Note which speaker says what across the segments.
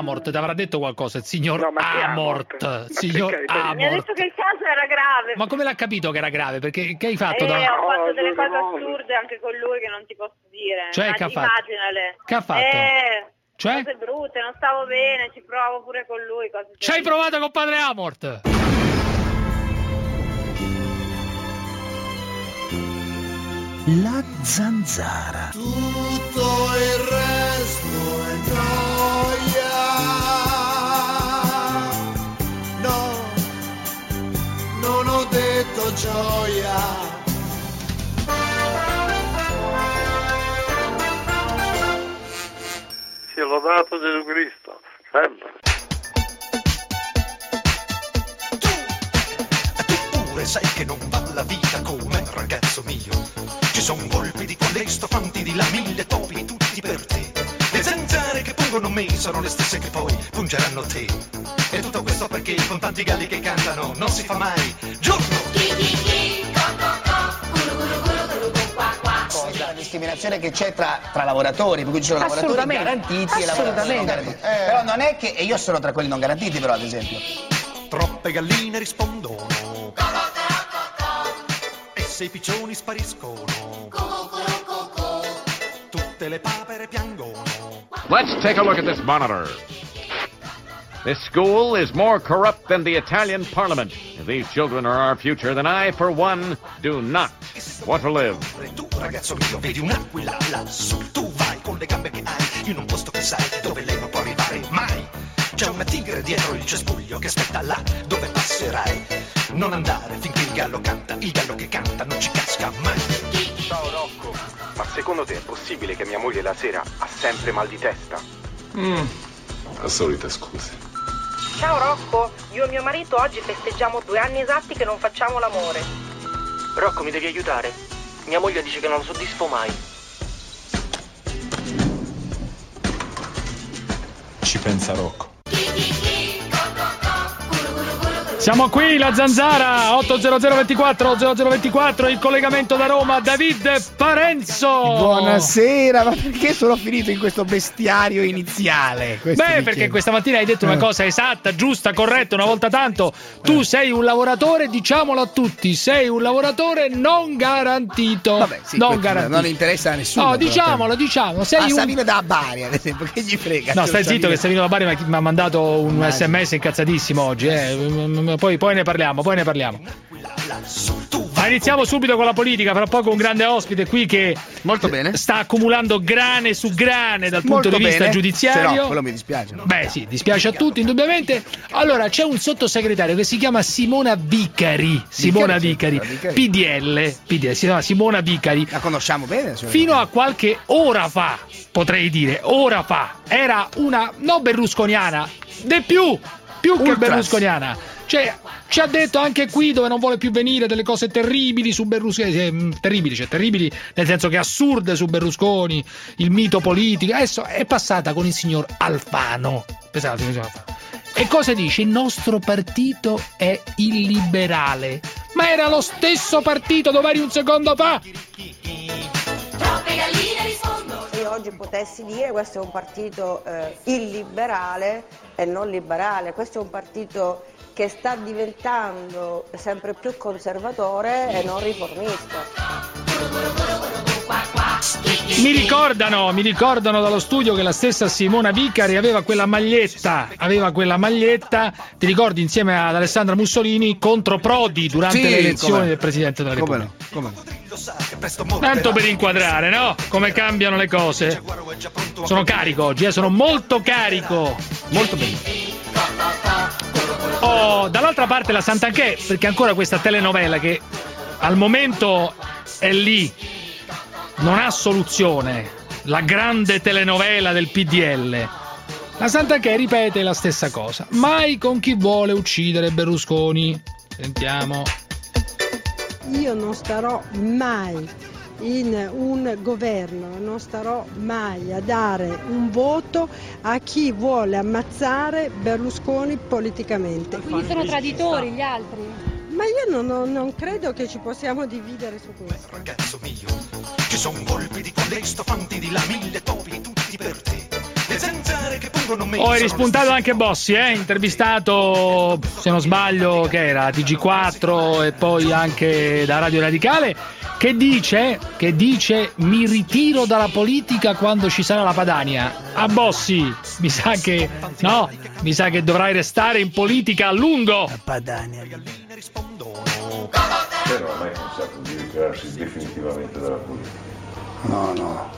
Speaker 1: Amort ti avrà detto qualcosa, il signor
Speaker 2: No,
Speaker 1: Amort.
Speaker 2: Amort?
Speaker 1: Signor
Speaker 2: di-
Speaker 3: Mi ha
Speaker 1: Amort.
Speaker 3: detto che il caso era grave.
Speaker 1: Ma come l'ha capito che era grave? Perché che hai fatto
Speaker 3: Eh,
Speaker 1: da...
Speaker 3: ho fatto
Speaker 2: No,
Speaker 3: delle cose
Speaker 2: no.
Speaker 3: assurde anche con lui che non ti posso dire.
Speaker 1: Cioè, che ha fatto?
Speaker 3: Immaginale.
Speaker 1: Che ha fatto?
Speaker 3: Eh,
Speaker 1: Cioè?
Speaker 3: cose brutte, non stavo bene, ci provo pure con lui.
Speaker 1: Ci hai provato con padre Amort?
Speaker 4: La zanzara.
Speaker 5: Tutto il detto gioia.
Speaker 2: Sia lodato Gesù Cristo, sempre.
Speaker 6: Tu pure sai che non va la vita come ragazzo mio. Ci son volpi di quelle stofanti di là, mille topi tutti per te. Le zanzare che pungono me sono le stesse che poi pungeranno te. E tutto questo perché con tanti galli che cantano non si fa mai giorno.
Speaker 7: la discriminazione che c'è tra, tra lavoratori, per cui ci sono lavoratori garantiti e lavoratori non garantiti. Però non è che, e io sono tra quelli non garantiti però ad esempio.
Speaker 6: Troppe galline rispondono. E se i piccioni spariscono. Tutte le papere piangono.
Speaker 8: Let's take a look at this monitor. This school is more corrupt than the Italian parliament. If these children are our future, then I, for one, do not want to live.
Speaker 6: Tu ragazzo mio vedi un'aquila lassù Tu vai con le gambe che hai In un posto che sai dove lei non può arrivare mai C'è una tigre dietro il cespuglio Che aspetta là dove passerai Non andare finché il gallo canta Il gallo che canta non ci casca mai
Speaker 9: Ciao Rocco, ma secondo te è possibile che mia moglie la sera ha sempre mal di testa?
Speaker 10: La solita scusa.
Speaker 11: Ciao Rocco, io e mio marito oggi festeggiamo due anni esatti che non facciamo l'amore.
Speaker 12: Rocco, mi devi aiutare. Mia moglie dice che non lo soddisfo mai.
Speaker 10: Ci pensa Rocco.
Speaker 1: Siamo qui, la zanzara 80024 0024, il collegamento da Roma, David Parenzo.
Speaker 7: Buonasera, ma perché sono finito in questo bestiario iniziale? Questo
Speaker 1: Beh, perché
Speaker 7: chiedo.
Speaker 1: questa mattina hai detto una
Speaker 7: Eh.
Speaker 1: cosa esatta, giusta, corretta, una volta tanto. Tu sei un lavoratore, diciamolo a tutti, sei un lavoratore non garantito.
Speaker 7: Vabbè, sì,
Speaker 1: non garantito.
Speaker 7: non interessa a nessuno.
Speaker 1: No, diciamolo, diciamo, sei
Speaker 7: Ah,
Speaker 1: un
Speaker 7: Savino da Bari, ad esempio, che gli frega?
Speaker 1: No,
Speaker 7: Cioè,
Speaker 1: stai zitto che Savino Labari mi ha- mi ha mandato un
Speaker 7: Immagino.
Speaker 1: sms incazzatissimo oggi. eh. Poi, poi ne parliamo, poi ne parliamo. Ma iniziamo subito con la politica, fra poco un grande ospite qui che
Speaker 7: Molto bene.
Speaker 1: sta accumulando grane su grane dal
Speaker 7: Molto
Speaker 1: punto di vista
Speaker 7: bene.
Speaker 1: giudiziario.
Speaker 7: No, quello mi dispiace. no?
Speaker 1: Beh, sì, dispiace a tutti, indubbiamente. Allora, c'è un sottosegretario che si chiama Simona Vicari. Simona
Speaker 7: Vicari.
Speaker 1: PDL, PDL, si chiama Simona Vicari.
Speaker 7: La conosciamo bene?
Speaker 1: Fino a qualche ora fa, potrei dire, ora fa, era una no berlusconiana, di più, più che
Speaker 7: Ultras.
Speaker 1: berlusconiana. Cioè, ci ha detto anche qui dove non vuole più venire delle cose terribili su Berlusconi, eh, mm, terribili, cioè terribili nel senso che assurde su Berlusconi, il mito politico. Adesso è passata con il signor Alfano. Pensate, signor Alfano. E cosa dice? Il nostro partito è illiberale. Ma era lo stesso partito dove eri un secondo fa.
Speaker 11: Oggi potessi dire questo è un partito eh, illiberale e non liberale, questo è un partito che sta diventando sempre più conservatore e non riformista.
Speaker 1: Mi ricordano, mi ricordano dallo studio che la stessa Simona Vicari aveva quella maglietta, aveva quella maglietta, ti ricordi insieme ad Alessandra Mussolini contro Prodi durante
Speaker 7: Sì,
Speaker 1: le elezioni
Speaker 7: come-
Speaker 1: del Presidente della
Speaker 7: Come
Speaker 1: Repubblica.
Speaker 7: no? Come no?
Speaker 1: Tanto per inquadrare, no? Come cambiano le cose. Sono carico oggi, eh, sono molto carico. Molto bene. Oh, dall'altra parte la Sant'Anché, perché ancora questa telenovela che al momento è lì, non ha soluzione. La grande telenovela del PDL. La Sant'Anché ripete la stessa cosa. Mai con chi vuole uccidere Berlusconi. Sentiamo.
Speaker 13: Io non starò mai in un governo, non starò mai a dare un voto a chi vuole ammazzare Berlusconi politicamente.
Speaker 14: Quindi sono traditori gli altri?
Speaker 13: Ma io non, non- non credo che ci possiamo dividere su questo.
Speaker 6: Ragazzo mio Ci son volpi di quelle stofanti di là Mille topi tutti per te
Speaker 1: Poi è
Speaker 6: sono
Speaker 1: rispuntato anche Bossi, eh? intervistato, se non sbaglio, che era TG4 e poi anche da Radio Radicale, che dice, che dice mi ritiro dalla politica quando ci sarà la Padania. A Bossi, mi sa che no, mi sa che dovrai restare in politica a lungo.
Speaker 7: Padania.
Speaker 10: Però mai pensato di ritirarsi definitivamente dalla politica.
Speaker 15: No, no,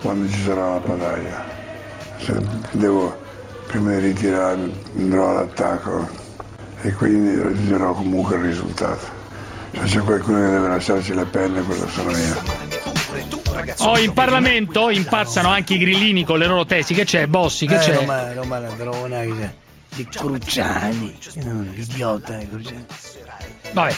Speaker 15: quando ci sarà la padaglia. Se devo, prima di ritirarmi, andrò all'attacco e quindi raggiungerò comunque il risultato. Se c'è qualcuno che deve lasciarci le penne, quello sono io.
Speaker 1: Oh, in Parlamento impazzano anche i grillini con le loro tesi. Che c'è, Bossi? Che
Speaker 7: eh,
Speaker 1: c'è?
Speaker 7: Roma, Roma ladrona, che c'è? Di Cruciani. No, idiota, eh, Cruciani.
Speaker 1: Vabbè.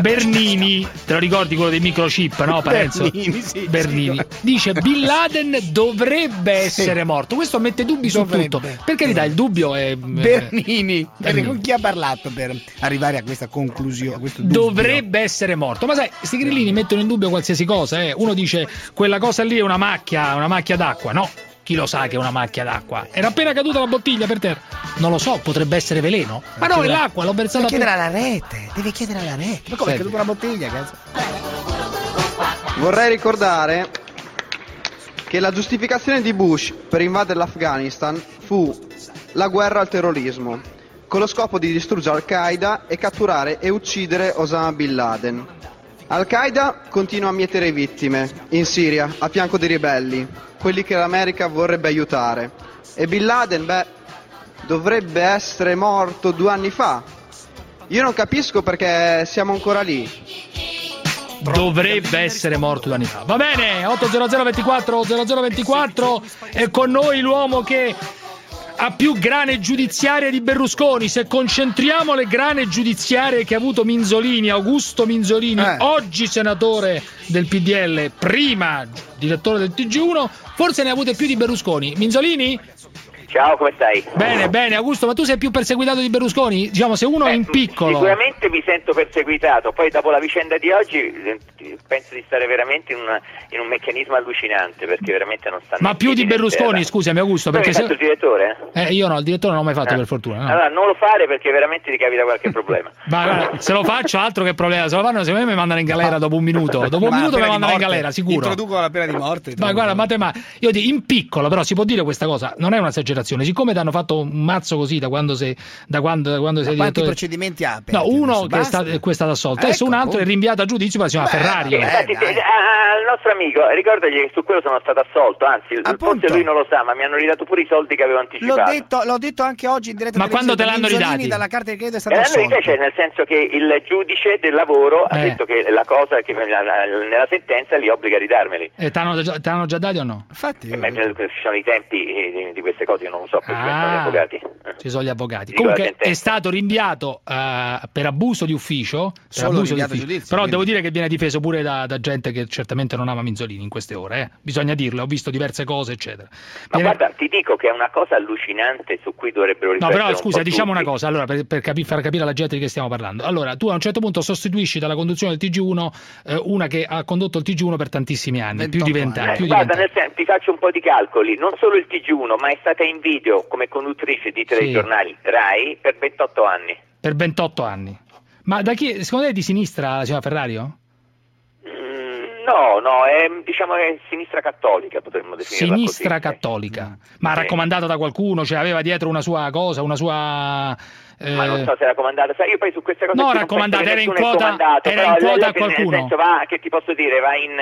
Speaker 1: Bernini, te lo ricordi quello dei microchip, no Parenzo?
Speaker 7: Bernini, sì,
Speaker 1: Bernini. Dice Bin Laden dovrebbe essere morto. Questo mette dubbi su
Speaker 7: Dovrebbe.
Speaker 1: tutto. Per carità, il dubbio è
Speaker 7: Bernini. Perché
Speaker 1: Bernini.
Speaker 7: con chi ha parlato per arrivare a questa conclusione? A questo dubbio?
Speaker 1: dovrebbe essere morto. Ma sai, sti grillini mettono in dubbio qualsiasi cosa, eh. Uno dice quella cosa lì è una macchia, una macchia d'acqua. No, chi lo sa che è una macchia d'acqua? Era appena caduta la bottiglia per terra. Non lo so, potrebbe essere veleno. Ma no, è l'acqua, l'ho versata
Speaker 7: Deve chiedere alla rete, deve chiedere alla rete. Ma come è caduta la bottiglia, cazzo?
Speaker 16: Vorrei ricordare che la giustificazione di Bush per invadere l'Afghanistan fu la guerra al terrorismo, con lo scopo di distruggere Al-Qaeda e catturare e uccidere Osama Bin Laden. Al-Qaeda continua a mietere vittime in Siria, a fianco dei ribelli, quelli che l'America vorrebbe aiutare. E Bin Laden, beh, dovrebbe essere morto due anni fa. Io non capisco perché siamo ancora lì.
Speaker 1: dovrebbe essere morto due anni fa. Va bene, 800 24 0024 è con noi l'uomo che ha più grane giudiziarie di Berlusconi. Se concentriamo le grane giudiziarie che ha avuto Minzolini, Augusto Minzolini,
Speaker 7: Eh.
Speaker 1: oggi senatore del PDL, prima direttore del TG1, forse ne ha avute più di Berlusconi. Minzolini?
Speaker 17: Ciao, come stai?
Speaker 1: Bene, bene, Augusto, ma tu sei più perseguitato di Berlusconi? Diciamo, se uno è in piccolo.
Speaker 17: Sicuramente mi sento perseguitato, poi dopo la vicenda di oggi eh, penso di stare veramente in, una- in un meccanismo allucinante perché veramente non stanno
Speaker 1: Ma più di Berlusconi, scusami, Augusto,
Speaker 17: Tu
Speaker 1: perché
Speaker 17: fatto
Speaker 1: se...
Speaker 17: il direttore?
Speaker 1: Eh, io no, il direttore non l'ho mai fatto
Speaker 17: Eh.
Speaker 1: per fortuna. no.
Speaker 17: Allora non lo fare perché veramente ti capita qualche problema.
Speaker 1: Ma guarda, se lo faccio, altro che problema. Se lo fanno, secondo me mi mandano in galera dopo un minuto. Dopo un minuto mi mandano in galera, sicuro.
Speaker 7: Introducono la pena di morte.
Speaker 1: Ma guarda, ma te, ma io dico in piccolo, però si può dire questa cosa, non è un'esagerazione. Siccome ti hanno fatto un mazzo così da quando sei, da quando, da quando sei
Speaker 7: Quanti
Speaker 1: direttore.
Speaker 7: procedimenti ha? aperti
Speaker 1: No, uno che è, stato, che è stato assolto,
Speaker 7: Ah,
Speaker 1: adesso
Speaker 7: ecco,
Speaker 1: un altro è rinviato a giudizio, ma si chiama Ferrari.
Speaker 17: Eh, te- a- al nostro amico, ricordagli che su quello sono stato assolto, anzi,
Speaker 7: Appunto.
Speaker 17: forse lui non lo sa, ma mi hanno ridato pure i soldi che avevo
Speaker 7: L'ho
Speaker 17: anticipato.
Speaker 7: detto, l'ho detto anche oggi in diretta
Speaker 1: Ma quando te l'hanno ridati?
Speaker 7: dalla carta di credito è
Speaker 17: E
Speaker 7: stato
Speaker 17: allora
Speaker 7: assolto.
Speaker 17: invece nel senso che il giudice del lavoro ha
Speaker 1: Eh.
Speaker 17: detto che la cosa che la- la- nella sentenza li obbliga a ridarmeli.
Speaker 1: E t'hanno già, t'hanno già dati o no?
Speaker 7: Infatti,
Speaker 17: Eh, ci sono i tempi eh, di, di queste cose, io non lo so perché sono gli
Speaker 1: Ah,
Speaker 17: avvocati.
Speaker 1: Ci sono gli avvocati. Comunque è stato rinviato eh, per abuso di ufficio. Per
Speaker 7: Solo
Speaker 1: abuso di ufficio.
Speaker 7: giudizio,
Speaker 1: Però
Speaker 7: quindi.
Speaker 1: devo dire che viene difeso pure da, da gente che certamente non ama Minzolini in queste ore. eh. Bisogna dirlo, ho visto diverse cose, eccetera.
Speaker 17: Ma
Speaker 1: Viene-
Speaker 17: guarda, ti dico che è una cosa allucinante su cui dovrebbero
Speaker 1: No,
Speaker 17: riflettere
Speaker 1: però
Speaker 17: un
Speaker 1: scusa,
Speaker 17: po'
Speaker 1: diciamo una
Speaker 17: tutti.
Speaker 1: cosa, allora per, per capi- far capire alla gente di che stiamo parlando. Allora, tu a un certo punto sostituisci dalla conduzione del TG1 eh, una che ha condotto il TG1 per tantissimi anni, più di
Speaker 7: 28
Speaker 1: vent'anni.
Speaker 17: Eh,
Speaker 1: più di
Speaker 17: guarda, nel senso, ti faccio un po' di calcoli. Non solo il TG1, ma è stata in video come conduttrice di telegiornali RAI per 28 anni.
Speaker 1: Per 28 anni. Ma da chi, secondo te è di sinistra la signora Ferrario?
Speaker 17: Mm, no, no, è diciamo è sinistra cattolica, potremmo definirla
Speaker 1: Sinistra
Speaker 17: così.
Speaker 1: cattolica. Ma
Speaker 17: Sì.
Speaker 1: raccomandata da qualcuno, cioè aveva dietro una sua cosa, una sua... eh,
Speaker 17: Ma non so se era comandata, sai, io poi su queste cose
Speaker 1: No, raccomandata, era in quota- era in quota a qualcuno.
Speaker 17: Nel senso va, che ti posso dire, va in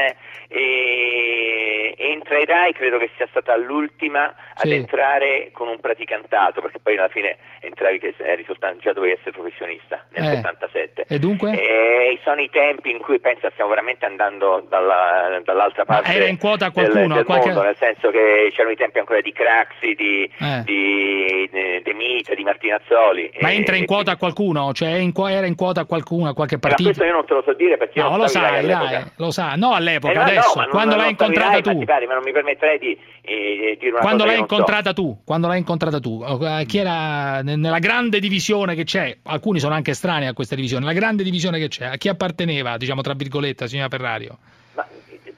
Speaker 17: eh, entra ai Rai, credo che sia stata l'ultima ad
Speaker 1: Sì.
Speaker 17: entrare con un praticantato, perché poi alla fine entravi che eri soltanto già dovevi essere professionista nel
Speaker 1: Eh.
Speaker 17: 77.
Speaker 1: E dunque?
Speaker 17: E sono i tempi in cui pensa stiamo veramente andando dalla- dall'altra
Speaker 1: Ma
Speaker 17: parte
Speaker 1: era in quota a
Speaker 17: del-
Speaker 1: qualcuno,
Speaker 17: del,
Speaker 1: a qualche-
Speaker 17: mondo, nel senso che c'erano i tempi ancora di Craxi, di,
Speaker 1: Eh.
Speaker 17: di, di De Mita, di Martinazzoli.
Speaker 1: Ma entra in
Speaker 17: e
Speaker 1: quota qualcuno? Cioè in qua- era in quota qualcuno, a qualche
Speaker 17: Ma
Speaker 1: partito?
Speaker 17: questo io non te lo so dire perché
Speaker 1: No, lo sai, dai, lo sa. No, all'epoca,
Speaker 17: Eh, no, no,
Speaker 1: adesso,
Speaker 17: non-
Speaker 1: quando
Speaker 17: non
Speaker 1: l'hai incontrata tu.
Speaker 17: pare, ma non mi permetterei di eh, dire una
Speaker 1: Quando l'hai
Speaker 17: non so.
Speaker 1: incontrata tu, quando l'hai incontrata tu, eh, chi era ne- nella grande divisione che c'è, alcuni sono anche estranei a questa divisione, la grande divisione che c'è, a chi apparteneva, diciamo tra virgolette, signora Ferrario?
Speaker 17: Ma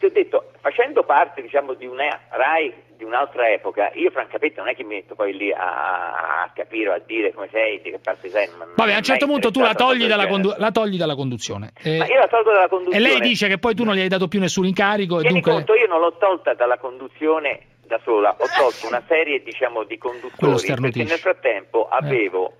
Speaker 17: ti ho detto, facendo parte diciamo, di una RAI di un'altra epoca, io francamente non è che mi metto poi lì a, a capire o a dire come sei, di che parte sei.
Speaker 1: Vabbè, a un certo punto tu la togli, dalla condu- la togli dalla conduzione. E,
Speaker 17: Ma io la tolgo dalla
Speaker 1: e
Speaker 17: conduzione.
Speaker 1: lei dice che poi tu non gli hai dato più nessun incarico e dunque...
Speaker 17: conto, io non l'ho tolta dalla conduzione da sola, ho tolto una serie diciamo, di conduttori perché nel frattempo avevo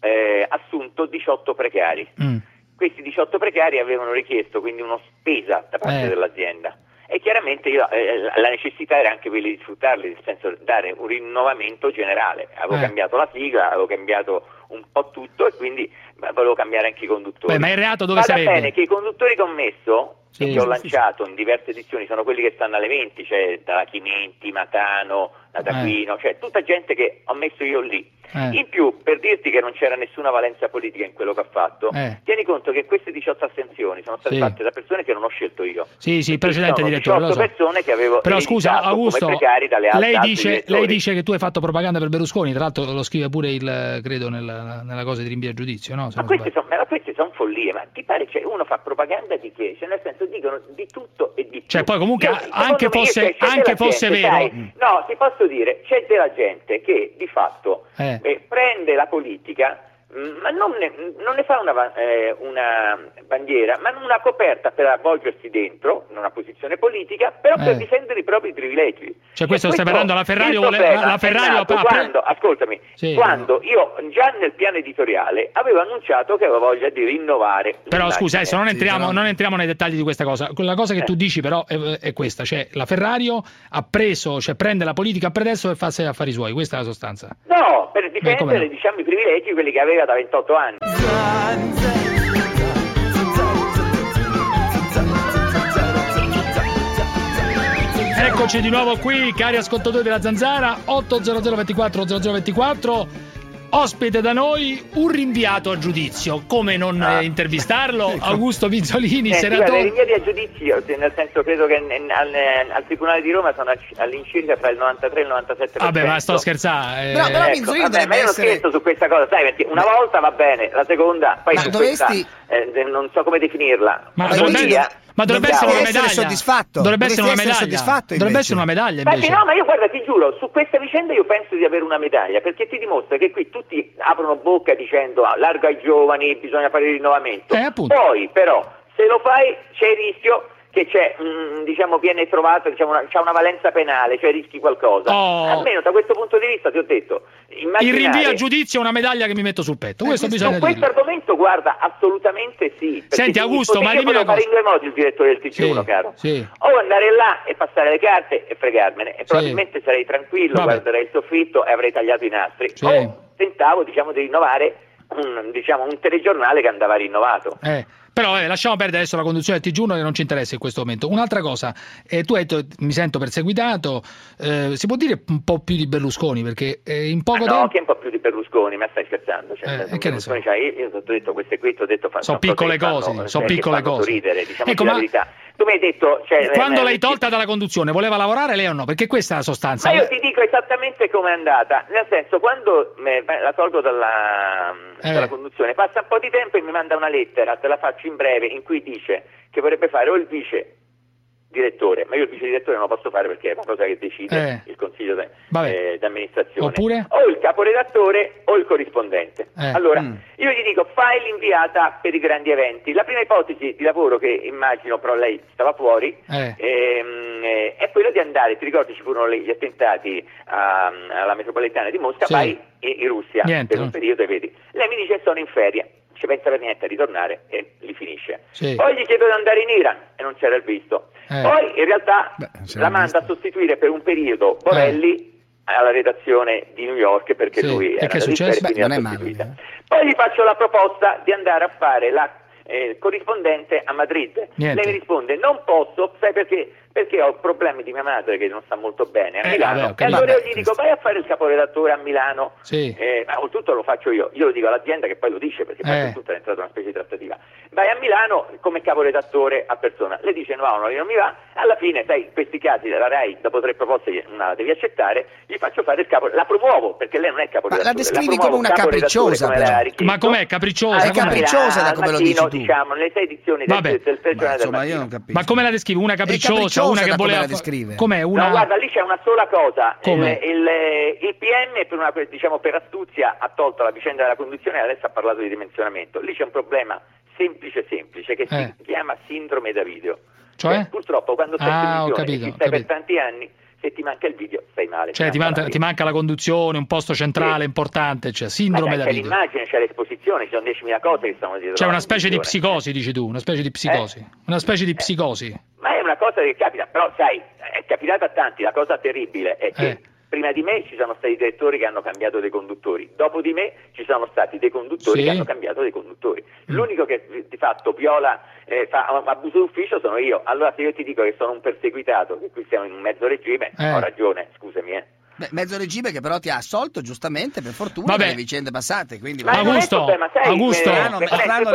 Speaker 17: eh, assunto 18 precari.
Speaker 1: Mm.
Speaker 17: Questi 18 precari avevano richiesto quindi una spesa da parte
Speaker 1: Eh.
Speaker 17: dell'azienda e chiaramente io, eh, la necessità era anche quella di sfruttarli, nel senso dare un rinnovamento generale. Avevo
Speaker 1: Eh.
Speaker 17: cambiato la sigla, avevo cambiato un po' tutto e quindi beh, volevo cambiare anche i conduttori.
Speaker 1: Beh, ma il reato dove
Speaker 17: Vada
Speaker 1: sarebbe?
Speaker 17: bene che i conduttori che ho messo
Speaker 1: Sì.
Speaker 17: e che ho lanciato in diverse edizioni sono quelli che stanno alle 20, cioè da Chimenti, Matano, da D'Aquino, cioè tutta gente che ho messo io lì.
Speaker 1: Eh.
Speaker 17: In più, per dirti che non c'era nessuna valenza politica in quello che ho fatto,
Speaker 1: Eh.
Speaker 17: tieni conto che queste 18 astensioni sono state
Speaker 1: Sì.
Speaker 17: fatte da persone che non ho scelto io.
Speaker 1: Sì, sì, precedente direttore. lo
Speaker 17: 18
Speaker 1: so.
Speaker 17: persone che avevo
Speaker 1: Però scusa, Augusto, lei dice, lei dice che tu hai fatto propaganda per Berlusconi, tra l'altro lo scrive pure il, credo, nella, nella cosa di rinvio a giudizio, no?
Speaker 17: Ma queste sono, ma queste sono follie, ma ti pare cioè, uno fa propaganda di che? Cioè, nel senso dicono di tutto e di più.
Speaker 1: Cioè, poi comunque,
Speaker 17: Io,
Speaker 1: anche fosse-
Speaker 17: cioè,
Speaker 1: anche fosse
Speaker 17: gente,
Speaker 1: vero-
Speaker 17: sai, no, ti posso dire, c'è della gente che di fatto
Speaker 1: Eh.
Speaker 17: eh, prende la politica ma non ne, non ne fa una, eh, una bandiera, ma una coperta per avvolgersi dentro in una posizione politica, però per
Speaker 1: Eh.
Speaker 17: difendere i propri privilegi.
Speaker 1: Cioè, questo stai parlando, la Ferrari vuole-
Speaker 17: problema
Speaker 1: la- Ferrari
Speaker 17: nato quando, ascoltami,
Speaker 1: Sì.
Speaker 17: quando io già nel piano editoriale avevo annunciato che avevo voglia di rinnovare.
Speaker 1: Però scusa, adesso non
Speaker 17: Sì,
Speaker 1: entriamo,
Speaker 17: però-
Speaker 1: non entriamo nei dettagli di questa cosa. La cosa che tu dici però è, è questa, cioè la Ferrario ha preso, cioè prende la politica a predesso e fa sé affari suoi, questa è la sostanza.
Speaker 17: No, per difendere
Speaker 1: no?
Speaker 17: diciamo, i privilegi quelli che aveva da 28 anni.
Speaker 1: Eccoci di nuovo qui, cari ascoltatori della Zanzara, 800 24 0024. Ospite da noi un rinviato a giudizio, come non
Speaker 17: Ah.
Speaker 1: eh, intervistarlo? Augusto Bizzolini,
Speaker 17: Senti, guarda, i
Speaker 1: senatore.
Speaker 17: rinviati a giudizio, nel senso credo che al, al Tribunale di Roma sono all'incirca tra il 93 e il 97%.
Speaker 1: Vabbè, ma sto scherzando. eh.
Speaker 7: Però- però
Speaker 17: Ecco,
Speaker 7: Minzolini
Speaker 17: vabbè, ma io non
Speaker 7: essere-
Speaker 17: scherzo su questa cosa, sai, perché una volta va bene, la seconda, poi
Speaker 7: Ma
Speaker 17: su
Speaker 7: dovresti-
Speaker 17: questa, eh, non so come definirla.
Speaker 1: Ma dovrebbe,
Speaker 17: via.
Speaker 1: Ma dovrebbe essere una
Speaker 7: essere
Speaker 1: medaglia.
Speaker 7: soddisfatto.
Speaker 1: Dovrebbe essere una
Speaker 7: essere
Speaker 1: medaglia.
Speaker 7: soddisfatto,
Speaker 1: Dovrebbe essere una medaglia
Speaker 17: sì, no, ma io guarda, ti giuro, su questa vicenda io penso di avere una medaglia, perché ti dimostra che qui tutti aprono bocca dicendo ah, largo ai giovani, bisogna fare il rinnovamento.
Speaker 1: Eh.
Speaker 17: Poi però, se lo fai c'è il rischio che c'è, mm, diciamo, viene trovato, diciamo, una, c'ha una valenza penale, cioè rischi qualcosa.
Speaker 1: Oh.
Speaker 17: Almeno da questo punto di vista ti ho detto,
Speaker 1: Il rinvio a giudizio è una medaglia che mi metto sul petto. Questo bisogna
Speaker 17: Su questo
Speaker 1: dirlo.
Speaker 17: argomento, guarda, assolutamente sì.
Speaker 1: Senti,
Speaker 17: ti-
Speaker 1: Augusto, ma dimmi una
Speaker 17: fare
Speaker 1: cosa.
Speaker 17: in due modi il direttore del TG1,
Speaker 1: Sì,
Speaker 17: caro.
Speaker 1: sì.
Speaker 17: O andare là e passare le carte e fregarmene, e probabilmente sarei tranquillo,
Speaker 1: Vabbè.
Speaker 17: guarderei il soffitto e avrei tagliato i nastri.
Speaker 1: Sì.
Speaker 17: O tentavo, diciamo, di rinnovare un, diciamo, un telegiornale che andava rinnovato.
Speaker 1: Eh, però eh, lasciamo perdere adesso la conduzione del TG1 che non ci interessa in questo momento. Un'altra cosa, eh, tu hai detto mi sento perseguitato, eh, si può dire un po' più di Berlusconi perché eh, in poco
Speaker 17: Ma no,
Speaker 1: tempo...
Speaker 17: che un po' più di Berlusconi, ma stai scherzando? Cioè,
Speaker 1: Eh, che ne so.
Speaker 17: Cioè, io, io ti ho detto queste qui, ti ho detto fa-
Speaker 1: Sono piccole
Speaker 17: fanno-
Speaker 1: cose,
Speaker 17: cioè,
Speaker 1: sono piccole
Speaker 17: fanno
Speaker 1: cose.
Speaker 17: sorridere, diciamo
Speaker 1: Ecco,
Speaker 17: la
Speaker 1: ma-
Speaker 17: verità. Tu mi hai detto... Cioè,
Speaker 1: Quando
Speaker 17: eh,
Speaker 1: l'hai
Speaker 17: eh,
Speaker 1: tolta dalla conduzione, voleva lavorare lei o no? Perché questa è la sostanza.
Speaker 17: Ma io ti dico esattamente com'è andata, nel senso quando me- la tolgo dalla,
Speaker 1: Eh.
Speaker 17: dalla conduzione, passa un po' di tempo e mi manda una lettera, te la faccio in breve, in cui dice che vorrebbe fare o il vice direttore, ma io il vice direttore non lo posso fare perché è una cosa che decide
Speaker 1: Eh.
Speaker 17: il consiglio de- eh, d'amministrazione,
Speaker 1: Oppure?
Speaker 17: o il caporedattore o il corrispondente.
Speaker 1: Eh.
Speaker 17: Allora,
Speaker 1: Mm.
Speaker 17: io gli dico fai l'inviata per i grandi eventi, la prima ipotesi di lavoro che immagino, però lei stava fuori,
Speaker 1: Eh.
Speaker 17: ehm, eh, è quello di andare, ti ricordi ci furono gli attentati a- alla metropolitana di Mosca,
Speaker 1: Sì.
Speaker 17: vai in, in Russia
Speaker 1: Niente,
Speaker 17: per un
Speaker 1: no?
Speaker 17: periodo e vedi. Lei mi dice sono in ferie, non ci pensa per niente a ritornare e li finisce.
Speaker 1: Sì.
Speaker 17: Poi gli chiedo di andare in Iran e non c'era il visto.
Speaker 1: Eh.
Speaker 17: Poi in realtà
Speaker 7: Beh,
Speaker 17: la manda a sostituire per un periodo Borelli alla redazione di New York perché
Speaker 1: Sì.
Speaker 17: lui
Speaker 1: E
Speaker 17: era
Speaker 1: che è successo?
Speaker 7: Beh, non è male.
Speaker 17: Poi gli faccio la proposta di andare a fare la eh, corrispondente a Madrid.
Speaker 1: Niente.
Speaker 17: Lei mi risponde non posso, sai perché? Perché ho problemi di mia madre che non sta molto bene a
Speaker 1: Eh,
Speaker 17: Milano.
Speaker 1: vabbè, ho
Speaker 17: e allora io
Speaker 7: Vabbè,
Speaker 17: gli dico vai a fare il caporedattore a Milano.
Speaker 1: Sì.
Speaker 17: Eh, ma oltretutto lo faccio io, io lo dico all'azienda che poi lo dice perché poi
Speaker 1: Eh.
Speaker 17: tutto è entrato una specie di trattativa. Vai a Milano come caporedattore a persona. Lei dice no, no, io non mi va. Alla fine, sai, in questi casi la RAI dopo tre proposte una la devi accettare, gli faccio fare il capo, la promuovo perché lei non è caporedattore.
Speaker 7: Ma la descrivi
Speaker 17: promuovo
Speaker 7: come una
Speaker 17: caporedattore
Speaker 7: capricciosa,
Speaker 17: come.
Speaker 1: Ma com'è capricciosa?
Speaker 17: Ah,
Speaker 7: È capricciosa da come lo dici tu.
Speaker 17: Diciamo, nelle sei edizioni del,
Speaker 1: Vabbè.
Speaker 17: del telegiornale del
Speaker 7: Insomma,
Speaker 17: mattino.
Speaker 7: io non capisco.
Speaker 1: Ma come la descrivi? Una capricciosa, una che voleva
Speaker 7: la descrive.
Speaker 1: Com'è una
Speaker 17: No, guarda, lì c'è una sola cosa. Il,
Speaker 1: Come?
Speaker 17: il- il PM, per, una, diciamo, per astuzia, ha tolto la vicenda della conduzione e adesso ha parlato di dimensionamento. Lì c'è un problema semplice, semplice, che
Speaker 1: Eh.
Speaker 17: si chiama sindrome da video.
Speaker 1: Cioè?
Speaker 17: purtroppo, quando sei
Speaker 1: Ah,
Speaker 17: in televisione
Speaker 1: capito, ho
Speaker 17: ci stai per tanti anni, se ti manca il video, stai male.
Speaker 1: Cioè, ti
Speaker 17: manca
Speaker 1: ti manca la conduzione, un posto centrale importante, cioè sindrome da
Speaker 17: c'è
Speaker 1: video.
Speaker 17: l'immagine, c'è l'esposizione, ci sono 10.000 cose che stanno dietro.
Speaker 1: C'è una specie di psicosi, dici tu, una specie di psicosi.
Speaker 17: Eh.
Speaker 1: Una specie di psicosi.
Speaker 17: Ma è una cosa che capita, però sai, è capitata a tanti, la cosa terribile è che
Speaker 1: Eh.
Speaker 17: Prima di me ci sono stati direttori che hanno cambiato dei conduttori, dopo di me ci sono stati dei conduttori
Speaker 1: Sì.
Speaker 17: che hanno cambiato dei conduttori.
Speaker 1: Mm.
Speaker 17: L'unico che di fatto viola, eh, fa abuso d'ufficio sono io. Allora se io ti dico che sono un perseguitato, che qui siamo in un mezzo regime,
Speaker 7: Eh.
Speaker 17: ho ragione, scusami. Eh.
Speaker 7: Beh, mezzo regime che però ti ha assolto giustamente per fortuna
Speaker 1: Vabbè.
Speaker 7: dalle vicende passate. Quindi
Speaker 17: Ma
Speaker 1: Augusto,
Speaker 17: problema, sai,
Speaker 1: Augusto.
Speaker 17: eh,
Speaker 7: Strano-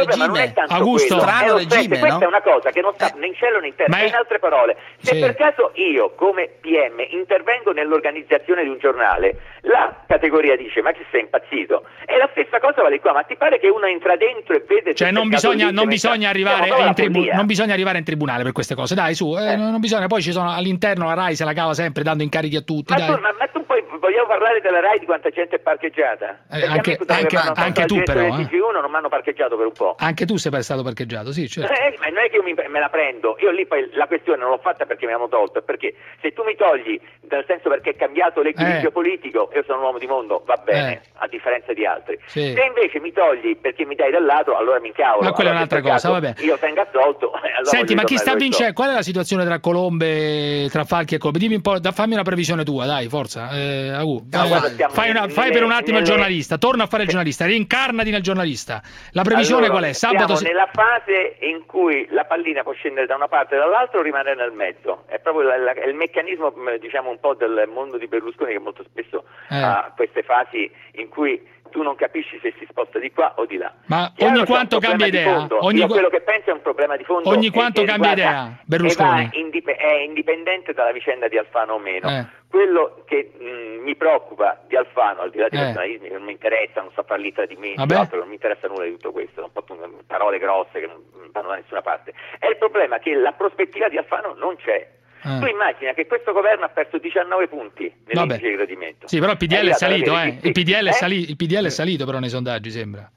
Speaker 7: regime.
Speaker 17: tanto
Speaker 1: Augusto.
Speaker 7: Strano
Speaker 17: stress,
Speaker 7: regime,
Speaker 17: questa
Speaker 7: no?
Speaker 17: è una cosa che non sta né in cielo né in terra,
Speaker 1: Ma è-
Speaker 17: in altre parole, se
Speaker 1: Sì.
Speaker 17: per caso io come PM intervengo nell'organizzazione di un giornale, la categoria dice ma che sei impazzito? E la stessa cosa vale qua, ma ti pare che uno entra dentro e vede
Speaker 1: Cioè, non bisogna, non bisogna arrivare in tribu- non bisogna arrivare in tribunale per queste cose. Dai, su, eh,
Speaker 17: Eh.
Speaker 1: non bisogna. Poi ci sono all'interno la RAI se la cava sempre dando incarichi a tutti.
Speaker 17: Ma
Speaker 1: dai.
Speaker 17: tu, ma, ma tu poi vogliamo parlare della RAI di quanta gente è parcheggiata?
Speaker 1: Eh, anche- anche- anche tu però, eh.
Speaker 17: TG1 non mi hanno parcheggiato per un po'.
Speaker 1: Anche tu sei stato parcheggiato, sì, certo.
Speaker 17: Eh, ma non è che io mi- me la prendo, io lì poi la questione non l'ho fatta perché mi hanno tolto, è perché se tu mi togli, nel senso perché è cambiato l'equilibrio
Speaker 1: Eh.
Speaker 17: politico, io sono un uomo di mondo, va bene,
Speaker 1: Eh.
Speaker 17: a differenza di altri.
Speaker 1: Sì.
Speaker 17: Se invece mi togli perché mi dai dal lato, allora mi incavolo.
Speaker 1: Ma quella è
Speaker 17: Allora, se
Speaker 1: un'altra cosa,
Speaker 17: caso
Speaker 1: vabbè.
Speaker 17: Io tengo assolto, allora
Speaker 1: Senti, ma chi sta vincendo? Qual è la situazione tra Colombe, tra Falchi e Colombe? Dimmi un po', da- fammi una previsione tua, dai, forza. Eh, Agu,
Speaker 17: No,
Speaker 1: fai,
Speaker 17: guarda, stiamo
Speaker 1: fai una-
Speaker 17: nelle-
Speaker 1: fai per un attimo il
Speaker 17: nelle-
Speaker 1: giornalista, torna a fare il giornalista, reincarnati nel giornalista. La previsione
Speaker 17: Allora,
Speaker 1: qual è? Sabato
Speaker 17: siamo nella fase in cui la pallina può scendere da una parte e dall'altra o rimanere nel mezzo. È proprio la- la- il meccanismo, mh, diciamo, un po' del mondo di Berlusconi che molto spesso
Speaker 1: Eh.
Speaker 17: ha queste fasi in cui tu non capisci se si sposta di qua o di là.
Speaker 1: Ma
Speaker 17: Chiaro,
Speaker 1: ogni quanto cambia idea? Ogni
Speaker 17: Io quello che penso è un problema di fondo.
Speaker 1: Ogni quanto cambia idea, Berlusconi?
Speaker 17: indip- è indipendente dalla vicenda di Alfano o meno.
Speaker 1: Eh.
Speaker 17: Quello che mh, mi preoccupa di Alfano, al di là di
Speaker 1: Eh.
Speaker 17: personalismi che non mi interessa, non lì tra di me,
Speaker 1: Vabbè.
Speaker 17: altro, non mi interessa nulla di tutto questo, sono proprio parole grosse che non vanno da nessuna parte. È il problema che la prospettiva di Alfano non c'è.
Speaker 1: Eh.
Speaker 17: Tu immagina che questo governo ha perso 19 punti nell'indice di gradimento.
Speaker 1: Sì, però il PDL è
Speaker 17: ad
Speaker 1: salito, eh. Il PDL è,
Speaker 17: eh?
Speaker 1: sali- il PDL è salito però nei sondaggi, sembra.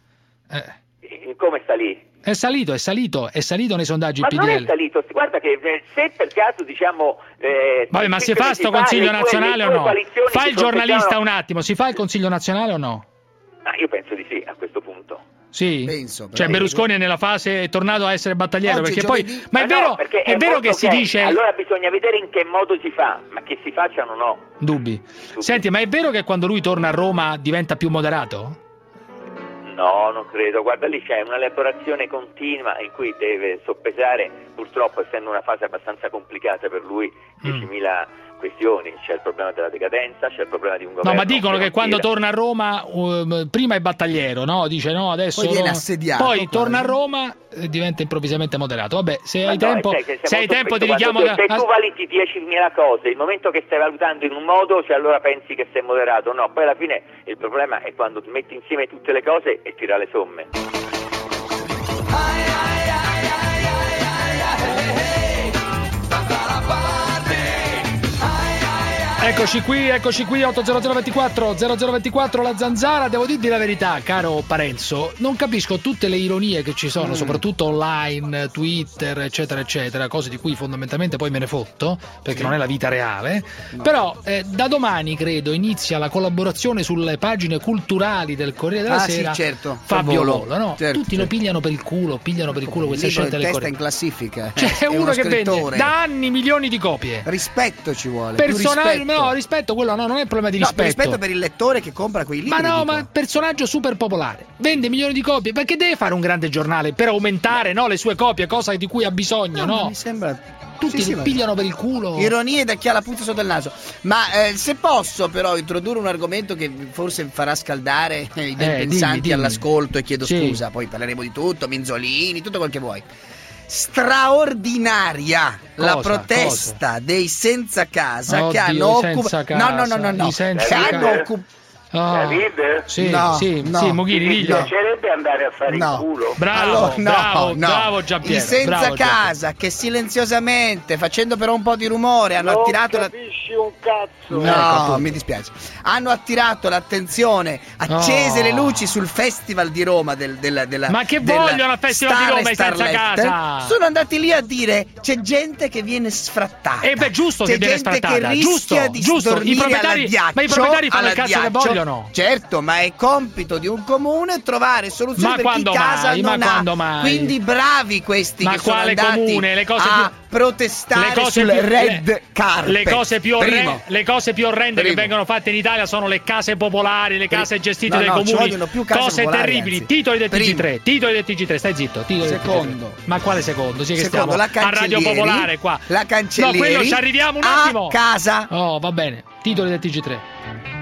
Speaker 17: Eh, Come sta lì?
Speaker 1: È salito, è salito, è salito nei sondaggi
Speaker 17: Ma
Speaker 1: il
Speaker 17: non è
Speaker 1: PDL.
Speaker 17: salito, guarda che eh, se per caso diciamo... eh,
Speaker 1: Vabbè, ma si fa sto
Speaker 17: fa,
Speaker 1: consiglio nazionale
Speaker 17: le
Speaker 1: o no?
Speaker 17: si
Speaker 1: il giornalista un attimo, si fa il consiglio nazionale o no?
Speaker 17: Ah, io penso di sì a questo punto.
Speaker 1: Sì?
Speaker 7: Penso,
Speaker 1: cioè Berlusconi è nella fase è tornato a essere battagliero
Speaker 7: Oggi è
Speaker 1: perché poi
Speaker 7: giovedì.
Speaker 1: ma è
Speaker 17: no,
Speaker 1: vero,
Speaker 17: perché
Speaker 1: è vero
Speaker 17: molto
Speaker 1: che si
Speaker 17: che-
Speaker 1: dice
Speaker 17: Allora bisogna vedere in che modo si fa, ma che si facciano no.
Speaker 1: dubbi. Senti, ma è vero che quando lui torna a Roma diventa più moderato?
Speaker 17: No, non credo. Guarda, lì c'è un'elaborazione continua in cui deve soppesare, purtroppo essendo una fase abbastanza complicata per lui,
Speaker 1: Mm.
Speaker 17: 10.000 questioni. C'è il problema della decadenza, c'è il problema di un governo.
Speaker 1: No, ma dicono che quando torna a Roma um, prima è battagliero, no? Dice no, adesso
Speaker 7: Poi viene
Speaker 1: no.
Speaker 7: assediato,
Speaker 1: Poi
Speaker 7: quasi.
Speaker 1: torna a Roma e diventa improvvisamente moderato. Vabbè, se
Speaker 17: Ma
Speaker 1: hai
Speaker 17: no,
Speaker 1: tempo,
Speaker 17: che
Speaker 1: se hai tempo ti richiamo da-
Speaker 17: Se tu valuti 10.000 cose, il momento che stai valutando in un modo, cioè allora pensi che sei moderato. No, poi alla fine il problema è quando metti insieme tutte le cose e tira le somme.
Speaker 1: Eccoci qui, eccoci qui 80024 0024 la zanzara, devo dirti la verità, caro Parenzo, non capisco tutte le ironie che ci sono, soprattutto online, Twitter, eccetera eccetera, cose di cui fondamentalmente poi me ne fotto, perché non è la vita reale. Però eh, da domani credo inizia la collaborazione sulle pagine culturali del Corriere della
Speaker 7: Ah, sì,
Speaker 1: Sera.
Speaker 7: certo,
Speaker 1: Fabio.
Speaker 7: Volo,
Speaker 1: no?
Speaker 7: Certo,
Speaker 1: Tutti lo
Speaker 7: certo.
Speaker 1: pigliano per il culo, pigliano per il culo queste scelte del
Speaker 7: testa in
Speaker 1: Corriere.
Speaker 7: classifica.
Speaker 1: C'è
Speaker 7: È
Speaker 1: uno che vende da anni milioni di copie.
Speaker 7: Rispetto ci vuole. rispetto.
Speaker 1: No, rispetto, quello no, non è un problema di
Speaker 7: No, più
Speaker 1: rispetto.
Speaker 7: rispetto per il lettore che compra quei libri.
Speaker 1: Ma no, ma personaggio super popolare. Vende milioni di copie. Perché deve fare un grande giornale per aumentare no, le sue copie, cosa di cui ha bisogno,
Speaker 7: No,
Speaker 1: no?
Speaker 7: Mi sembra.
Speaker 1: Tutti
Speaker 7: Sì, ma-
Speaker 1: pigliano per il culo.
Speaker 7: Ironie da chi ha la puzza sotto il naso. Ma eh, se posso però introdurre un argomento che forse farà scaldare eh, i ben
Speaker 1: Eh, dimmi,
Speaker 7: pensanti
Speaker 1: dimmi.
Speaker 7: all'ascolto e chiedo
Speaker 1: Sì.
Speaker 7: scusa, poi parleremo di tutto, Minzolini, tutto quel che vuoi. Straordinaria la
Speaker 1: Cosa?
Speaker 7: protesta dei senza casa che
Speaker 1: Oddio,
Speaker 7: hanno
Speaker 1: i senza
Speaker 7: occupato. No, no, no, no, no. Che hanno occupato.
Speaker 1: Oh.
Speaker 2: David?
Speaker 1: Sì,
Speaker 7: No,
Speaker 1: sì,
Speaker 7: no.
Speaker 1: sì, Mughini,
Speaker 2: Mi piacerebbe andare a fare
Speaker 7: No.
Speaker 2: il culo.
Speaker 1: Bravo,
Speaker 7: Allora, no,
Speaker 1: bravo,
Speaker 7: no.
Speaker 1: bravo Giampiero.
Speaker 7: I senza
Speaker 1: bravo, Giampiero.
Speaker 7: casa che silenziosamente, facendo però un po' di rumore, hanno
Speaker 2: non
Speaker 7: attirato la...
Speaker 2: capisci un cazzo.
Speaker 1: Ecco,
Speaker 7: No,
Speaker 1: appunto.
Speaker 7: mi dispiace. Hanno attirato l'attenzione, accese
Speaker 1: Oh.
Speaker 7: le luci sul Festival di Roma del, della, della-
Speaker 1: Ma che
Speaker 7: della
Speaker 1: vogliono al Festival di Roma i senza casa?
Speaker 7: Sono andati lì a dire c'è gente che viene sfrattata.
Speaker 1: E beh, giusto
Speaker 7: c'è
Speaker 1: che viene
Speaker 7: gente
Speaker 1: sfrattata,
Speaker 7: che rischia
Speaker 1: giusto,
Speaker 7: di
Speaker 1: giusto. I proprietari- ma i proprietari fanno il cazzo che vogliono.
Speaker 7: Certo, ma è compito di un comune trovare soluzioni
Speaker 1: Ma
Speaker 7: per
Speaker 1: quando
Speaker 7: chi casa
Speaker 1: mai? Ma
Speaker 7: non ha.
Speaker 1: quando mai?
Speaker 7: Quindi bravi questi
Speaker 1: Ma
Speaker 7: che sono andati
Speaker 1: comune? Le cose
Speaker 7: a
Speaker 1: più-
Speaker 7: protestare
Speaker 1: le cose
Speaker 7: sul
Speaker 1: più-
Speaker 7: red carpet.
Speaker 1: Le cose più, orre- le cose più orrende
Speaker 7: Primo.
Speaker 1: che vengono fatte in Italia sono le case popolari, le case gestite
Speaker 7: No,
Speaker 1: dai
Speaker 7: no, ci
Speaker 1: comuni.
Speaker 7: vogliono più case
Speaker 1: cose
Speaker 7: popolari,
Speaker 1: terribili.
Speaker 7: anzi.
Speaker 1: Titoli del
Speaker 7: Primo.
Speaker 1: TG3. Titoli del TG3. Stai zitto.
Speaker 7: Secondo.
Speaker 1: TG3. Ma quale secondo? Sì, che
Speaker 7: Secondo,
Speaker 1: stiamo
Speaker 7: la
Speaker 1: a Radio Popolare qua.
Speaker 7: la Cancellieri
Speaker 1: No, quello ci arriviamo un
Speaker 7: a
Speaker 1: attimo.
Speaker 7: casa.
Speaker 1: Oh, va bene. Titoli del TG3.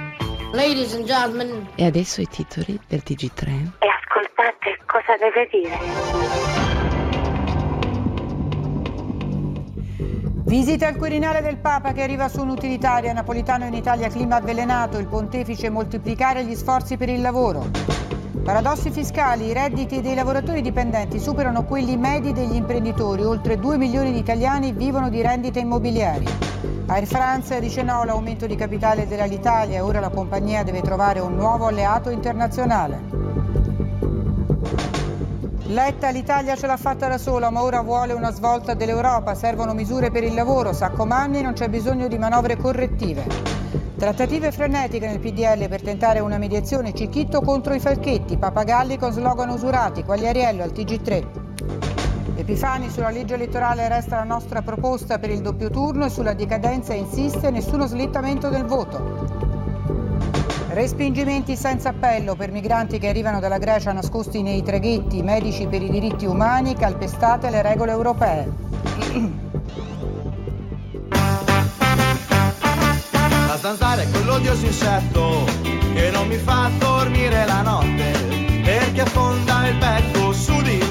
Speaker 14: Ladies and gentlemen.
Speaker 18: E adesso i titoli del TG3.
Speaker 3: E ascoltate cosa deve dire.
Speaker 19: Visita al Quirinale del Papa che arriva su un'utilitaria. Napolitano in Italia clima avvelenato. Il pontefice moltiplicare gli sforzi per il lavoro. Paradossi fiscali. I redditi dei lavoratori dipendenti superano quelli medi degli imprenditori. Oltre 2 milioni di italiani vivono di rendite immobiliari. Air France dice no all'aumento di capitale dell'Alitalia e ora la compagnia deve trovare un nuovo alleato internazionale. Letta l'Italia ce l'ha fatta da sola, ma ora vuole una svolta dell'Europa. Servono misure per il lavoro. Saccomanni non c'è bisogno di manovre correttive. Trattative frenetiche nel PDL per tentare una mediazione Cicchitto contro i Falchetti. Papagalli con slogan usurati. Quagliariello al TG3. Epifani sulla legge elettorale resta la nostra proposta per il doppio turno e sulla decadenza insiste nessuno slittamento del voto. Respingimenti senza appello per migranti che arrivano dalla Grecia nascosti nei traghetti, medici per i diritti umani, calpestate le regole europee.
Speaker 5: zanzara è quell'odioso insetto che non mi fa dormire la notte perché affonda il me.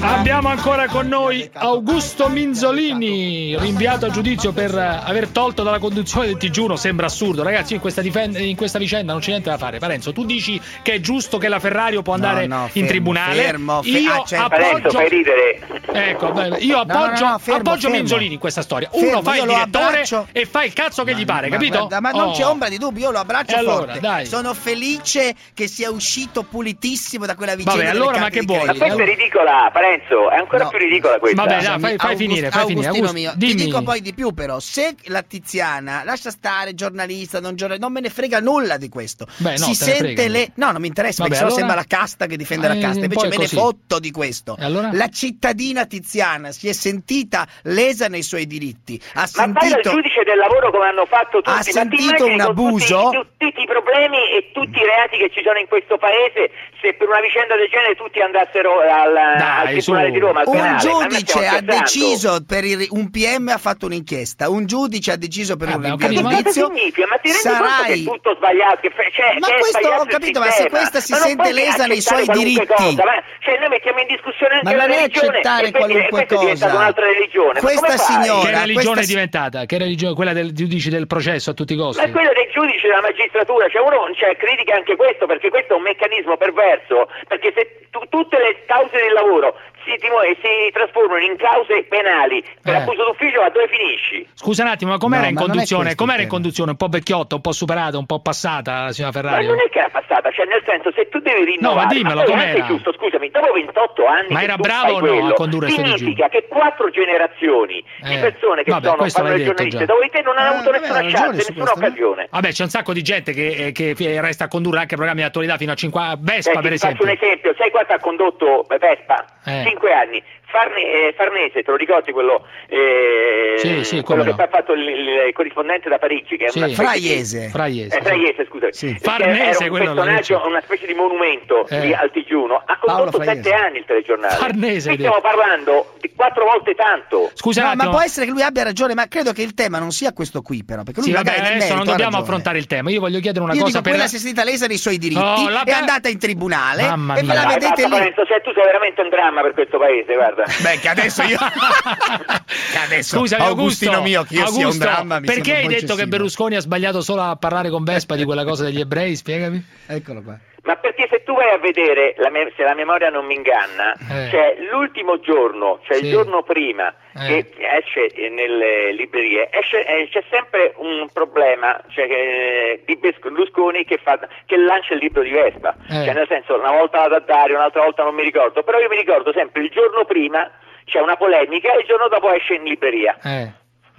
Speaker 1: Abbiamo ancora con noi Augusto Minzolini, rinviato a giudizio per aver tolto dalla conduzione del TG1. Sembra assurdo, ragazzi. In questa, difen- in questa vicenda non c'è niente da fare. Parenzo, tu dici che è giusto che la Ferrario può andare
Speaker 7: No, no,
Speaker 1: in
Speaker 7: fermo,
Speaker 1: tribunale.
Speaker 7: fermo, fe-
Speaker 1: io
Speaker 7: ah, certo.
Speaker 1: Appoggio.
Speaker 17: fai ridere.
Speaker 1: Ecco, io
Speaker 7: No, no,
Speaker 1: appoggio,
Speaker 7: no, fermo,
Speaker 1: appoggio
Speaker 7: fermo.
Speaker 1: Minzolini in questa storia.
Speaker 7: Fermo,
Speaker 1: Uno fa il direttore e fa il cazzo che gli pare,
Speaker 7: Ma
Speaker 1: capito?
Speaker 7: guarda, ma non
Speaker 1: Oh.
Speaker 7: c'è ombra di dubbio, io lo abbraccio
Speaker 1: E allora,
Speaker 7: forte.
Speaker 1: dai.
Speaker 7: Sono felice che sia uscito pulitissimo da quella vicenda.
Speaker 1: Vabbè, allora, ma che vuoi?
Speaker 17: Ma questa è ridicola, Parenzo, è ancora
Speaker 7: No.
Speaker 17: più ridicola questa.
Speaker 1: Vabbè, dai, fai, fai
Speaker 7: August-
Speaker 1: finire, fai finire.
Speaker 7: Augustino
Speaker 1: August-
Speaker 7: mio,
Speaker 1: dimmi.
Speaker 7: ti dico poi di più però, se la Tiziana lascia stare giornalista, non giornalista, non me ne frega nulla di questo.
Speaker 1: Beh, no,
Speaker 7: si sente le No, non mi interessa,
Speaker 1: Vabbè,
Speaker 7: perché
Speaker 1: allora-
Speaker 7: sembra la casta che difende
Speaker 1: Eh,
Speaker 7: la casta, invece me ne fotto di questo.
Speaker 1: Allora?
Speaker 7: La cittadina Tiziana si è sentita lesa nei suoi diritti, ha
Speaker 17: Ma
Speaker 7: sentito
Speaker 17: giudice del lavoro come hanno fatto tutti,
Speaker 7: Ha sentito un abuso?
Speaker 17: Tutti, tu- tutti i problemi e tutti i reati che ci sono in questo paese, se per una vicenda del genere tutti andassero al, al
Speaker 1: Dai,
Speaker 17: Tribunale
Speaker 1: su.
Speaker 17: di Roma,
Speaker 7: un.
Speaker 17: Ma
Speaker 7: giudice ha deciso per il, un PM ha fatto un'inchiesta, un giudice ha deciso per
Speaker 1: Eh,
Speaker 7: un rinvio
Speaker 1: ma-
Speaker 7: giudizio.
Speaker 17: Significa? Ma ti rendi conto che
Speaker 7: Sarai
Speaker 17: è tutto sbagliato? Che, fe- cioè,
Speaker 7: Ma
Speaker 17: che è
Speaker 7: questo ho capito, ma se questa si
Speaker 17: Ma non
Speaker 7: sente lesa nei
Speaker 17: accettare
Speaker 7: suoi diritti.
Speaker 17: Cosa, ma- cioè noi mettiamo in discussione anche
Speaker 7: Ma
Speaker 17: la
Speaker 7: non è
Speaker 17: religione
Speaker 7: accettare
Speaker 17: e poi dire-
Speaker 7: qualunque
Speaker 17: è
Speaker 7: cosa.
Speaker 17: un'altra religione. Ma
Speaker 7: Questa signora-
Speaker 1: Che religione
Speaker 7: questa-
Speaker 1: è diventata? Che religione? Quella del giudice del processo a tutti i costi?
Speaker 17: Ma è quello dei giudici della magistratura, cioè uno cioè, critica anche questo perché questo è un meccanismo perverso, perché se tu- tutte le cause del lavoro si, timo- si trasformano in cause penali per
Speaker 1: Eh.
Speaker 17: abuso d'ufficio, ma dove finisci?
Speaker 1: Scusa un attimo, ma com'era
Speaker 7: No,
Speaker 1: in
Speaker 7: ma
Speaker 1: conduzione?
Speaker 7: il
Speaker 1: Com'era in conduzione? Un po' vecchiotta, un po' superata, un po' passata signora
Speaker 17: Ma
Speaker 1: Ferrari?
Speaker 17: non è che era passata, cioè nel senso se tu devi rinnovare,
Speaker 1: No, ma dimmelo,
Speaker 17: poi
Speaker 1: com'era?
Speaker 17: giusto, scusami, dopo 28 anni
Speaker 1: Ma era bravo o no a
Speaker 17: quello,
Speaker 1: condurre sto
Speaker 17: significa che quattro generazioni di
Speaker 1: Eh,
Speaker 17: persone che
Speaker 1: vabbè,
Speaker 17: sono, fanno giornaliste
Speaker 1: già.
Speaker 17: dopo di te non hanno
Speaker 7: Eh,
Speaker 17: avuto
Speaker 7: vabbè,
Speaker 17: nessuna chance,
Speaker 7: su
Speaker 17: nessuna
Speaker 7: no?
Speaker 17: occasione.
Speaker 1: Vabbè, c'è un sacco di gente che, che resta a condurre anche programmi di attualità fino a 50 Vespa, per
Speaker 17: ti faccio un
Speaker 1: esempio.
Speaker 17: esempio, sai quanto ha condotto Vespa?
Speaker 1: Eh.
Speaker 17: Cinque anni. Farne- eh, Farnese, te lo ricordi quello, eh,
Speaker 1: Sì, sì,
Speaker 17: quello che
Speaker 1: no.
Speaker 17: ha fatto il, il corrispondente da Parigi, che è
Speaker 1: Sì.
Speaker 17: una specie di-
Speaker 7: Fraiese.
Speaker 1: Fraiese.
Speaker 17: Eh, Fraiese, scusa.
Speaker 1: Farnese,
Speaker 17: era un personaggio, una specie di monumento
Speaker 1: Eh.
Speaker 17: lì al TG1. Ha condotto
Speaker 7: Fraiese.
Speaker 17: sette anni il telegiornale.
Speaker 1: Farnese,
Speaker 17: Qui stiamo parlando di quattro volte tanto.
Speaker 1: Scusa
Speaker 7: No, ma può essere che lui abbia ragione, ma credo che il tema non sia questo qui, però. Perché lui
Speaker 1: Sì, vabbè,
Speaker 7: magari
Speaker 1: adesso non dobbiamo affrontare il tema. Io voglio chiedere una
Speaker 7: Io
Speaker 1: cosa
Speaker 7: dico,
Speaker 1: per
Speaker 7: quella si è sentita lesa nei suoi diritti,
Speaker 1: Oh, la
Speaker 7: è andata in tribunale
Speaker 1: Mamma
Speaker 7: e ve
Speaker 1: mia.
Speaker 7: la vedete lì.
Speaker 17: Cioè, tu sei veramente un dramma per questo paese, guarda. Cosa.
Speaker 7: Beh, che adesso io. che adesso
Speaker 1: Scusami,
Speaker 7: Augustino
Speaker 1: Augusto,
Speaker 7: mio, che io sia un
Speaker 1: Augusto,
Speaker 7: dramma. mi
Speaker 1: perché hai detto che. Berlusconi ha sbagliato solo a parlare con Vespa di quella cosa degli ebrei? Spiegami.
Speaker 7: Eccolo qua.
Speaker 17: Ma perché se tu vai a vedere, la me- se la memoria non mi inganna,
Speaker 1: Eh.
Speaker 17: c'è l'ultimo giorno, cioè
Speaker 1: Sì.
Speaker 17: il giorno prima
Speaker 1: Eh.
Speaker 17: che esce eh, nelle librerie, esce- eh, c'è sempre un problema cioè, che- di Berlusconi che, fa- che lancia il libro di Vespa.
Speaker 1: Eh.
Speaker 17: Cioè, nel senso, una volta vado a Dario, un'altra volta non mi ricordo, però io mi ricordo sempre il giorno prima c'è una polemica e il giorno dopo esce in libreria.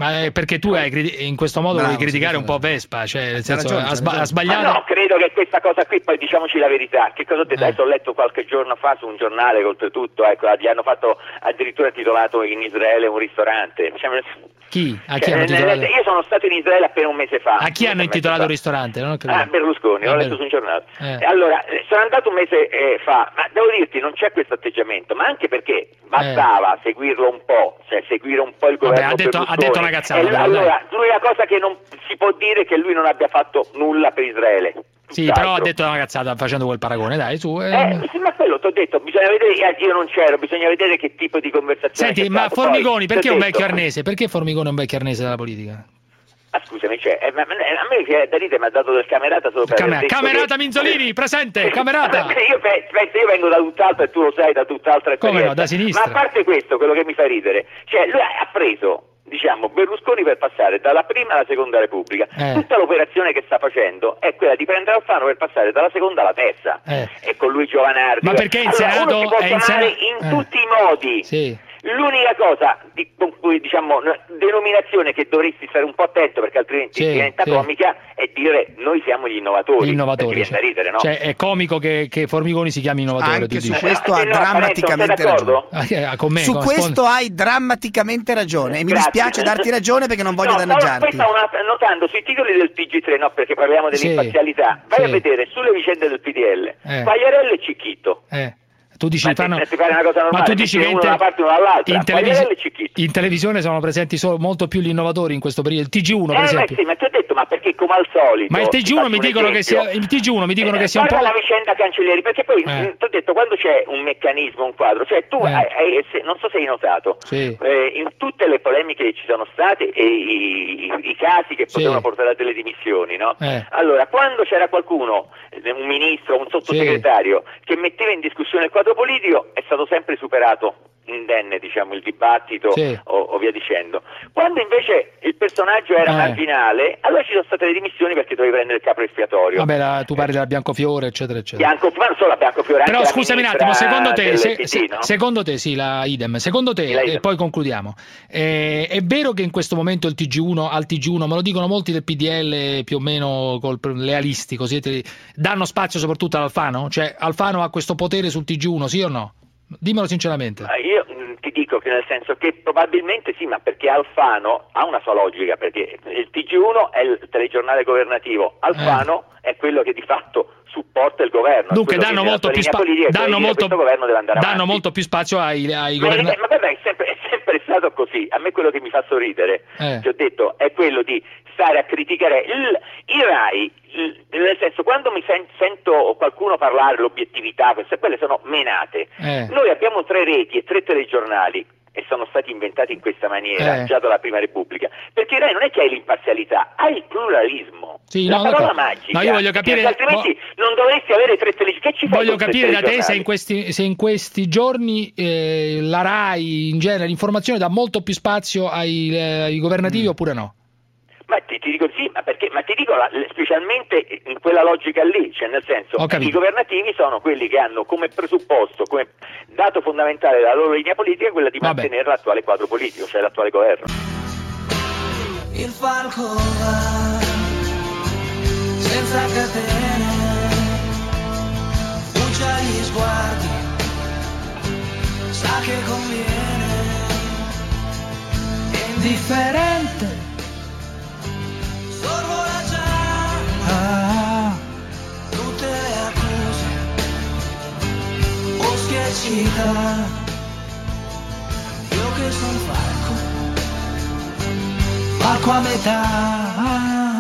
Speaker 1: Ma è perché tu hai in questo modo
Speaker 7: Bravo,
Speaker 1: vuoi criticare un po' Vespa, cioè senso
Speaker 7: ragione,
Speaker 1: ha, sba- ha sbagliato.
Speaker 17: Ma no, credo che questa cosa qui, poi diciamoci la verità, che cosa ho detto?
Speaker 1: Eh.
Speaker 17: Adesso ho letto qualche giorno fa su un giornale, oltretutto, ecco, gli hanno fatto addirittura titolato in Israele un ristorante. Cioè,
Speaker 1: Chi? A chi
Speaker 17: cioè,
Speaker 1: hanno intitolato?
Speaker 17: io sono stato in Israele appena un mese fa.
Speaker 1: A chi hanno intitolato il ristorante? Non ho capito.
Speaker 17: Ah, Berlusconi, l'ho
Speaker 1: Ah,
Speaker 17: letto su un giornale.
Speaker 1: Eh.
Speaker 17: Allora, eh, sono andato un mese eh, fa, ma devo dirti, non c'è questo atteggiamento, ma anche perché bastava seguirlo un po', cioè seguire un po' il
Speaker 1: Vabbè,
Speaker 17: governo
Speaker 1: ha detto- ha detto una cazzata,
Speaker 17: allora, l'unica cosa che non si può dire è che lui non abbia fatto nulla per Israele.
Speaker 1: Sì, però ha detto una cazzata facendo quel paragone, dai, su. eh.
Speaker 17: Eh, sì, ma quello ti ho detto, bisogna vedere, eh, io non c'ero, bisogna vedere che tipo di conversazione
Speaker 1: Senti, ma.
Speaker 17: Poi,
Speaker 1: Formigoni,
Speaker 17: ho
Speaker 1: perché un vecchio arnese? Perché Formigoni è un vecchio arnese della politica?
Speaker 17: Ah, scusami, cioè, eh, ma- ma- a me che da ridere mi ha dato del camerata solo per
Speaker 1: Camer- Camerata
Speaker 17: che-
Speaker 1: Minzolini, presente, Camerata.
Speaker 17: io, pe- penso, io vengo da tutt'altro e tu lo sai, da tutt'altra
Speaker 1: Come
Speaker 17: esperienza.
Speaker 1: no, da sinistra.
Speaker 17: Ma a parte questo, quello che mi fa ridere, cioè lui ha preso diciamo Berlusconi per passare dalla prima alla seconda repubblica
Speaker 1: Eh.
Speaker 17: tutta l'operazione che sta facendo è quella di prendere Alfano per passare dalla seconda alla terza
Speaker 1: Eh.
Speaker 17: e con lui Giovanardi
Speaker 1: Ma perché in
Speaker 17: allora,
Speaker 1: Senato-
Speaker 17: uno si può
Speaker 1: è in
Speaker 17: chiamare
Speaker 1: Sena-
Speaker 17: in
Speaker 1: eh.
Speaker 17: tutti i modi
Speaker 1: Sì.
Speaker 17: L'unica cosa di con cui diciamo denominazione che dovresti stare un po' attento perché altrimenti
Speaker 1: Sì,
Speaker 17: diventa
Speaker 1: sì.
Speaker 17: comica è dire noi siamo gli innovatori.
Speaker 1: Gli innovatori.
Speaker 17: Da ridere, no?
Speaker 1: Cioè, è comico che, che Formigoni si chiami innovatore.
Speaker 7: Anche su
Speaker 1: dici.
Speaker 7: questo
Speaker 17: Eh,
Speaker 7: ha
Speaker 17: no, Parenzo,
Speaker 7: drammaticamente ragione.
Speaker 1: Ah, eh, con me,
Speaker 7: Su
Speaker 1: con-
Speaker 7: questo hai drammaticamente ragione e mi
Speaker 17: Grazie.
Speaker 7: dispiace darti ragione perché non voglio
Speaker 17: No,
Speaker 7: danneggiarti.
Speaker 17: Questa è una, notando sui titoli del TG3, no, perché parliamo
Speaker 1: Sì,
Speaker 17: dell'imparzialità. Vai
Speaker 1: sì.
Speaker 17: a vedere sulle vicende del PDL.
Speaker 1: Eh.
Speaker 17: Quagliarello e Cicchitto.
Speaker 1: Eh, tu dici
Speaker 17: Ma
Speaker 1: fanno...
Speaker 17: normale,
Speaker 1: Ma tu dici che in, in,
Speaker 17: Cicchitto.
Speaker 1: in televisione sono presenti solo molto più gli innovatori in questo periodo. Il TG1, per
Speaker 17: Eh,
Speaker 1: esempio.
Speaker 17: sì, ma ti ho detto, ma perché come al solito.
Speaker 1: Ma il
Speaker 17: ti
Speaker 1: TG1
Speaker 17: faccio
Speaker 1: mi dicono che sia, il TG1 mi dicono
Speaker 17: Eh,
Speaker 1: che sia un po'.
Speaker 17: la vicenda Cancellieri, perché poi
Speaker 1: Eh.
Speaker 17: ti ho detto, quando c'è un meccanismo, un quadro, cioè tu
Speaker 1: Eh.
Speaker 17: hai- hai- se- non so se hai notato,
Speaker 1: Sì.
Speaker 17: eh, in tutte le polemiche che ci sono state e i, i- i casi che
Speaker 1: Sì.
Speaker 17: potevano portare a delle dimissioni, no?
Speaker 1: Eh.
Speaker 17: Allora, quando c'era qualcuno, un ministro, un sottosegretario, che metteva in discussione il quadro politico, è stato sempre superato indenne, diciamo, il dibattito
Speaker 1: Sì.
Speaker 17: o, o via dicendo. Quando invece il personaggio era
Speaker 1: Eh.
Speaker 17: marginale, allora ci sono state le dimissioni perché dovevi prendere il capo espiatorio.
Speaker 1: Vabbè, la- tu parli della Biancofiore, eccetera, eccetera.
Speaker 17: Bianco, ma non solo a Biancofiore,
Speaker 1: Però
Speaker 17: la
Speaker 1: scusami un attimo, secondo te, se-
Speaker 17: PD,
Speaker 1: se-
Speaker 17: no?
Speaker 1: secondo te, sì, la idem, secondo te,
Speaker 17: la idem.
Speaker 1: e poi concludiamo, eh, è vero che in questo momento il TG1, al TG1, me lo dicono molti del PDL più o meno col, lealisti, così, danno spazio soprattutto ad Alfano? Cioè Alfano ha questo potere sul TG1, sì o no? Dimmelo sinceramente.
Speaker 17: Ma Io mh, ti dico che nel senso che probabilmente sì, ma perché Alfano ha una sua logica, perché il TG1 è il telegiornale governativo, Alfano è quello che di fatto supporta il governo.
Speaker 1: Dunque danno molto più, spa-
Speaker 17: politica
Speaker 1: danno molto, danno molto più spazio ai, ai
Speaker 17: Ma,
Speaker 1: governatori.
Speaker 17: ma guarda, è sempre, è sempre stato così. A me quello che mi fa sorridere,
Speaker 1: Eh.
Speaker 17: ti ho detto, è quello di stare a criticare il, il RAI. il- nel senso, quando mi sen- sento qualcuno parlare l'obiettività, queste quelle sono menate.
Speaker 1: Eh.
Speaker 17: Noi abbiamo tre reti e tre telegiornali e sono stati inventati in questa maniera
Speaker 1: Eh.
Speaker 17: già dalla prima Repubblica. Perché RAI non è che hai l'imparzialità, hai il pluralismo.
Speaker 1: Sì,
Speaker 17: la
Speaker 1: no,
Speaker 17: parola
Speaker 1: d'accordo.
Speaker 17: magica.
Speaker 1: No, io voglio capire-
Speaker 17: altrimenti non dovresti avere tre telegiornali. Che ci
Speaker 1: Voglio capire da te se in questi, se in questi giorni eh, la RAI in genere l'informazione dà molto più spazio ai, eh, ai governativi oppure no?
Speaker 17: Ti, dico sì, ma, perché, ma ti dico la- specialmente in quella logica lì, cioè nel senso i governativi sono quelli che hanno come presupposto, come dato fondamentale della loro linea politica quella di
Speaker 1: Vabbè.
Speaker 17: mantenere l'attuale quadro politico, cioè l'attuale governo.
Speaker 5: Il falco va senza catene, fugge agli sguardi, sa che conviene, è indifferente, città, io che son falco falco a metà.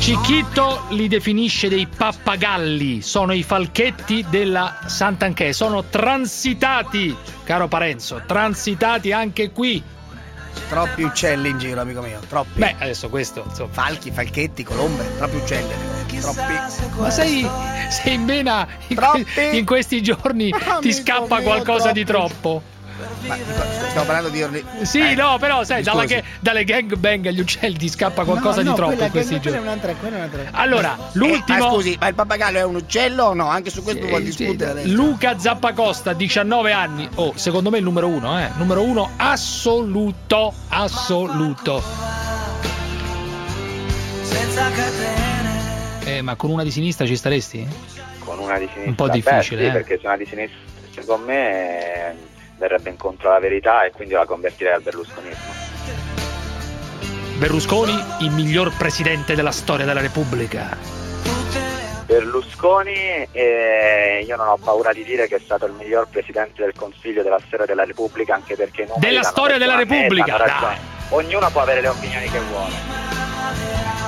Speaker 1: Ci Cicchitto li definisce dei pappagalli, sono i falchetti della Sant'Anché, sono transitati, caro Parenzo, transitati anche qui.
Speaker 7: Troppi uccelli in giro, amico mio. Troppi.
Speaker 1: Beh, adesso questo, insomma.
Speaker 7: Falchi, falchetti, colombe, troppi uccelli. Troppi.
Speaker 1: Ma sei, sei in vena in, que- in questi giorni ti scappa
Speaker 7: mio,
Speaker 1: qualcosa di
Speaker 7: troppi.
Speaker 1: troppo?
Speaker 7: Ma stiamo parlando di orni.
Speaker 1: Sì,
Speaker 7: Eh,
Speaker 1: no, però sai, dalla che- dalle gangbang agli uccelli ti scappa qualcosa
Speaker 7: No,
Speaker 1: di
Speaker 7: no,
Speaker 1: troppo
Speaker 7: quella-
Speaker 1: in questi giorni.
Speaker 7: quella è un'altra, quella è un'altra.
Speaker 1: Allora,
Speaker 7: Eh,
Speaker 1: l'ultimo.
Speaker 7: ma scusi, ma il pappagallo è un uccello o no? Anche su questo vuol discutere adesso.
Speaker 1: Luca Zappacosta, 19 anni. Oh, secondo me il numero uno, eh. Numero uno assoluto. Assoluto. Eh, ma con una di sinistra ci staresti?
Speaker 20: Con una di sinistra.
Speaker 1: Un po'
Speaker 20: Beh,
Speaker 1: difficile,
Speaker 20: sì,
Speaker 1: eh.
Speaker 20: perché se una di sinistra secondo me eh, verrebbe incontro alla verità e quindi la convertirei al berlusconismo.
Speaker 1: Berlusconi, il miglior presidente della storia della Repubblica.
Speaker 20: Berlusconi, eh, io non ho paura di dire che è stato il miglior presidente del Consiglio della storia della Repubblica, anche perché numeri
Speaker 1: Della storia della
Speaker 20: me,
Speaker 1: Repubblica.
Speaker 20: Ognuno può avere le opinioni che vuole.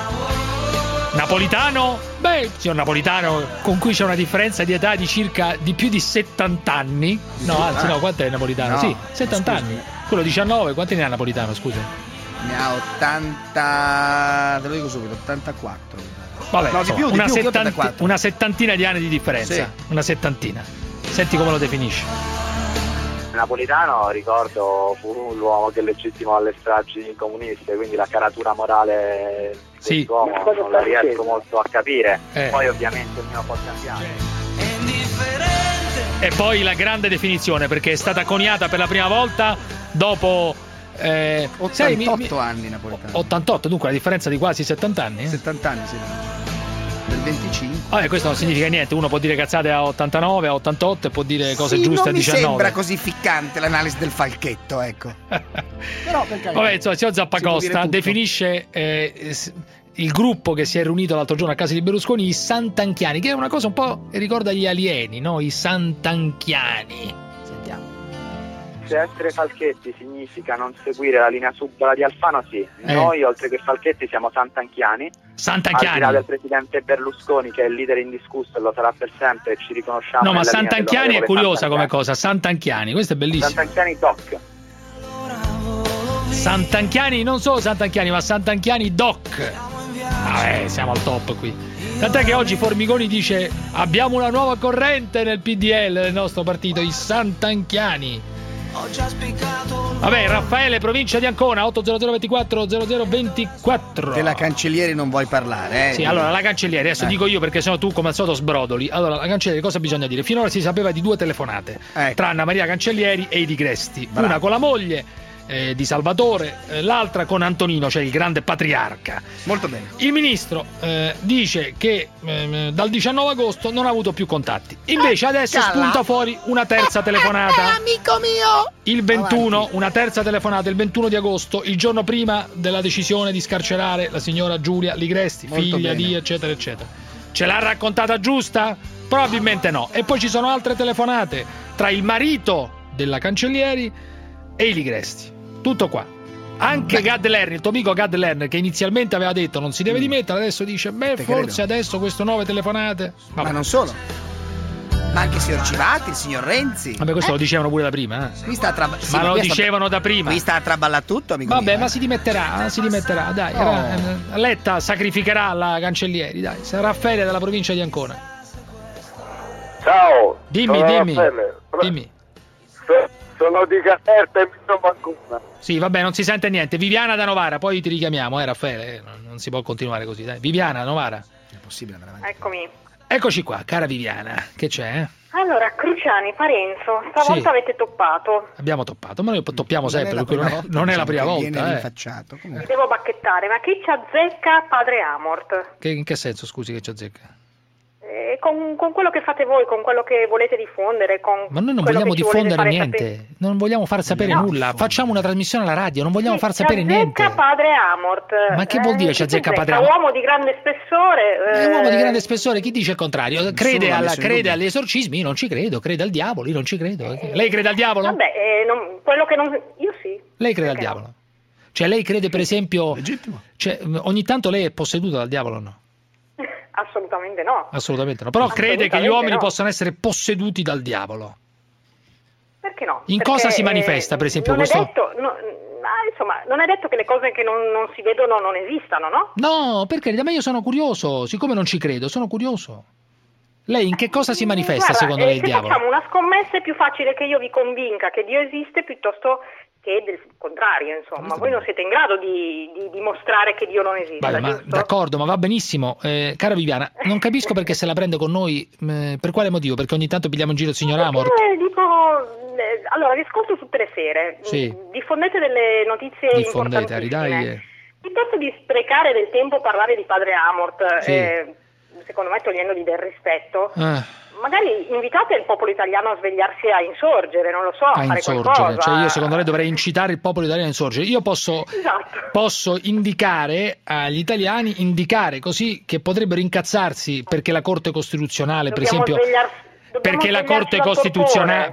Speaker 1: Napolitano? Beh, signor Napolitano, con cui c'è una differenza di età di circa di più di 70 anni. No, anzi, no, quanto è Napolitano?
Speaker 7: No,
Speaker 1: sì,
Speaker 7: ma
Speaker 1: 70
Speaker 7: scusi.
Speaker 1: anni. Quello 19, quanti ne ha Napolitano, scusa?
Speaker 7: Ne ha 80. Te lo dico subito, 84.
Speaker 1: Vabbè,
Speaker 7: no,
Speaker 1: insomma,
Speaker 7: di più, di
Speaker 1: una,
Speaker 7: più,
Speaker 1: settanti-
Speaker 7: 84.
Speaker 1: una settantina di anni di differenza.
Speaker 7: Sì.
Speaker 1: Una settantina. Senti come lo definisci.
Speaker 20: Napolitano, ricordo, fu l'uomo che legittimò le stragi comuniste, quindi la caratura morale
Speaker 1: Sì. cosa
Speaker 20: non la riesco
Speaker 1: dicendo?
Speaker 20: molto a capire.
Speaker 1: Eh.
Speaker 20: Poi ovviamente ognuno può cambiare.
Speaker 1: E poi la grande definizione, perché è stata coniata per la prima volta dopo. Eh,
Speaker 7: 88
Speaker 1: sai, mi- mi-
Speaker 7: anni Napolitano.
Speaker 1: 88, dunque la differenza di quasi 70 anni. eh?
Speaker 7: 70 anni, sì. Del 25.
Speaker 1: Vabbè, questo non significa niente, uno può dire cazzate a 89, a 88 e può dire cose
Speaker 7: Sì,
Speaker 1: giuste
Speaker 7: non
Speaker 1: a
Speaker 7: mi
Speaker 1: 19.
Speaker 7: sembra così ficcante l'analisi del falchetto, ecco. Però per carità.
Speaker 1: Vabbè, insomma, signor Zappacosta definisce eh, il gruppo che si è riunito l'altro giorno a casa di Berlusconi i Santanchiani, che è una cosa un po' che ricorda gli alieni, no? I Santanchiani. Sentiamo.
Speaker 20: Se essere Falchetti significa non seguire la linea subdola di Alfano, sì.
Speaker 1: Eh.
Speaker 20: Noi, oltre che Falchetti, siamo Santanchiani.
Speaker 1: Santanchiani.
Speaker 20: Al di là del presidente Berlusconi, che è il leader indiscusso e lo sarà per sempre, ci riconosciamo.
Speaker 1: No, ma Santanchiani è curiosa come
Speaker 20: Santanchiani.
Speaker 1: cosa. Santanchiani, questo è bellissimo.
Speaker 20: Santanchiani Doc.
Speaker 1: Santanchiani, non solo Santanchiani, ma Santanchiani Doc. Vabbè, siamo al top qui. Tant'è che oggi Formigoni dice abbiamo una nuova corrente nel PDL del nostro partito, i Santanchiani. Vabbè, Raffaele, provincia di Ancona, 80024 0024.
Speaker 7: Della cancellieri non vuoi parlare, eh?
Speaker 1: Sì, allora la cancelliere, adesso
Speaker 7: Eh.
Speaker 1: dico io perché sennò tu come al solito sbrodoli. Allora, la cancelliere cosa bisogna dire? Finora si sapeva di due telefonate tra Anna Maria Cancellieri e i Di Gresti.
Speaker 7: Bravo.
Speaker 1: Una con la moglie eh, di Salvatore, eh, l'altra con Antonino, cioè il grande patriarca.
Speaker 7: Molto bene.
Speaker 1: Il ministro eh, dice che ehm, dal 19 agosto non ha avuto più contatti. Invece adesso
Speaker 7: Cala.
Speaker 1: spunta fuori una terza telefonata.
Speaker 7: Amico mio!
Speaker 1: Il 21, una terza telefonata il 21 di agosto, il giorno prima della decisione di scarcerare la signora Giulia Ligresti,
Speaker 7: Molto
Speaker 1: figlia
Speaker 7: bene.
Speaker 1: di eccetera eccetera. Ce l'ha raccontata giusta? Probabilmente no. E poi ci sono altre telefonate tra il marito della Cancellieri e i Ligresti. Tutto qua. Anche Gad Lerner, il tuo amico Gad Lerner, che inizialmente aveva detto non si deve dimettere, adesso dice: Beh,
Speaker 7: Te
Speaker 1: forse
Speaker 7: credo.
Speaker 1: adesso queste nuove telefonate.
Speaker 7: Ma non solo. Ma anche il signor Civati, il signor Renzi.
Speaker 1: Vabbè, questo
Speaker 7: Eh,
Speaker 1: lo dicevano pure da prima. eh.
Speaker 7: Qui sta a traba- sì,
Speaker 1: Ma lo
Speaker 7: sta-
Speaker 1: dicevano da prima.
Speaker 7: Qui sta a traballare tutto, amico
Speaker 1: Vabbè,
Speaker 7: mio,
Speaker 1: ma
Speaker 7: eh.
Speaker 1: si dimetterà, si dimetterà, dai.
Speaker 7: Oh.
Speaker 1: eh, Letta sacrificherà la Cancellieri, dai. Sarà Raffaele della provincia di Ancona.
Speaker 2: Ciao.
Speaker 1: Dimmi, dimmi.
Speaker 2: Raffaele.
Speaker 1: Dimmi.
Speaker 2: So- Sono di Caserta e mi trovo ancora.
Speaker 1: Sì, vabbè, non si sente niente. Viviana da Novara, poi ti richiamiamo, eh, Raffaele. eh, Non, non si può continuare così, dai. Viviana, Novara.
Speaker 7: È possibile andare avanti.
Speaker 21: Eccomi.
Speaker 1: Eccoci qua, cara Viviana. Che c'è? eh?
Speaker 21: Allora, Cruciani, Parenzo, stavolta
Speaker 1: Sì.
Speaker 21: avete toppato.
Speaker 1: Abbiamo toppato, ma noi toppiamo
Speaker 7: Non è
Speaker 1: sempre,
Speaker 7: la
Speaker 1: per cui non
Speaker 7: prima
Speaker 1: è,
Speaker 7: volta,
Speaker 1: non è la prima volta. eh.
Speaker 21: Mi devo bacchettare, ma chi ci azzecca padre Amort?
Speaker 1: Che- in che senso, scusi, che ci azzecca?
Speaker 21: Eh, con, con quello che fate voi, con quello che volete diffondere, con
Speaker 1: Ma noi non vogliamo diffondere niente,
Speaker 21: sapere.
Speaker 1: non vogliamo far sapere
Speaker 21: No.
Speaker 1: nulla. Facciamo una trasmissione alla radio, non vogliamo
Speaker 21: Sì,
Speaker 1: far sapere niente.
Speaker 21: padre Amort.
Speaker 1: Ma che vuol dire
Speaker 21: che
Speaker 1: azzecca
Speaker 21: c'entra?
Speaker 1: padre Amort?
Speaker 21: Uomo di grande spessore.
Speaker 1: È
Speaker 21: eh,
Speaker 1: un uomo di grande spessore, chi dice il contrario? Crede, alla- crede agli esorcismi? Io non ci credo, crede al diavolo? Io non ci credo. Lei crede al diavolo?
Speaker 21: Vabbè, eh, non- quello che non... Io sì.
Speaker 1: Lei crede al
Speaker 21: Perché no?
Speaker 1: diavolo? Cioè lei crede per esempio... Cioè, ogni tanto lei è posseduta dal diavolo o no?
Speaker 21: Assolutamente no.
Speaker 1: Assolutamente no. Però crede che gli
Speaker 21: Assolutamente
Speaker 1: uomini
Speaker 21: no.
Speaker 1: possano essere posseduti dal diavolo.
Speaker 21: Perché no?
Speaker 1: In
Speaker 21: Perché,
Speaker 1: cosa si manifesta, per esempio,
Speaker 21: non
Speaker 1: questo?
Speaker 21: È detto, no, ma, insomma, non è detto che le cose che non, non si vedono non esistano, no?
Speaker 1: No, perché da me io sono curioso, siccome non ci credo, sono curioso. Lei in che cosa si manifesta
Speaker 21: Guarda,
Speaker 1: secondo
Speaker 21: eh,
Speaker 1: lei il diavolo?
Speaker 21: facciamo una scommessa è più facile che io vi convinca che Dio esiste piuttosto che del contrario, insomma. Voi non siete in grado di, di dimostrare che Dio non esiste,
Speaker 1: Vabbè, ma d'accordo, ma va benissimo. Eh, cara Viviana, non capisco perché se la prende con noi, mh, per quale motivo? Perché ogni tanto pigliamo in giro il signor Amor?
Speaker 21: Eh, dico, eh, allora, vi ascolto tutte le sere,
Speaker 1: Sì.
Speaker 21: Diffondete delle notizie
Speaker 1: Diffondete,
Speaker 21: importantissime.
Speaker 1: ridai.
Speaker 21: Piuttosto di sprecare del tempo a parlare di padre Amort,
Speaker 1: Sì.
Speaker 21: eh, secondo me togliendogli del rispetto,
Speaker 1: Eh,
Speaker 21: magari invitate il popolo italiano a svegliarsi a insorgere, non lo so, a,
Speaker 1: a
Speaker 21: fare
Speaker 1: insorgere,
Speaker 21: qualcosa.
Speaker 1: cioè io secondo lei dovrei incitare il popolo italiano a insorgere. Io posso,
Speaker 21: Esatto.
Speaker 1: posso indicare agli italiani, indicare così che potrebbero incazzarsi perché la Corte Costituzionale, per
Speaker 21: Dobbiamo
Speaker 1: esempio,
Speaker 21: svegliarsi-
Speaker 1: perché la,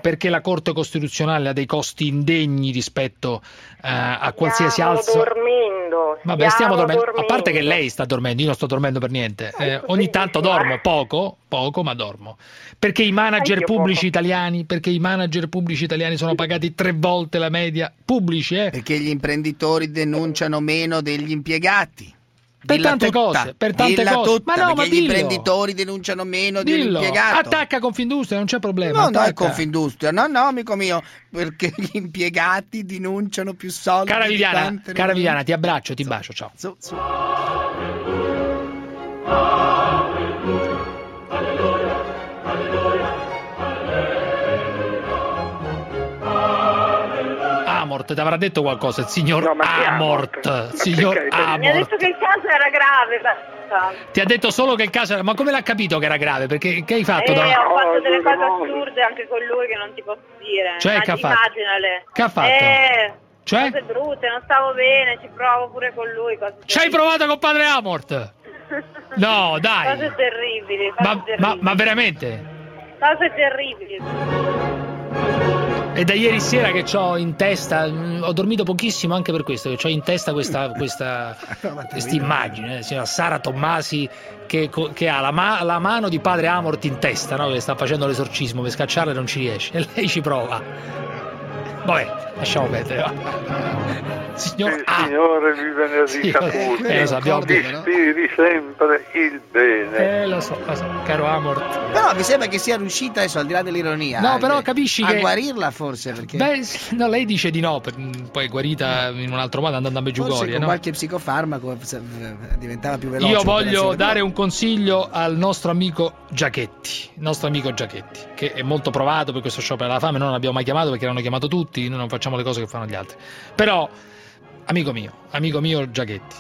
Speaker 1: perché la Corte Costituzionale ha dei costi indegni rispetto eh, a qualsiasi
Speaker 21: Stiamo
Speaker 1: alzo.
Speaker 21: dormendo.
Speaker 1: Vabbè, stiamo dormendo. A parte che lei sta dormendo, io non sto dormendo per niente. Eh, ogni tanto dormo, poco, poco, ma dormo. Perché i manager pubblici
Speaker 21: poco.
Speaker 1: italiani, perché i manager pubblici italiani sono pagati tre volte la media, pubblici, eh?
Speaker 7: Perché gli imprenditori denunciano meno degli impiegati.
Speaker 1: Per
Speaker 7: Dilla
Speaker 1: tante
Speaker 7: tutta,
Speaker 1: cose, per tante cose.
Speaker 7: tutta,
Speaker 1: Ma no, ma
Speaker 7: gli
Speaker 1: dillo.
Speaker 7: imprenditori denunciano meno di un
Speaker 1: Dillo,
Speaker 7: impiegato.
Speaker 1: attacca Confindustria, non c'è problema.
Speaker 7: No, no, è
Speaker 1: attacca.
Speaker 7: Confindustria. No, no, amico mio, perché gli impiegati denunciano più soldi.
Speaker 1: Cara Viviana, cara Viviana, ti abbraccio, ti bacio, ciao.
Speaker 7: Su, su.
Speaker 1: Amort, ti avrà detto qualcosa il signor
Speaker 2: No, ma
Speaker 1: Amort.
Speaker 2: Amort?
Speaker 1: Signor
Speaker 2: Ma perché?
Speaker 21: Mi ha
Speaker 1: Amort.
Speaker 21: detto che il caso era grave, basta.
Speaker 1: Ti ha detto solo che il caso era... Ma come l'ha capito che era grave? Perché che hai fatto?
Speaker 21: Eh,
Speaker 1: da-
Speaker 21: ho fatto delle cose
Speaker 2: no.
Speaker 21: assurde anche con lui che non ti posso dire.
Speaker 1: Cioè,
Speaker 21: Ma
Speaker 1: che ha fatto?
Speaker 21: Immaginale.
Speaker 1: Che ha fatto?
Speaker 21: Eh,
Speaker 1: Cioè?
Speaker 21: cose brutte, non stavo bene, ci provo pure con lui. Cose
Speaker 1: Ci hai provato con padre Amort? No, dai.
Speaker 21: Cose terribili, cose
Speaker 1: Ma, ma,
Speaker 21: terribili.
Speaker 1: ma veramente?
Speaker 21: Cose terribili.
Speaker 1: È da ieri sera che ho in testa, mm, ho dormito pochissimo anche per questo, che ho in testa questa, questa, questa immagine, eh, signora Sara Tommasi che, che ha la, ma- la mano di padre Amort in testa, no? che sta facendo l'esorcismo, per scacciarla non ci riesce, e lei ci prova. Vabbè, lasciamo perdere. Signor
Speaker 2: Il
Speaker 1: A.
Speaker 2: Signore vi benedica tutti.
Speaker 1: eh, no?
Speaker 2: ispiri sempre il bene.
Speaker 1: Eh, lo so, lo so, caro Amort.
Speaker 7: Però mi sembra che sia riuscita adesso, al di là dell'ironia.
Speaker 1: No,
Speaker 7: eh,
Speaker 1: però capisci
Speaker 7: a
Speaker 1: che-
Speaker 7: guarirla forse, perché
Speaker 1: Beh, no, lei dice di no, per- poi è guarita in un altro modo andando a
Speaker 7: forse
Speaker 1: Meggiugorie,
Speaker 7: con
Speaker 1: no?
Speaker 7: qualche psicofarmaco eh, diventava più veloce.
Speaker 1: Io voglio dare un consiglio al nostro amico Giachetti, il nostro amico Giachetti, che è molto provato per questo sciopero della fame, noi non l'abbiamo mai chiamato perché l'hanno chiamato tutti, noi non facciamo le cose che fanno gli altri. Però, amico mio, amico mio Giachetti,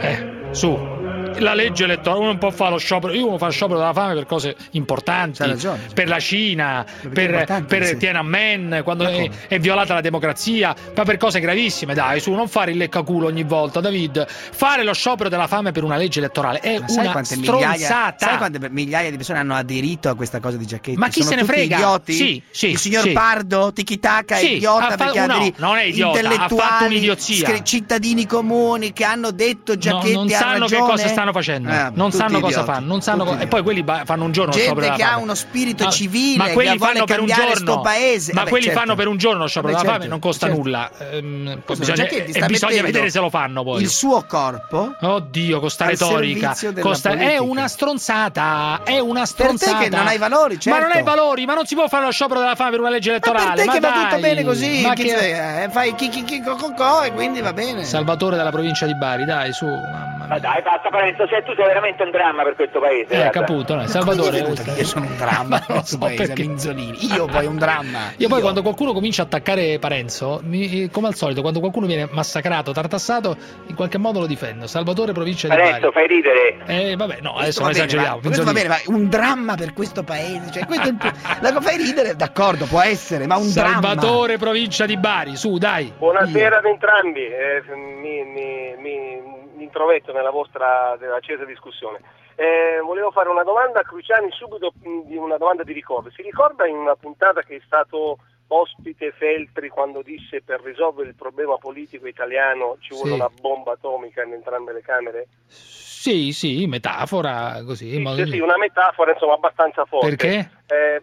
Speaker 1: eh, su, la legge elettorale, uno non può fare lo sciopero, io uno fa lo sciopero della fame per cose importanti,
Speaker 7: ragione.
Speaker 1: per la Cina, per, per
Speaker 7: sì.
Speaker 1: Tiananmen, quando
Speaker 7: Ma
Speaker 1: è, è violata la democrazia, ma per cose gravissime, dai, su, non fare il leccaculo ogni volta, David. Fare lo sciopero della fame per una legge elettorale è
Speaker 7: Ma sai
Speaker 1: una
Speaker 7: migliaia,
Speaker 1: stronzata.
Speaker 7: sai quante migliaia di persone hanno aderito a questa cosa di Giacchetti?
Speaker 1: Ma chi
Speaker 7: Sono
Speaker 1: se ne frega?
Speaker 7: Idioti?
Speaker 1: Sì, sì,
Speaker 7: Il signor
Speaker 1: sì.
Speaker 7: Pardo, Tikitaka,
Speaker 1: Sì,
Speaker 7: è idiota perché ha
Speaker 1: no, non è idiota, ha fatto un'idiozia.
Speaker 7: cittadini comuni che hanno detto Giacchetti
Speaker 1: No, non sanno che cosa stanno facendo,
Speaker 7: Eh,
Speaker 1: non sanno cosa
Speaker 7: idioti,
Speaker 1: fanno, non sanno co- e poi quelli ba- fanno un giorno
Speaker 7: Gente che ha
Speaker 1: fame.
Speaker 7: uno spirito
Speaker 1: Ma-
Speaker 7: civile,
Speaker 1: ma
Speaker 7: che
Speaker 1: quelli
Speaker 7: vuole
Speaker 1: fanno per un
Speaker 7: cambiare
Speaker 1: giorno
Speaker 7: sto paese.
Speaker 1: ma
Speaker 7: Vabbè,
Speaker 1: quelli
Speaker 7: certo.
Speaker 1: fanno per un giorno lo sciopero della fame
Speaker 7: certo,
Speaker 1: non costa
Speaker 7: certo.
Speaker 1: nulla Ehm, poi bisogna, e bisogna vedere se lo fanno poi
Speaker 7: Il suo corpo
Speaker 1: Oddio, con sta
Speaker 7: al
Speaker 1: retorica.
Speaker 7: servizio della
Speaker 1: Con sta- è una stronzata. È una stronzata.
Speaker 7: te che non hai valori, certo.
Speaker 1: Ma non hai valori, ma non si può fare lo sciopero della fame per una legge
Speaker 7: Ma
Speaker 1: elettorale.
Speaker 7: per te
Speaker 1: ma
Speaker 7: che va tutto bene così,
Speaker 1: Ma che-
Speaker 7: eh, fai chi chi chi co co co e quindi va bene.
Speaker 1: Salvatore della provincia di Bari, dai, su. mamma
Speaker 17: Ma dai, basta Parenzo, cioè, tu sei veramente un dramma per questo paese.
Speaker 1: Eh,
Speaker 17: guarda.
Speaker 1: caputo, no? Salvatore.
Speaker 7: Io sono un dramma per
Speaker 1: Non
Speaker 7: questo
Speaker 1: so
Speaker 7: paese,
Speaker 1: perché.
Speaker 7: Minzolini. Io poi un dramma.
Speaker 1: Io poi quando qualcuno comincia a attaccare Parenzo, mi- come al solito, quando qualcuno viene massacrato, tartassato, in qualche modo lo difendo. Salvatore provincia di
Speaker 17: Parenzo,
Speaker 1: Bari.
Speaker 17: fai ridere.
Speaker 1: Eh, vabbè, no, adesso non esageriamo.
Speaker 7: ma- questo va bene, ma un dramma per questo paese. Cioè, questo è il la fai ridere, d'accordo, può essere, ma un dramma.
Speaker 1: Salvatore provincia di Bari, su, dai.
Speaker 2: Buonasera ad entrambi, eh, mi- mi- mi intrometto nella vostra accesa discussione. Eh, volevo fare una domanda a Cruciani subito, mh, di una domanda di ricordo. Si ricorda in una puntata che è stato ospite Feltri quando disse per risolvere il problema politico italiano ci vuole
Speaker 1: Sì.
Speaker 2: una bomba atomica in entrambe le Camere?
Speaker 1: Sì, sì, metafora, così.
Speaker 2: Sì, sì, una metafora insomma abbastanza forte.
Speaker 1: Perché?
Speaker 2: Eh,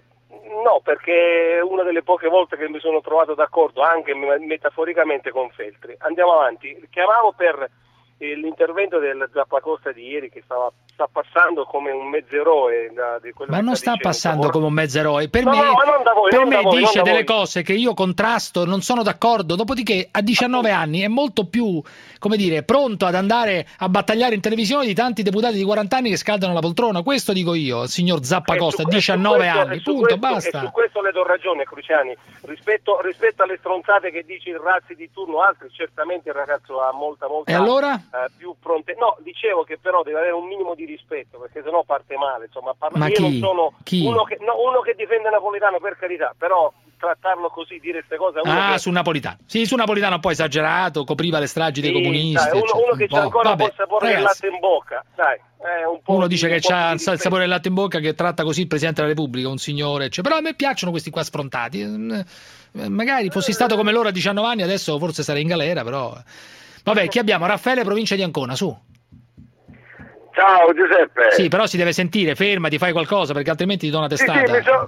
Speaker 2: no, perché è una delle poche volte che mi sono trovato d'accordo anche me- metaforicamente con Feltri. Andiamo avanti. Chiamavo per l'intervento del Zappacosta di ieri che stava, sta passando come un mezzeroe da, di quello
Speaker 1: Ma non
Speaker 2: sta
Speaker 1: sta passando come un mezzeroe. Per
Speaker 2: No,
Speaker 1: me,
Speaker 2: no, voi,
Speaker 1: per me
Speaker 2: voi,
Speaker 1: dice delle
Speaker 2: voi.
Speaker 1: cose che io contrasto, non sono d'accordo. Dopodiché, a 19 anni è molto più, come dire, pronto ad andare a battagliare in televisione di tanti deputati di 40 anni che scaldano la poltrona. Questo dico io, signor Zappacosta,
Speaker 2: E su- e su
Speaker 1: 19
Speaker 2: questo-
Speaker 1: anni. Punto,
Speaker 2: questo-
Speaker 1: basta.
Speaker 2: Su questo le do ragione, Cruciani. Rispetto, rispetto alle stronzate che dice il Razzi di turno altri, certamente il ragazzo ha molta, molta
Speaker 1: E allora?
Speaker 2: eh, più pronte. No, dicevo che però deve avere un minimo di rispetto, perché sennò parte male. Insomma, parla-
Speaker 1: Ma
Speaker 2: io
Speaker 1: chi?
Speaker 2: non sono? Uno, che, no, uno che difende Napolitano, per carità, però trattarlo così, dire queste cose
Speaker 1: Ah,
Speaker 2: che...
Speaker 1: su Napolitano. Sì, su Napolitano un po' esagerato, copriva le stragi dei
Speaker 2: Sì,
Speaker 1: comunisti.
Speaker 2: dai, uno, uno che c'ha ancora
Speaker 1: Vabbè,
Speaker 2: il sapore del
Speaker 1: ragazzi,
Speaker 2: latte in bocca, dai, eh, un
Speaker 1: Uno
Speaker 2: di-
Speaker 1: dice che
Speaker 2: un
Speaker 1: c'ha
Speaker 2: di
Speaker 1: il sapore del latte in bocca che tratta così il Presidente della Repubblica, un signore, eccetera. però a me piacciono questi qua sfrontati. Eh, Magari fossi stato come loro a 19 anni, adesso forse sarei in galera, però... Vabbè, chi abbiamo? Raffaele, provincia di Ancona, su.
Speaker 22: Ciao Giuseppe.
Speaker 1: Sì, però si deve sentire, fermati, fai qualcosa, perché altrimenti ti do una
Speaker 22: Sì, sì,
Speaker 1: testata.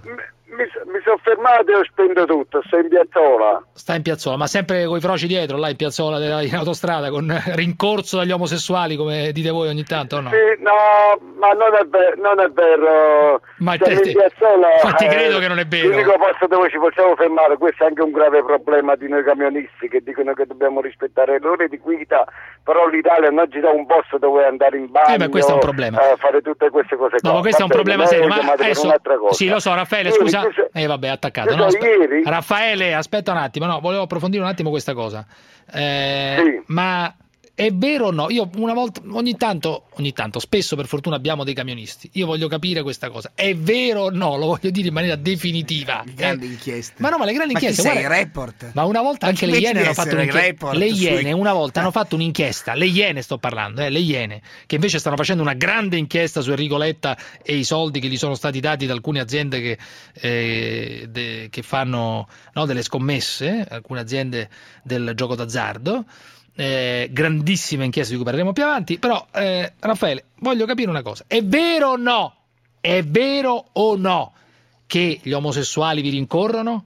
Speaker 22: Mi sono fermato e ho spento tutto, sto in piazzola.
Speaker 1: Sta in piazzola, ma sempre con i froci dietro, là in piazzola della- in autostrada, con rincorso dagli omosessuali, come dite voi ogni tanto, no?
Speaker 22: Sì, no, ma non è, ver- non è vero.
Speaker 1: Ma
Speaker 22: Siamo
Speaker 1: te-
Speaker 22: in piazzola,
Speaker 1: ma ti
Speaker 22: eh,
Speaker 1: credo che non è vero.
Speaker 22: L'unico posto dove ci possiamo fermare, questo è anche un grave problema di noi camionisti che dicono che dobbiamo rispettare le ore di guida, però l'Italia non ci dà un posto dove andare in bagno,
Speaker 1: Eh, beh, questo è un problema.
Speaker 22: eh, fare tutte queste cose qua.
Speaker 1: No, questo è un problema serio.
Speaker 22: mi
Speaker 1: Ma adesso, sì, lo so, Raffaele,
Speaker 22: Ieri, Giuse-
Speaker 1: Eh, vabbè, attaccato. No, aspe-
Speaker 22: ieri-
Speaker 1: Raffaele, aspetta un attimo, no, volevo approfondire un attimo questa cosa. Eh,
Speaker 22: Sì.
Speaker 1: Ma è vero o no? Io una volta, ogni tanto, ogni tanto, spesso per fortuna abbiamo dei camionisti. Io voglio capire questa cosa. È vero o no? Lo voglio dire in maniera definitiva.
Speaker 7: Grandi
Speaker 1: Eh,
Speaker 7: inchieste.
Speaker 1: Ma no, ma le grandi
Speaker 7: Ma chi
Speaker 1: inchieste.
Speaker 7: sei,
Speaker 1: guarda-
Speaker 7: report?
Speaker 1: Ma una volta
Speaker 7: Ma
Speaker 1: anche le Iene hanno fatto un'inchiesta. Le
Speaker 7: sui-
Speaker 1: Iene una volta hanno fatto un'inchiesta. Le Iene sto parlando, eh, le Iene, che invece stanno facendo una grande inchiesta su Enrico Letta e i soldi che gli sono stati dati da alcune aziende che, eh, de- che fanno no, delle scommesse, alcune aziende del gioco d'azzardo. Eh, grandissima inchiesta di cui parleremo più avanti. Però, eh, Raffaele, voglio capire una cosa: è vero o no? È vero o no che gli omosessuali vi rincorrono?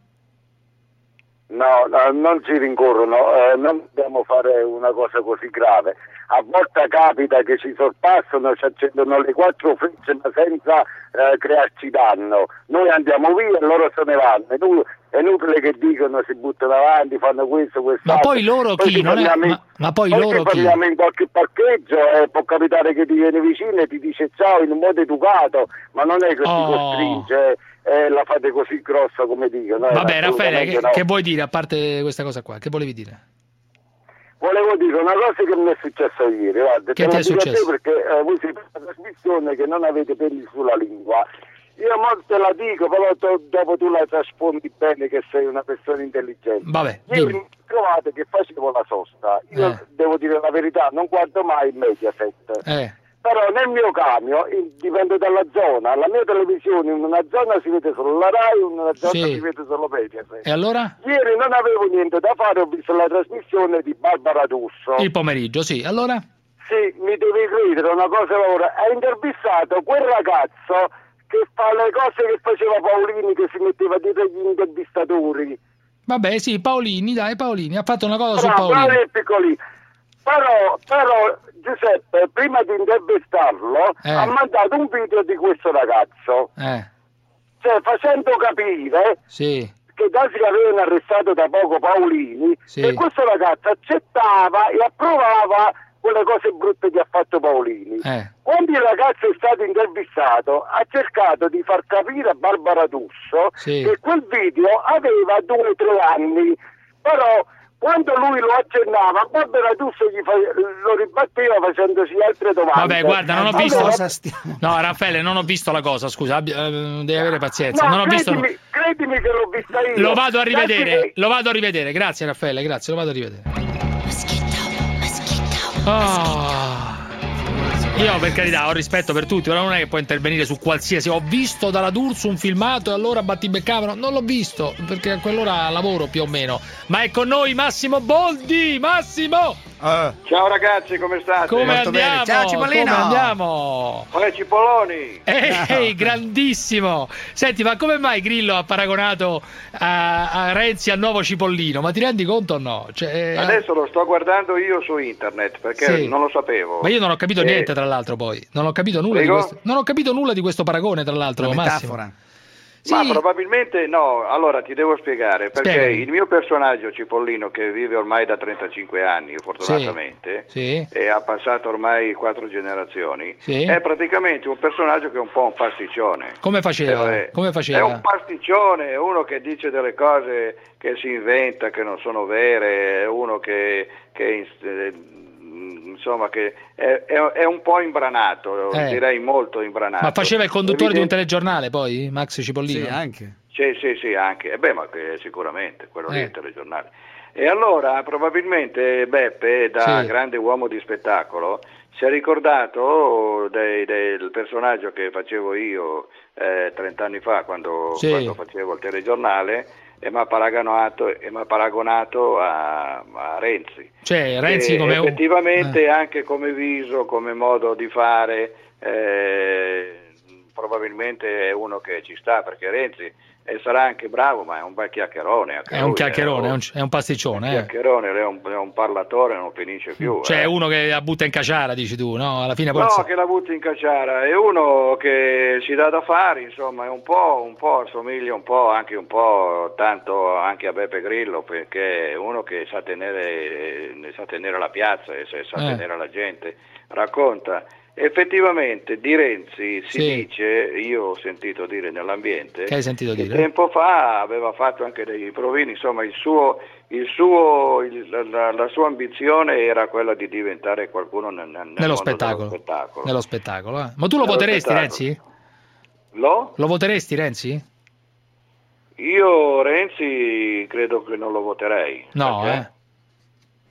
Speaker 22: No, no, non ci rincorrono, eh, non dobbiamo fare una cosa così grave. A volte capita che ci sorpassano, ci accendono le quattro frecce ma senza eh, crearci danno. Noi andiamo via e loro se ne vanno. Nu- È inutile che dicono si buttano avanti, fanno questo, quest'altro.
Speaker 1: Ma poi loro chi?
Speaker 22: ti
Speaker 1: Non è-
Speaker 22: in-
Speaker 1: ma- ma poi
Speaker 22: poi
Speaker 1: loro chi?
Speaker 22: in qualche parcheggio e può capitare che ti viene vicino e ti dice ciao in un modo educato, ma non è che ti
Speaker 1: Oh.
Speaker 22: costringe e la fate così grossa come dicono. eh,
Speaker 1: Vabbè, Raffaele, che,
Speaker 22: no.
Speaker 1: che vuoi dire a parte questa cosa qua? Che volevi dire?
Speaker 22: Volevo dire una cosa che mi è successa ieri, guarda,
Speaker 1: Che
Speaker 22: te
Speaker 1: ti è successo?
Speaker 22: perché eh, voi siete una trasmissione che non avete peli sulla lingua. Io mo te la dico, però to- dopo tu la traspondi bene che sei una persona intelligente.
Speaker 1: Vabbè,
Speaker 22: Ieri mi trovate che facevo la sosta. Io
Speaker 1: Eh.
Speaker 22: devo dire la verità, non guardo mai il Mediaset.
Speaker 1: Eh.
Speaker 22: Però nel mio camion, dipende dalla zona, la mia televisione in una zona si vede solo la RAI, in una zona
Speaker 1: Sì.
Speaker 22: si vede solo Mediaset.
Speaker 1: E allora?
Speaker 22: Ieri non avevo niente da fare, ho visto la trasmissione di Barbara D'Urso.
Speaker 1: Il pomeriggio, sì. Allora?
Speaker 22: Sì, mi devi credere una cosa ora. Ha intervistato quel ragazzo che fa le cose che faceva Paolini, che si metteva dietro agli intervistatori.
Speaker 1: Vabbè, sì, Paolini, dai, Paolini. Ha fatto una cosa su
Speaker 22: Bravo,
Speaker 1: Paolini.
Speaker 22: bravo e piccoli. Però, però, Giuseppe, prima di intervistarlo,
Speaker 1: Eh.
Speaker 22: ha mandato un video di questo ragazzo.
Speaker 1: Eh,
Speaker 22: Cioè, facendo capire
Speaker 1: sì.
Speaker 22: che che avevano arrestato da poco Paolini,
Speaker 1: Sì.
Speaker 22: che questo ragazzo accettava e approvava quelle cose brutte che ha fatto Paolini.
Speaker 1: Eh.
Speaker 22: Quando il ragazzo è stato intervistato ha cercato di far capire a Barbara D'Urso
Speaker 1: Sì.
Speaker 22: che quel video aveva due o tre anni, però quando lui lo accennava Barbara gli fa- lo ribatteva facendosi altre domande.
Speaker 1: Vabbè, guarda, non ho
Speaker 22: Allora-
Speaker 1: visto. No, Raffaele, non ho visto la cosa, scusa, abbi- eh, devi avere pazienza.
Speaker 22: No,
Speaker 1: non ho visto.
Speaker 22: credimi, credimi che l'ho vista io.
Speaker 1: Lo vado a rivedere,
Speaker 22: che-
Speaker 1: lo vado a rivedere. Grazie Raffaele, grazie, lo vado a rivedere. Ah. Io per carità ho rispetto per tutti, però non è che puoi intervenire su qualsiasi. Ho visto dalla D'Urso un filmato e allora battibeccavano. Non l'ho visto, perché a quell'ora lavoro più o meno. Ma è con noi Massimo Boldi! Massimo!
Speaker 23: Ciao ragazzi, come state?
Speaker 1: Come andiamo? Come andiamo?
Speaker 23: Come Cipolloni?
Speaker 1: Ehi, grandissimo! Senti, ma come mai Grillo ha paragonato a, a Renzi al nuovo Cipollino? Ma ti rendi conto o no? Cioè, eh,
Speaker 23: Adesso lo sto guardando io su internet perché
Speaker 1: Sì.
Speaker 23: non lo sapevo.
Speaker 1: Ma io non ho capito
Speaker 23: Eh,
Speaker 1: niente, tra l'altro, poi. Non ho capito nulla, di
Speaker 23: Prego?
Speaker 1: questo, non ho capito nulla di questo paragone, tra l'altro, Massimo.
Speaker 23: Ma probabilmente no, allora ti devo spiegare perché
Speaker 1: Spiegami.
Speaker 23: il mio personaggio Cipollino che vive ormai da 35 anni fortunatamente
Speaker 1: Sì.
Speaker 23: e ha passato ormai quattro generazioni
Speaker 1: Sì.
Speaker 23: è praticamente un personaggio che è un po' un pasticcione.
Speaker 1: Come faceva?
Speaker 23: Eh,
Speaker 1: Come
Speaker 23: È
Speaker 1: faceva?
Speaker 23: un pasticcione, è uno che dice delle cose che si inventa, che non sono vere, è uno che, che, eh, insomma che è, è- è un po' imbranato,
Speaker 1: Eh.
Speaker 23: direi molto imbranato.
Speaker 1: Ma faceva il conduttore di un
Speaker 23: Evidente-
Speaker 1: telegiornale poi, Max Cipollino?
Speaker 23: Sì,
Speaker 7: anche.
Speaker 23: Sì, sì, sì, anche. Eh beh, ma che- sicuramente, quello lì
Speaker 1: Eh.
Speaker 23: è il telegiornale. E allora probabilmente Beppe, da
Speaker 1: Sì.
Speaker 23: grande uomo di spettacolo, si è ricordato dei- del personaggio che facevo io eh, 30 anni fa quando,
Speaker 1: Sì.
Speaker 23: quando facevo il telegiornale e mi ha paragonato, e paragonato a, a Renzi.
Speaker 1: Cioè, Renzi
Speaker 23: E
Speaker 1: come un...
Speaker 23: effettivamente anche come viso, come modo di fare, eh, probabilmente è uno che ci sta perché Renzi sarà anche bravo, ma è un bel chiacchierone.
Speaker 1: È un
Speaker 23: lui,
Speaker 1: chiacchierone, è un, è un pasticcione, eh.
Speaker 23: chiacchierone, è un, è un parlatore, non finisce più.
Speaker 1: Cioè,
Speaker 23: eh.
Speaker 1: uno che la butta in caciara, dici tu, no? Alla fine.
Speaker 23: No, che la butti in cacciara, è uno che si dà da fare, insomma, è un po', un po' assomiglia un po' anche un po' tanto anche a Beppe Grillo, perché è uno che sa tenere, sa tenere la piazza e sa, sa
Speaker 1: Eh.
Speaker 23: tenere la gente, racconta. Effettivamente di Renzi si
Speaker 1: Sì.
Speaker 23: dice, io ho sentito dire nell'ambiente,
Speaker 1: Che hai sentito
Speaker 23: che
Speaker 1: dire?
Speaker 23: tempo fa aveva fatto anche dei provini, insomma il suo, il suo- il- la, la- sua ambizione era quella di diventare qualcuno nel, nel
Speaker 1: Nello spettacolo.
Speaker 23: spettacolo.
Speaker 1: Nello spettacolo, eh. Ma tu lo
Speaker 23: Nello
Speaker 1: voteresti. Renzi?
Speaker 23: Lo?
Speaker 1: Lo voteresti, Renzi?
Speaker 23: Io Renzi credo che non lo voterei.
Speaker 1: No, eh.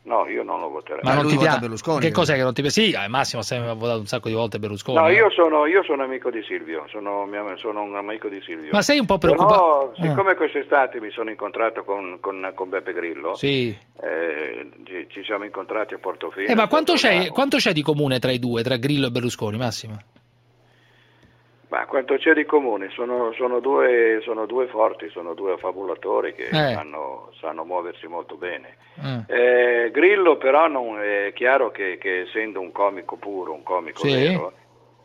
Speaker 23: No, io non lo voterei.
Speaker 1: Ma non
Speaker 7: lui
Speaker 1: ti
Speaker 7: vota
Speaker 1: piace?
Speaker 7: Berlusconi,
Speaker 1: Che
Speaker 7: però.
Speaker 1: cos'è che non ti piace? Sì, massimo sempre votato un sacco di volte Berlusconi.
Speaker 23: No,
Speaker 1: eh.
Speaker 23: io sono, io sono amico di Silvio, sono, sono un amico di Silvio.
Speaker 1: Ma sei un po'
Speaker 23: Però,
Speaker 1: preoccupato?
Speaker 23: siccome quest'estate mi sono incontrato con, con- con Beppe Grillo,
Speaker 1: Sì.
Speaker 23: eh, ci, ci siamo incontrati a Portofino.
Speaker 1: Eh, ma quanto c'è, quanto c'è di comune tra i due, tra Grillo e Berlusconi, Massimo?
Speaker 23: Ma quanto c'è di comune? Sono, sono due, sono due forti, sono due fabulatori che
Speaker 1: Eh.
Speaker 23: sanno, sanno muoversi molto bene.
Speaker 1: Eh.
Speaker 23: Eh, Grillo però non è chiaro che, che essendo un comico puro, un comico
Speaker 1: Sì.
Speaker 23: vero,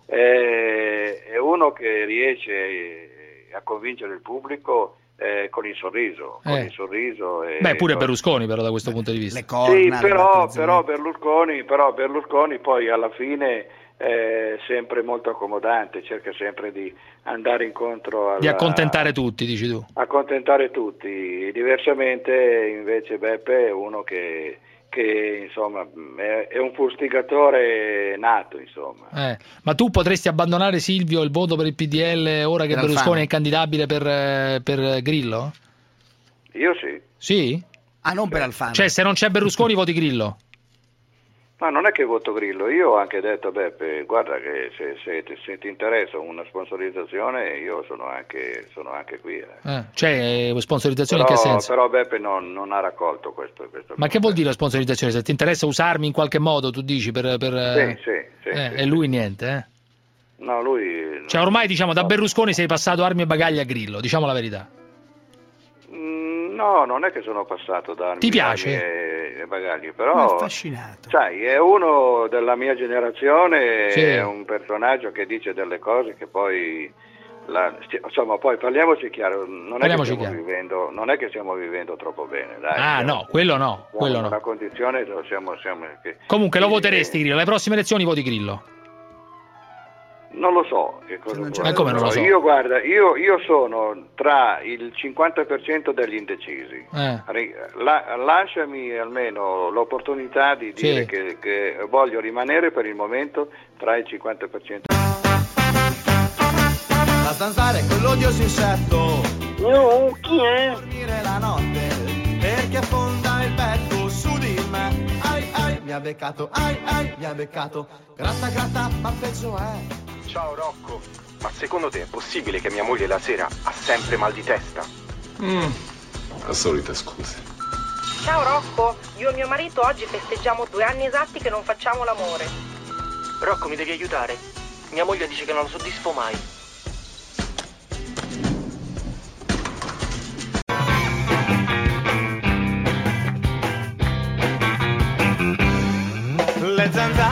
Speaker 23: eh, è uno che riesce eh, a convincere il pubblico eh, con il sorriso, con
Speaker 1: Eh.
Speaker 23: il sorriso e
Speaker 1: Beh, pure
Speaker 23: con-
Speaker 1: Berlusconi però da questo punto di vista.
Speaker 23: sì, però, però Berlusconi, però Berlusconi poi alla fine è sempre molto accomodante, cerca sempre di andare incontro alla,
Speaker 1: Di accontentare tutti, dici tu.
Speaker 23: accontentare tutti. Diversamente invece Beppe è uno che, che, insomma è, è un fustigatore nato, insomma.
Speaker 1: Eh, Ma tu potresti abbandonare Silvio il voto per il PDL ora che Berlusconi
Speaker 23: Alfano.
Speaker 1: è incandidabile per, eh, per Grillo?
Speaker 23: Io sì.
Speaker 1: Sì?
Speaker 7: Ah, non per Alfano.
Speaker 1: Cioè, se non c'è Berlusconi, voti Grillo?
Speaker 23: Ma non è che voto Grillo, io ho anche detto a Beppe, guarda che se, se ti- se ti interessa una sponsorizzazione io sono anche, sono anche qui. eh.
Speaker 1: Eh, C'è sponsorizzazione
Speaker 23: Però,
Speaker 1: in che senso?
Speaker 23: però Beppe non, non ha raccolto questo. questo
Speaker 1: Ma che vuol dire sponsorizzazione? Se ti interessa usarmi in qualche modo, tu dici, per... per eh,
Speaker 23: Sì, sì, sì,
Speaker 1: eh,
Speaker 23: sì,
Speaker 1: e lui niente, eh?
Speaker 23: No, lui...
Speaker 1: Cioè, ormai, diciamo, da Berlusconi sei passato armi e bagagli a Grillo, diciamo la verità.
Speaker 23: Mm, No, non è che sono passato da
Speaker 1: Ti piace?
Speaker 23: bagagli, però
Speaker 7: affascinato.
Speaker 23: sai, è uno della mia generazione,
Speaker 1: Sì.
Speaker 23: è un personaggio che dice delle cose che poi la- insomma, poi parliamoci chiaro, non è, che
Speaker 1: Parliamoci
Speaker 23: stiamo
Speaker 1: chiaro.
Speaker 23: vivendo, non è che stiamo vivendo troppo bene, dai.
Speaker 1: Ah,
Speaker 23: siamo-
Speaker 1: no, quello no, quello
Speaker 23: in
Speaker 1: no.
Speaker 23: una condizione siamo, siamo che-
Speaker 1: Comunque lo voteresti Grillo, alle prossime elezioni voti Grillo.
Speaker 23: Non lo so che cosa
Speaker 1: c'è-
Speaker 23: vuoi.
Speaker 1: Eh, come non lo so?
Speaker 23: Io guarda, io, io sono tra il 50% degli indecisi.
Speaker 1: Eh.
Speaker 23: La- lasciami almeno l'opportunità di
Speaker 1: Sì.
Speaker 23: dire che, che voglio rimanere per il momento tra il 50%.
Speaker 5: La zanzara è quell'odioso insetto
Speaker 3: No, chi è?
Speaker 5: dormire la notte perché affonda il petto su di me. Ai, ai, mi ha beccato, ai ai, mi ha beccato, gratta gratta, ma peggio è.
Speaker 24: Ciao Rocco, ma secondo te è possibile che mia moglie la sera ha sempre mal di testa?
Speaker 10: Mm, la solita scusa.
Speaker 21: Ciao Rocco, io e mio marito oggi festeggiamo due anni esatti che non facciamo l'amore.
Speaker 12: Rocco, mi devi aiutare. Mia moglie dice che non la soddisfo mai.
Speaker 5: Le zanzare.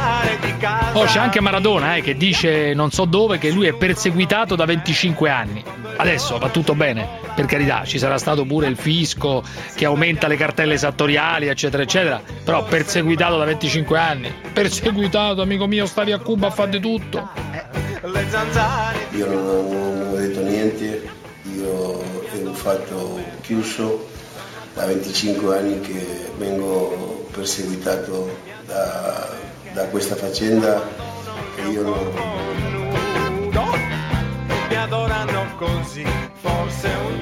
Speaker 1: Oh, c'è anche Maradona eh, che dice non so dove che lui è perseguitato da 25 anni. Adesso va tutto bene, per carità, ci sarà stato pure il fisco che aumenta le cartelle esattoriali, eccetera, eccetera. Però perseguitato da 25 anni. Perseguitato, amico mio, stavi a Cuba a fare di tutto.
Speaker 25: Io non, non ho detto niente, io un fatto chiuso da 25 anni che vengo perseguitato da, da questa faccenda e io non...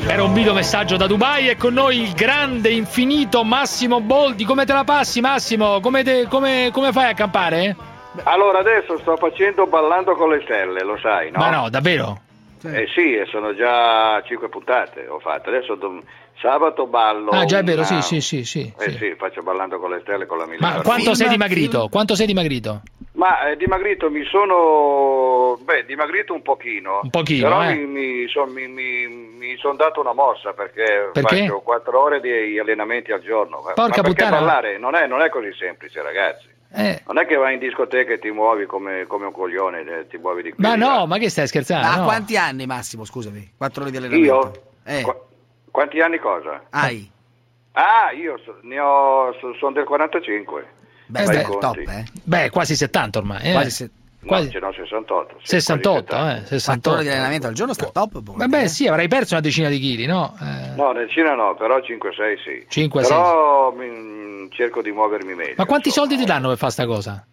Speaker 1: Era un video messaggio da Dubai e con noi il grande, infinito Massimo Boldi. Come te la passi, Massimo? Come, te- come- come fai a campare?
Speaker 23: Allora adesso sto facendo Ballando con le stelle, lo sai, no?
Speaker 1: Ma no, davvero?
Speaker 23: Eh sì, e sono già cinque puntate ho fatto. Adesso dom- sabato ballo.
Speaker 1: Ah, già è vero,
Speaker 23: una-
Speaker 1: sì, sì, sì, sì.
Speaker 23: Eh sì, faccio Ballando con le stelle con la
Speaker 1: Ma
Speaker 23: Milano.
Speaker 1: quanto sei dimagrito? Quanto sei dimagrito?
Speaker 23: Ma eh, dimagrito mi sono... Beh, dimagrito un pochino.
Speaker 1: Un pochino,
Speaker 23: Però
Speaker 1: eh.
Speaker 23: mi, mi, son- mi- mi- mi son dato una mossa perché,
Speaker 1: Perché?
Speaker 23: faccio quattro ore di allenamenti al giorno. Ma-
Speaker 1: Porca
Speaker 23: ma perché
Speaker 1: puttana.
Speaker 23: ballare non è, non è così semplice, ragazzi.
Speaker 1: Eh.
Speaker 23: Non è che vai in discoteca e ti muovi come, come un coglione, eh, ti muovi di qui.
Speaker 1: Ma
Speaker 23: di là.
Speaker 1: no, ma che stai scherzando?
Speaker 7: Ma a
Speaker 1: no.
Speaker 7: quanti anni Massimo, scusami? Quattro ore di allenamento?
Speaker 23: Io?
Speaker 7: Eh.
Speaker 23: Qu- quanti anni cosa?
Speaker 7: Hai?
Speaker 23: Ah, io so- ne ho, sono del 45.
Speaker 7: Beh,
Speaker 23: i
Speaker 7: beh, top, eh.
Speaker 1: Beh, quasi 70 ormai. Eh.
Speaker 7: Quasi
Speaker 23: No, ce n'ho 68. sì,
Speaker 1: 68,
Speaker 23: quasi
Speaker 1: eh,
Speaker 23: 70.
Speaker 1: 68.
Speaker 7: Quattro ore di allenamento al giorno sta top. boh.
Speaker 1: Vabbè, sì, avrai perso una decina di chili, no? Eh,
Speaker 23: No, nel Cina no, però 5-6 sì.
Speaker 1: 5,
Speaker 23: però mi- cerco di muovermi meglio.
Speaker 1: Ma quanti
Speaker 23: insomma.
Speaker 1: soldi ti danno per fare sta cosa?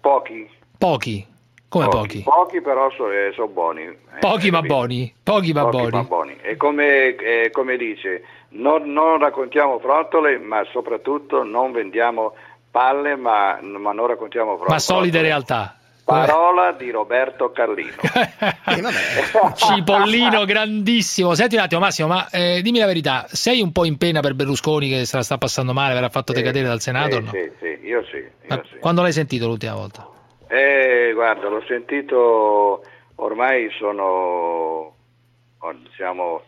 Speaker 23: Pochi.
Speaker 1: Pochi. Come pochi?
Speaker 23: Pochi però sono buoni. eh,
Speaker 1: Pochi ma
Speaker 23: capito?
Speaker 1: buoni. Pochi ma
Speaker 23: Pochi
Speaker 1: buoni.
Speaker 23: ma buoni. E come, eh, come dice, non, non raccontiamo frottole, ma soprattutto non vendiamo palle, ma, ma non raccontiamo frottole.
Speaker 1: Ma solide realtà.
Speaker 23: Parola di Roberto Carlino.
Speaker 1: Cipollino grandissimo. Senti un attimo, Massimo, ma eh, dimmi la verità: sei un po' in pena per Berlusconi che se la sta passando male, verrà fatto decadere dal Senato?
Speaker 23: Sì,
Speaker 1: no?
Speaker 23: sì, sì, io sì. Io sì.
Speaker 1: Quando l'hai sentito l'ultima volta?
Speaker 23: Eh, guarda, l'ho sentito, ormai sono, oh, diciamo,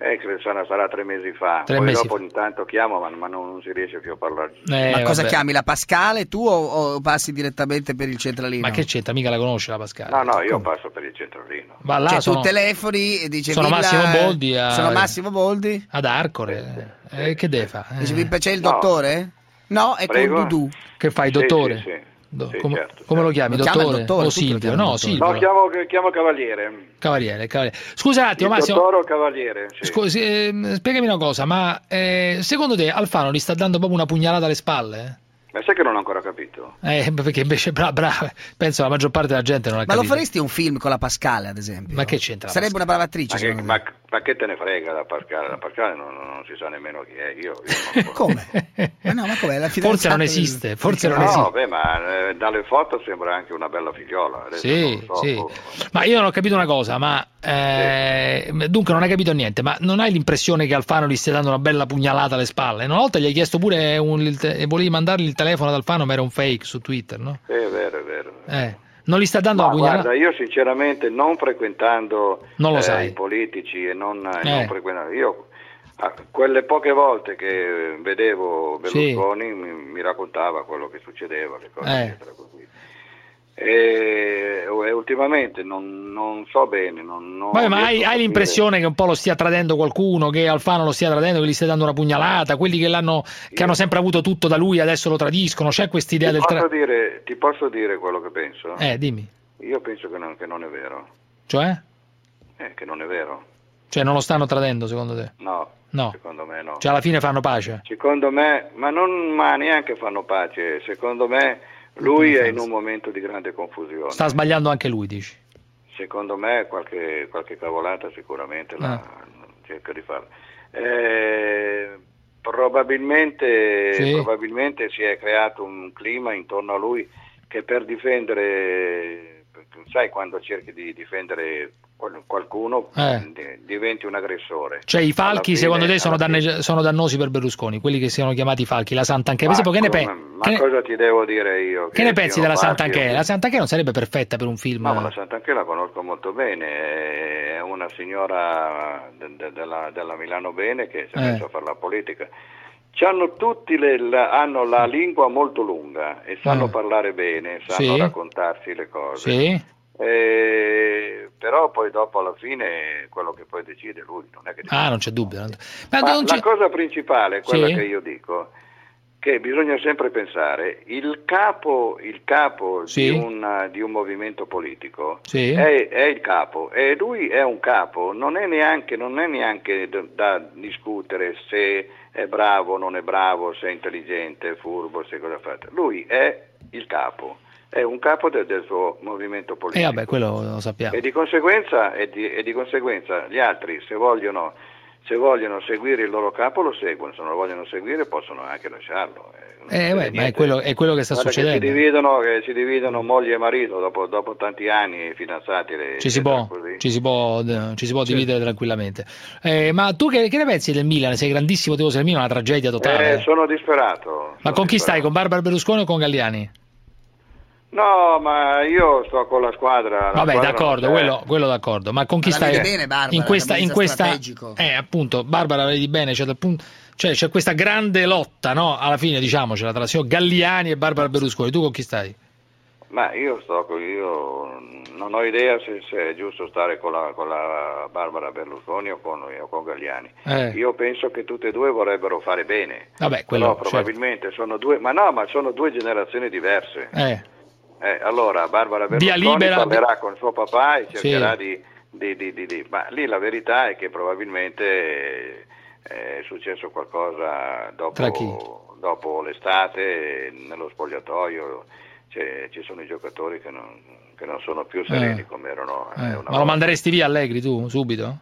Speaker 23: eh, credo sarà, tre mesi fa,
Speaker 1: Tre
Speaker 23: poi
Speaker 1: mesi
Speaker 23: dopo
Speaker 1: fa.
Speaker 23: ogni tanto chiamo ma, ma non, non si riesce più a parlare.
Speaker 1: Eh,
Speaker 7: Ma cosa
Speaker 1: vabbè.
Speaker 7: chiami? La Pascale tu o, o passi direttamente per il centralino?
Speaker 1: Ma che c'entra? Mica la conosce la Pascale.
Speaker 23: No, no, io passo per il centralino.
Speaker 1: Ma là
Speaker 7: Cioè,
Speaker 1: sono,
Speaker 7: tu telefoni e dici
Speaker 1: sono
Speaker 7: Villa-
Speaker 1: Massimo Boldi a-
Speaker 7: Sono Massimo Boldi?
Speaker 1: ad Arcore. Eh, che deve fare?
Speaker 7: Dici,
Speaker 1: Eh,
Speaker 7: c'è il
Speaker 23: No.
Speaker 7: dottore? No, è
Speaker 23: Prego?
Speaker 7: con Dudu.
Speaker 1: Che fai,
Speaker 23: Sì,
Speaker 1: dottore?
Speaker 23: sì, sì.
Speaker 1: Do-
Speaker 23: Sì,
Speaker 1: come,
Speaker 23: certo,
Speaker 1: come lo chiami?
Speaker 7: Lo
Speaker 1: Dottore?
Speaker 7: dottore,
Speaker 1: o
Speaker 7: lo
Speaker 1: Silvio? No,
Speaker 7: dottore.
Speaker 1: Silvio.
Speaker 23: No, chiamo, chiamo Cavaliere.
Speaker 1: Cavaliere, Cavaliere. Scusa un attimo,
Speaker 23: il
Speaker 1: Massimo.
Speaker 23: dottore o Cavaliere, sì.
Speaker 1: Scusi, ehm, spiegami una cosa, ma eh, secondo te Alfano gli sta dando proprio una pugnalata alle spalle?
Speaker 23: Ma sai che non ho ancora capito?
Speaker 1: Eh, perché invece, bra- brava, penso la maggior parte della gente non ha
Speaker 7: Ma lo
Speaker 1: capito.
Speaker 7: faresti un film con la Pascale, ad esempio?
Speaker 1: Ma che c'entra?
Speaker 7: Sarebbe una brava attrice,
Speaker 23: Ma che, ma- ma che te ne frega la Pascale? La Pascale non, non- non si sa nemmeno chi è. Io, io non
Speaker 7: Come? Ma no, ma com'è? La
Speaker 1: Forse non esiste, forse non
Speaker 23: No,
Speaker 1: esiste.
Speaker 23: beh, ma eh, dalle foto sembra anche una bella figliola. Adesso
Speaker 1: Sì,
Speaker 23: so,
Speaker 1: sì.
Speaker 23: boh.
Speaker 1: Ma io non ho capito una cosa, ma eh, dunque non hai capito niente, ma non hai l'impressione che Alfano gli stia dando una bella pugnalata alle spalle? Una volta gli hai chiesto pure un, il te- volevi mandargli il telefono ad Alfano, ma era un fake su Twitter, no?
Speaker 23: Sì, è vero, è vero.
Speaker 1: Eh, non gli sta dando
Speaker 23: Ma
Speaker 1: una pugnalata?
Speaker 23: guarda, io sinceramente non frequentando
Speaker 1: Non lo
Speaker 23: eh,
Speaker 1: sai.
Speaker 23: i politici e non,
Speaker 1: Eh.
Speaker 23: non frequentando, io a quelle poche volte che vedevo Berlusconi mi, mi raccontava quello che succedeva, le cose,
Speaker 1: Eh.
Speaker 23: eccetera. E, e ultimamente non, non so bene, non, non
Speaker 1: Vabbè, ma hai, hai l'impressione che un po' lo stia tradendo qualcuno, che Alfano lo stia tradendo, che gli stia dando una pugnalata, quelli che, l'hanno, che hanno sempre avuto tutto da lui adesso lo tradiscono? C'è quest'idea
Speaker 23: Ti
Speaker 1: del tra...
Speaker 23: dire, ti posso dire quello che penso?
Speaker 1: Eh, dimmi.
Speaker 23: Io penso che non, che non è vero,
Speaker 1: Cioè?
Speaker 23: eh, che non è vero.
Speaker 1: Cioè non lo stanno tradendo secondo te?
Speaker 23: No,
Speaker 1: No.
Speaker 23: secondo me no.
Speaker 1: Cioè alla fine fanno pace?
Speaker 23: Secondo me, ma non ma neanche fanno pace, secondo me lui è in un momento di grande confusione.
Speaker 1: Sta sbagliando anche lui, dici?
Speaker 23: Secondo me qualche, qualche cavolata sicuramente la,
Speaker 1: Ah.
Speaker 23: cerca di farla. Eh, Probabilmente,
Speaker 1: Sì.
Speaker 23: probabilmente si è creato un clima intorno a lui che per difendere, sai quando cerchi di difendere qual- qualcuno
Speaker 1: Eh.
Speaker 23: di- diventi un aggressore.
Speaker 1: Cioè i falchi
Speaker 23: fine-
Speaker 1: secondo te sono, danne- sono dannosi per Berlusconi, quelli che siano chiamati falchi, la Sant'Anché. Per
Speaker 23: Ma
Speaker 1: esempio, che ne, pe-
Speaker 23: come- ma
Speaker 1: che ne-
Speaker 23: cosa ti devo dire io?
Speaker 1: che ne pensi della Sant'Anché?
Speaker 23: o-
Speaker 1: La Sant'Anché non sarebbe perfetta per un film.
Speaker 23: No, ma la Sant'Anché la conosco molto bene, è una signora de- de- della, della Milano Bene che si è
Speaker 1: Eh.
Speaker 23: messa a fare la politica. C'hanno tutti le- la, hanno la lingua molto lunga e sanno
Speaker 1: Eh.
Speaker 23: parlare bene, sanno
Speaker 1: Sì.
Speaker 23: raccontarsi le cose.
Speaker 1: Sì.
Speaker 23: Eh, però poi dopo alla fine quello che poi decide lui non è che
Speaker 1: Ah, non c'è dubbio. Ma
Speaker 23: ma
Speaker 1: non
Speaker 23: la
Speaker 1: c'è-
Speaker 23: cosa principale, quella
Speaker 1: Sì.
Speaker 23: che io dico, che bisogna sempre pensare, il capo, il capo
Speaker 1: Sì.
Speaker 23: di, un, di un movimento politico
Speaker 1: Sì.
Speaker 23: è, è il capo e lui è un capo, non è neanche, non è neanche da discutere se è bravo non è bravo, se è intelligente, furbo, se cosa fa. Lui è il capo, è un capo del, del suo movimento
Speaker 1: Eh,
Speaker 23: politico.
Speaker 1: vabbè, quello lo sappiamo.
Speaker 23: E di conseguenza, e di, e di conseguenza gli altri, se vogliono, se vogliono seguire il loro capo, lo seguono, se non lo vogliono seguire possono anche lasciarlo. eh,
Speaker 1: Eh, beh, ma è quello, è quello che sta
Speaker 23: Guarda
Speaker 1: succedendo.
Speaker 23: Che si, dividono, che si dividono moglie e marito dopo, dopo tanti anni fidanzati. le-
Speaker 1: Ci si, può, ci si può, ci si può dividere tranquillamente. Eh, ma tu che, che ne pensi del Milan? Sei grandissimo tifoso del Milan, una tragedia totale.
Speaker 23: Eh, sono disperato.
Speaker 1: ma con chi stai? Con Barbara Berlusconi o con Galliani?
Speaker 23: No, ma io sto con la squadra. la
Speaker 1: Vabbè,
Speaker 23: squadra
Speaker 1: d'accordo, quello, quello d'accordo. Ma con chi
Speaker 7: Ma la
Speaker 1: stai?
Speaker 7: bene, Barbara,
Speaker 1: in questa, in questa
Speaker 7: strategico.
Speaker 1: eh, appunto, Barbara la vedi bene, cioè, dal punto- cioè, c'è questa grande lotta, no? Alla fine, diciamocela, tra signor Galliani e Barbara Berlusconi. Tu con chi stai?
Speaker 23: Ma io sto con, io non ho idea se, se è giusto stare con la, con la Barbara Berlusconi o con, o con Galliani.
Speaker 1: Eh.
Speaker 23: Io penso che tutte e due vorrebbero fare bene.
Speaker 1: Vabbè, quello,
Speaker 23: Però probabilmente sono due, ma no, ma sono due generazioni diverse.
Speaker 1: Eh.
Speaker 23: Eh, allora Barbara Berlusconi parlerà con suo papà e cercherà
Speaker 1: Sì.
Speaker 23: di, di- di- di- di- Ma lì la verità è che probabilmente eh, è successo qualcosa dopo, dopo l'estate, nello spogliatoio, c'è- ci sono i giocatori che non, che non sono più sereni
Speaker 1: Eh.
Speaker 23: come erano. eh,
Speaker 1: Eh, ma lo
Speaker 23: volta.
Speaker 1: manderesti via Allegri tu, subito?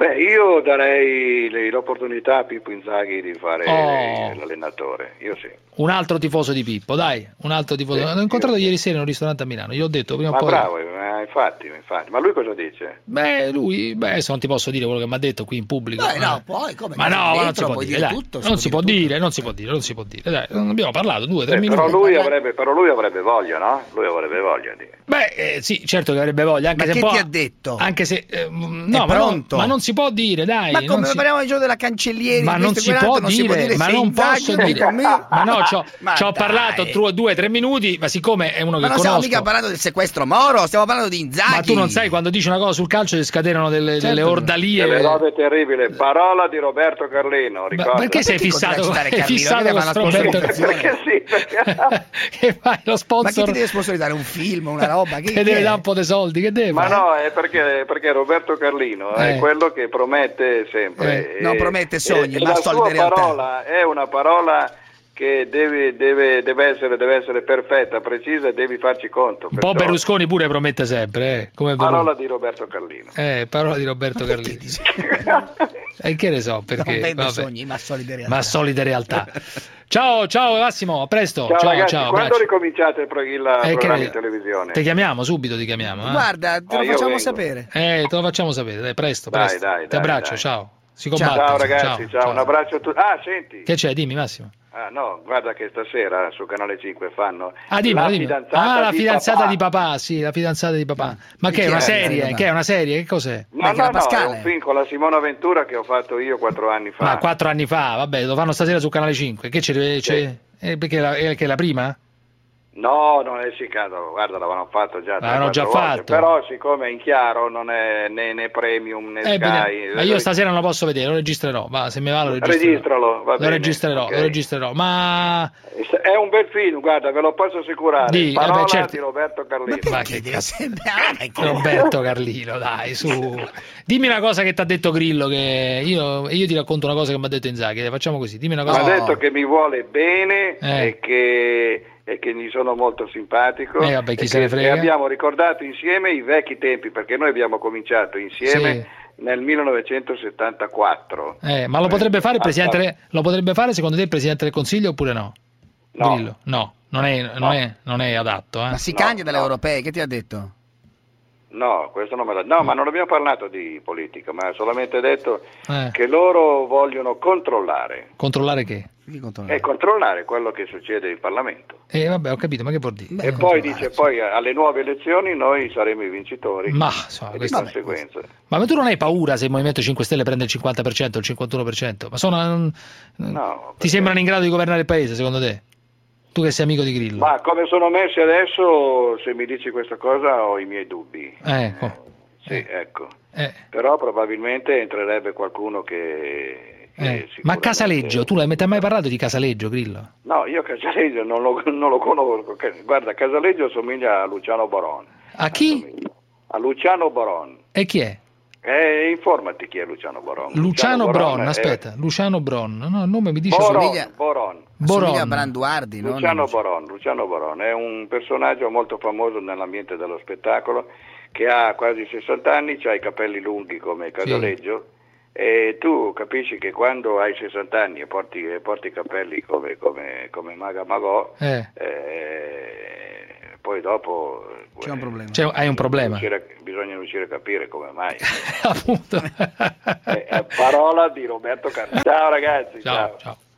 Speaker 23: Beh, io darei le- l'opportunità a Pippo Inzaghi di fare
Speaker 1: Oh.
Speaker 23: l'allenatore, io sì.
Speaker 1: Un altro tifoso di Pippo, dai, un altro tifoso. L'ho incontrato ieri sera in un ristorante a Milano. Gli ho detto prima o
Speaker 23: Ma
Speaker 1: poi.
Speaker 23: bravo, eh, infatti, infatti. Ma lui cosa dice?
Speaker 1: Beh, lui, beh, adesso non ti posso dire quello che mi ha detto qui in pubblico.
Speaker 7: Beh, no, poi come?
Speaker 1: Ma no, ma non si
Speaker 7: Dentro
Speaker 1: può dire,
Speaker 7: dire tutto, si
Speaker 1: non
Speaker 7: può
Speaker 1: si può dire, non si può dire, non si può dire. Dai, non abbiamo parlato due, tre
Speaker 23: Eh,
Speaker 1: minuti.
Speaker 23: però, lui avrebbe, però lui avrebbe voglia, no? Lui avrebbe voglia di...
Speaker 1: Beh, eh, sì, certo che avrebbe voglia, anche
Speaker 7: Ma
Speaker 1: se po'-
Speaker 7: ti ha detto?
Speaker 1: Anche se eh, mm,
Speaker 7: È
Speaker 1: no, ma, non,
Speaker 7: pronto?
Speaker 1: ma non si può dire, dai,
Speaker 7: Ma
Speaker 1: non
Speaker 7: come
Speaker 1: si-
Speaker 7: parliamo del giorno della cancellieri?
Speaker 1: ma
Speaker 7: di
Speaker 1: non si, può
Speaker 7: non
Speaker 1: dire,
Speaker 7: si può dire
Speaker 1: ma non posso dire.
Speaker 7: con.
Speaker 1: Ma no, ci ho,
Speaker 7: Ma
Speaker 1: ci ho parlato tru- due, tre minuti, ma siccome è uno
Speaker 7: Ma
Speaker 1: che
Speaker 7: non stiamo
Speaker 1: conosco.
Speaker 7: mica parlando del sequestro Moro, stiamo parlando di Inzaghi.
Speaker 1: Ma tu non sai quando dici una cosa sul calcio ti scatenano delle,
Speaker 7: Certo
Speaker 1: delle ordalie.
Speaker 23: Delle robe terribili. Parola di Roberto Carlino,
Speaker 1: Ma
Speaker 23: ricorda.
Speaker 1: perché sei fissato,
Speaker 7: Carlino?
Speaker 1: fissato con Roberto
Speaker 7: sponsorizzazione.
Speaker 23: Perché sì, perché...
Speaker 1: che fai lo
Speaker 7: Ma chi
Speaker 1: sponsor
Speaker 7: ti deve sponsorizzare? Un film, una roba? Che,
Speaker 1: che deve dare un po' di soldi che deve
Speaker 23: Ma no, è perché, perché Roberto Carlino
Speaker 1: Eh.
Speaker 23: è quello che promette sempre.
Speaker 7: Eh, no,
Speaker 23: E-
Speaker 7: promette sogni,
Speaker 23: e
Speaker 7: ma
Speaker 23: la
Speaker 7: solide
Speaker 23: sua
Speaker 7: realtà.
Speaker 23: parola è una parola che deve, deve- deve essere, deve essere perfetta, precisa e devi farci conto.
Speaker 1: Un po' Berlusconi pure promette sempre, eh, come
Speaker 23: Parola di Roberto Carlino.
Speaker 1: Eh, parola di Roberto Carlini. E che ne so perché.
Speaker 7: non sogni, ma solide realtà.
Speaker 1: Ma solide realtà. ciao, ciao Massimo, a presto.
Speaker 23: Ciao,
Speaker 1: ciao,
Speaker 23: ragazzi,
Speaker 1: ciao.
Speaker 23: quando
Speaker 1: abbraccio.
Speaker 23: ricominciate il, pro- il
Speaker 1: Eh,
Speaker 23: programma in televisione?
Speaker 1: Ti chiamiamo subito, ti chiamiamo. eh.
Speaker 7: Guarda, te
Speaker 23: Ah,
Speaker 7: lo facciamo
Speaker 23: vengo.
Speaker 7: sapere.
Speaker 1: Eh, te lo facciamo sapere, dai, presto,
Speaker 23: Dai,
Speaker 1: presto.
Speaker 23: dai,
Speaker 1: Ti
Speaker 23: dai,
Speaker 1: abbraccio,
Speaker 23: dai.
Speaker 1: ciao. Si
Speaker 23: Ciao,
Speaker 1: combatte.
Speaker 23: ragazzi, ciao, un abbraccio a tutti. Ah, senti.
Speaker 1: Che c'è? Dimmi Massimo.
Speaker 23: Ah, no, guarda che stasera su Canale 5 fanno
Speaker 1: Ah, dimmi,
Speaker 23: la
Speaker 1: dimmi.
Speaker 23: fidanzata
Speaker 1: Ah, la
Speaker 23: di
Speaker 1: fidanzata
Speaker 23: papà.
Speaker 1: di papà, sì, la fidanzata di papà. Ma
Speaker 7: Di
Speaker 1: che è una
Speaker 7: è
Speaker 1: serie? Che è una serie? Che cos'è?
Speaker 23: No,
Speaker 7: Perché
Speaker 23: no, no, è
Speaker 7: Pascale?
Speaker 23: un film con la Simona Ventura che ho fatto io quattro anni fa.
Speaker 1: Ma quattro anni fa, vabbè, lo fanno stasera su Canale 5. Che c'è? c'è- eh, perché la, è, che è la prima?
Speaker 23: No, non è ciccato, guarda, l'avevano fatto già.
Speaker 1: L'avevano già
Speaker 23: volte,
Speaker 1: fatto.
Speaker 23: Però siccome è in chiaro non è né, né premium né
Speaker 1: Eh,
Speaker 23: Sky.
Speaker 1: beh, ma io stasera non lo posso vedere, lo registrerò. Va, se mi va lo registrerò.
Speaker 23: Registralo, va
Speaker 1: lo registrerò,
Speaker 23: ok.
Speaker 1: lo registrerò. Ma
Speaker 23: È un bel film, guarda, ve lo posso assicurare.
Speaker 1: Di-
Speaker 23: Parola
Speaker 1: vabbè, certo.
Speaker 23: di Roberto Carlino.
Speaker 1: Ma che cazzo? Roberto Carlino, dai, su. Dimmi una cosa che ti ha detto Grillo, che io, io ti racconto una cosa che mi ha detto Inzaghi. Facciamo così, dimmi una
Speaker 23: Mi
Speaker 1: cosa.
Speaker 23: ha detto che mi vuole bene
Speaker 1: Eh.
Speaker 23: e, che, e che gli sono molto simpatico.
Speaker 1: Eh, vabbè, chi
Speaker 23: e
Speaker 1: se ne
Speaker 23: che-
Speaker 1: frega.
Speaker 23: e abbiamo ricordato insieme i vecchi tempi, perché noi abbiamo cominciato insieme nel 1974.
Speaker 1: Eh, ma lo potrebbe fare il
Speaker 23: Ah, no.
Speaker 1: lo potrebbe fare secondo te il presidente del Consiglio oppure no?
Speaker 23: No.
Speaker 1: Grillo? No, non è, non è- non è adatto. Eh.
Speaker 7: Ma si candida alle europee, che ti ha detto?
Speaker 23: No, questo non me la... No, ma non abbiamo parlato di politica, ma ha solamente detto
Speaker 1: Eh,
Speaker 23: che loro vogliono controllare.
Speaker 1: Controllare che?
Speaker 23: E controllare quello che succede in Parlamento.
Speaker 1: Eh, vabbè, ho capito, ma che vuol dire?
Speaker 23: e poi dice, poi alle nuove elezioni noi saremo i vincitori.
Speaker 1: Ma, insomma,
Speaker 23: e di conseguenza.
Speaker 1: Ma, ma tu non hai paura se il Movimento 5 Stelle prende il 50% o il 51%? Ma sono,
Speaker 23: No,
Speaker 1: ti sembrano in grado di governare il paese, secondo te? Tu che sei amico di Grillo.
Speaker 23: Ma come sono messi adesso, se mi dici questa cosa ho i miei dubbi.
Speaker 1: Ecco.
Speaker 23: Sì, ecco.
Speaker 1: Eh.
Speaker 23: Però probabilmente entrerebbe qualcuno che... che
Speaker 1: Eh,
Speaker 23: sicuramente-
Speaker 1: Ma Casaleggio, tu l'hai mai parlato di Casaleggio, Grillo?
Speaker 23: No, io Casaleggio non lo, non lo conosco. Guarda, Casaleggio somiglia a Luciano Boron.
Speaker 1: A chi?
Speaker 23: A Luciano Boron.
Speaker 1: E chi è?
Speaker 23: Eh, informati chi è Luciano Boron.
Speaker 1: Luciano Bron,
Speaker 23: è-
Speaker 1: aspetta, Luciano Bron, no, il nome mi dice
Speaker 23: Boron,
Speaker 1: solo-
Speaker 23: Boron.
Speaker 1: Boron.
Speaker 7: Somiglia a Branduardi, no?
Speaker 23: Luciano Boron, Luciano Boron è un personaggio molto famoso nell'ambiente dello spettacolo che ha quasi 60 anni, ha i capelli lunghi come Casaleggio e tu capisci che quando hai 60 anni e porti, e porti i capelli come, come, come Maga Magò,
Speaker 1: Eh,
Speaker 23: eh, poi dopo
Speaker 7: C'è un problema.
Speaker 1: cioè, hai un problema.
Speaker 23: riuscire- bisogna riuscire a capire come mai.
Speaker 1: Appunto.
Speaker 23: È parola di Roberto Carnelli. Ciao ragazzi,
Speaker 1: Ciao, ciao.
Speaker 26: C'est